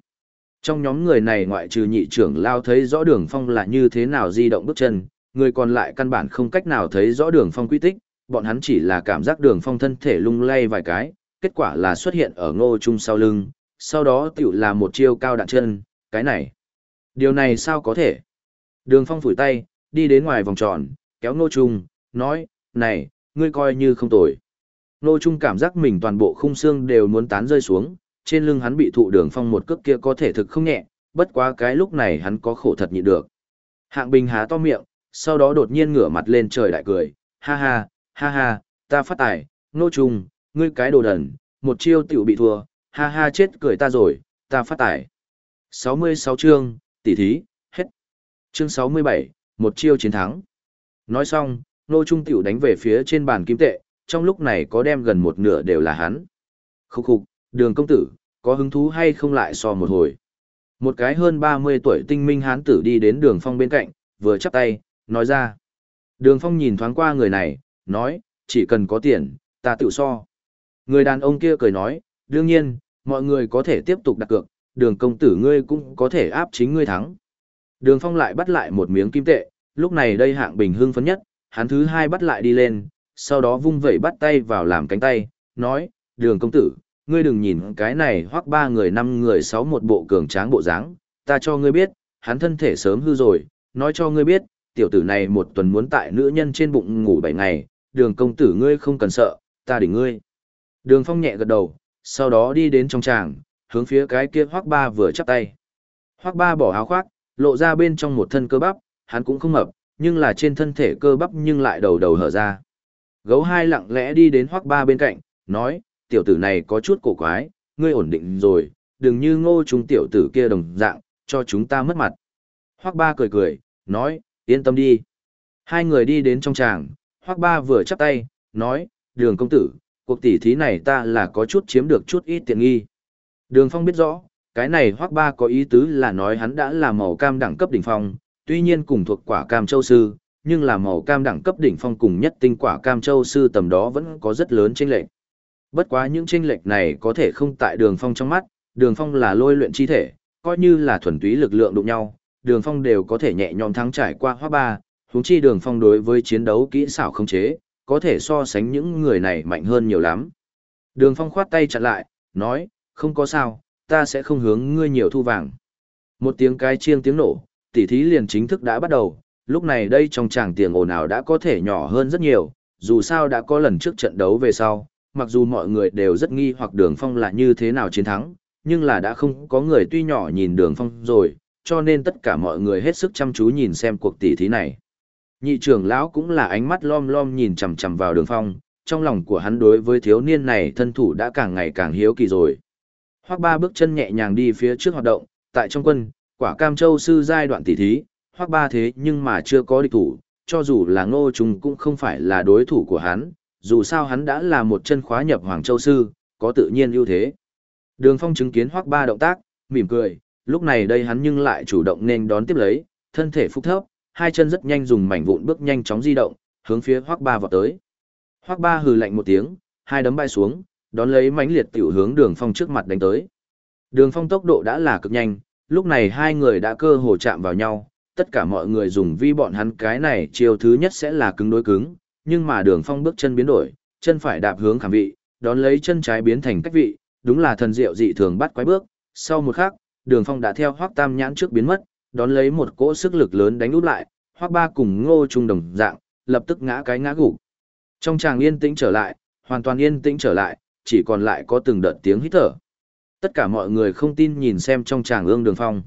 Trong nhóm người này ngoại trừ nhị trưởng lao thấy rõ đường phong là như thế nào di động bước chân, người còn lại căn bản không cách nào thấy rõ đường phong quy tích, bọn hắn chỉ là cảm giác đường phong thân thể lung lay vài cái, kết quả là xuất hiện ở ngô trung sau lưng, sau đó tiểu là một chiêu cao đạn chân, cái này. Điều này sao có thể? Đường phong phủi tay, đi đến ngoài vòng tròn, kéo ngô trung, nói, này, ngươi coi như không tồi. Ngô trung cảm giác mình toàn bộ khung xương đều muốn tán rơi xuống, trên lưng hắn bị thụ đường phong một cước kia có thể thực không nhẹ, bất quá cái lúc này hắn có khổ thật nhịn được. Hạng Bình há to miệng, sau đó đột nhiên ngửa mặt lên trời đại cười, ha ha, ha ha, ta phát tài, Ngô Trung ngươi cái đồ đần, một chiêu tiểu bị thua, ha ha chết cười ta rồi, ta phát tải. 66 chương, tỷ thí, hết. Chương 67, một chiêu chiến thắng. Nói xong, nô trung tiểu đánh về phía trên bàn kim tệ, trong lúc này có đem gần một nửa đều là hắn. Khúc khục, đường công tử, có hứng thú hay không lại so một hồi. Một cái hơn 30 tuổi tinh minh hán tử đi đến đường phong bên cạnh, vừa chắp tay, nói ra. Đường phong nhìn thoáng qua người này, nói, chỉ cần có tiền, ta tự so. Người đàn ông kia cười nói, đương nhiên, mọi người có thể tiếp tục đặt cược, đường công tử ngươi cũng có thể áp chính ngươi thắng. Đường phong lại bắt lại một miếng kim tệ, lúc này đây hạng bình hưng phấn nhất, hắn thứ hai bắt lại đi lên, sau đó vung vẩy bắt tay vào làm cánh tay, nói, đường công tử, ngươi đừng nhìn cái này hoặc ba người năm người sáu một bộ cường tráng bộ dáng, ta cho ngươi biết, hắn thân thể sớm hư rồi, nói cho ngươi biết, tiểu tử này một tuần muốn tại nữ nhân trên bụng ngủ bảy ngày, đường công tử ngươi không cần sợ, ta đỉnh ngươi. Đường phong nhẹ gật đầu, sau đó đi đến trong tràng, hướng phía cái kia Hoắc ba vừa chắp tay. Hoắc ba bỏ áo khoác, lộ ra bên trong một thân cơ bắp, hắn cũng không mập, nhưng là trên thân thể cơ bắp nhưng lại đầu đầu hở ra. Gấu hai lặng lẽ đi đến Hoắc ba bên cạnh, nói, tiểu tử này có chút cổ quái, ngươi ổn định rồi, đừng như ngô chúng tiểu tử kia đồng dạng, cho chúng ta mất mặt. Hoắc ba cười cười, nói, yên tâm đi. Hai người đi đến trong tràng, Hoắc ba vừa chắp tay, nói, đường công tử, cuộc tỷ thí này ta là có chút chiếm được chút ít tiện nghi. Đường phong biết rõ, cái này hoác ba có ý tứ là nói hắn đã là màu cam đẳng cấp đỉnh phong, tuy nhiên cùng thuộc quả cam châu sư, nhưng là màu cam đẳng cấp đỉnh phong cùng nhất tinh quả cam châu sư tầm đó vẫn có rất lớn chênh lệch. Bất quá những chênh lệch này có thể không tại đường phong trong mắt, đường phong là lôi luyện chi thể, coi như là thuần túy lực lượng đụng nhau, đường phong đều có thể nhẹ nhõm thắng trải qua Hoắc ba, huống chi đường phong đối với chiến đấu kỹ xảo không chế, có thể so sánh những người này mạnh hơn nhiều lắm. Đường phong khoát tay chặn lại, nói, không có sao, ta sẽ không hướng ngươi nhiều thu vàng. Một tiếng cái chiêng tiếng nổ, tỉ thí liền chính thức đã bắt đầu, lúc này đây trong tràng tiền ồn ào đã có thể nhỏ hơn rất nhiều, dù sao đã có lần trước trận đấu về sau, mặc dù mọi người đều rất nghi hoặc đường phong là như thế nào chiến thắng, nhưng là đã không có người tuy nhỏ nhìn đường phong rồi, cho nên tất cả mọi người hết sức chăm chú nhìn xem cuộc tỷ thí này. Nhị trưởng lão cũng là ánh mắt lom lom nhìn chằm chằm vào đường phong, trong lòng của hắn đối với thiếu niên này thân thủ đã càng ngày càng hiếu kỳ rồi. Hoắc ba bước chân nhẹ nhàng đi phía trước hoạt động, tại trong quân, quả cam châu sư giai đoạn tỷ thí, Hoắc ba thế nhưng mà chưa có địch thủ, cho dù là ngô trùng cũng không phải là đối thủ của hắn, dù sao hắn đã là một chân khóa nhập Hoàng Châu Sư, có tự nhiên ưu thế. Đường Phong chứng kiến Hoắc Ba động tác, mỉm cười, lúc này đây hắn nhưng lại chủ động nên đón tiếp lấy, thân thể phúc thấp, hai chân rất nhanh dùng mảnh vụn bước nhanh chóng di động, hướng phía Hoắc Ba vọt tới. Hoắc Ba hừ lạnh một tiếng, hai đấm bay xuống, đón lấy mãnh liệt tiểu hướng Đường Phong trước mặt đánh tới. Đường Phong tốc độ đã là cực nhanh, lúc này hai người đã cơ hồ chạm vào nhau, tất cả mọi người dùng vi bọn hắn cái này chiều thứ nhất sẽ là cứng đối cứng, nhưng mà đường phong bước chân biến đổi, chân phải đạp hướng khảm vị, đón lấy chân trái biến thành cách vị, đúng là thần diệu dị thường bắt quái bước. Sau một khắc, đường phong đã theo hoắc tam nhãn trước biến mất, đón lấy một cỗ sức lực lớn đánh út lại, Hoắc ba cùng ngô trung đồng dạng, lập tức ngã cái ngã gục. Trong tràng yên tĩnh trở lại, hoàn toàn yên tĩnh trở lại, chỉ còn lại có từng đợt tiếng hít thở. Tất cả mọi người không tin nhìn xem trong tràng ương đường phong.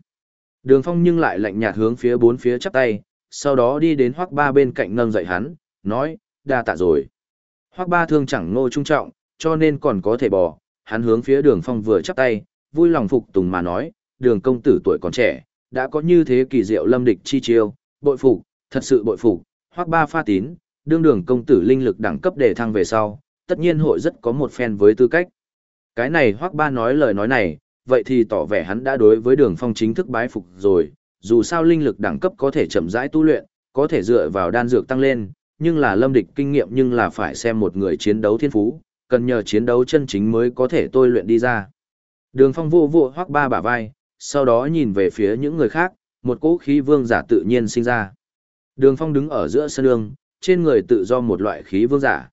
Đường phong nhưng lại lạnh nhạt hướng phía bốn phía chắp tay, sau đó đi đến Hoắc ba bên cạnh nâng dậy hắn, nói, đa tạ rồi. Hoắc ba thương chẳng ngô trung trọng, cho nên còn có thể bỏ, hắn hướng phía đường phong vừa chắp tay, vui lòng phục tùng mà nói, đường công tử tuổi còn trẻ, đã có như thế kỳ diệu lâm địch chi chiêu, bội phục, thật sự bội phục, Hoắc ba pha tín, đương đường công tử linh lực đẳng cấp để thăng về sau, tất nhiên hội rất có một phen với tư cách. Cái này Hoắc ba nói lời nói này, vậy thì tỏ vẻ hắn đã đối với đường phong chính thức bái phục rồi, dù sao linh lực đẳng cấp có thể chậm rãi tu luyện, có thể dựa vào đan dược tăng lên, nhưng là lâm địch kinh nghiệm nhưng là phải xem một người chiến đấu thiên phú, cần nhờ chiến đấu chân chính mới có thể tôi luyện đi ra. Đường phong vô vô hoác ba bả vai, sau đó nhìn về phía những người khác, một cỗ khí vương giả tự nhiên sinh ra. Đường phong đứng ở giữa sân đường, trên người tự do một loại khí vương giả.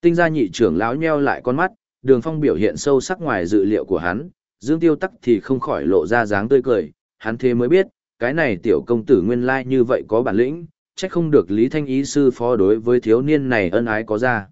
Tinh gia nhị trưởng lão nheo lại con mắt, đường phong biểu hiện sâu sắc ngoài dự liệu của hắn, dương tiêu tắc thì không khỏi lộ ra dáng tươi cười, hắn thế mới biết, cái này tiểu công tử nguyên lai như vậy có bản lĩnh, trách không được Lý Thanh Ý sư phó đối với thiếu niên này ân ái có ra.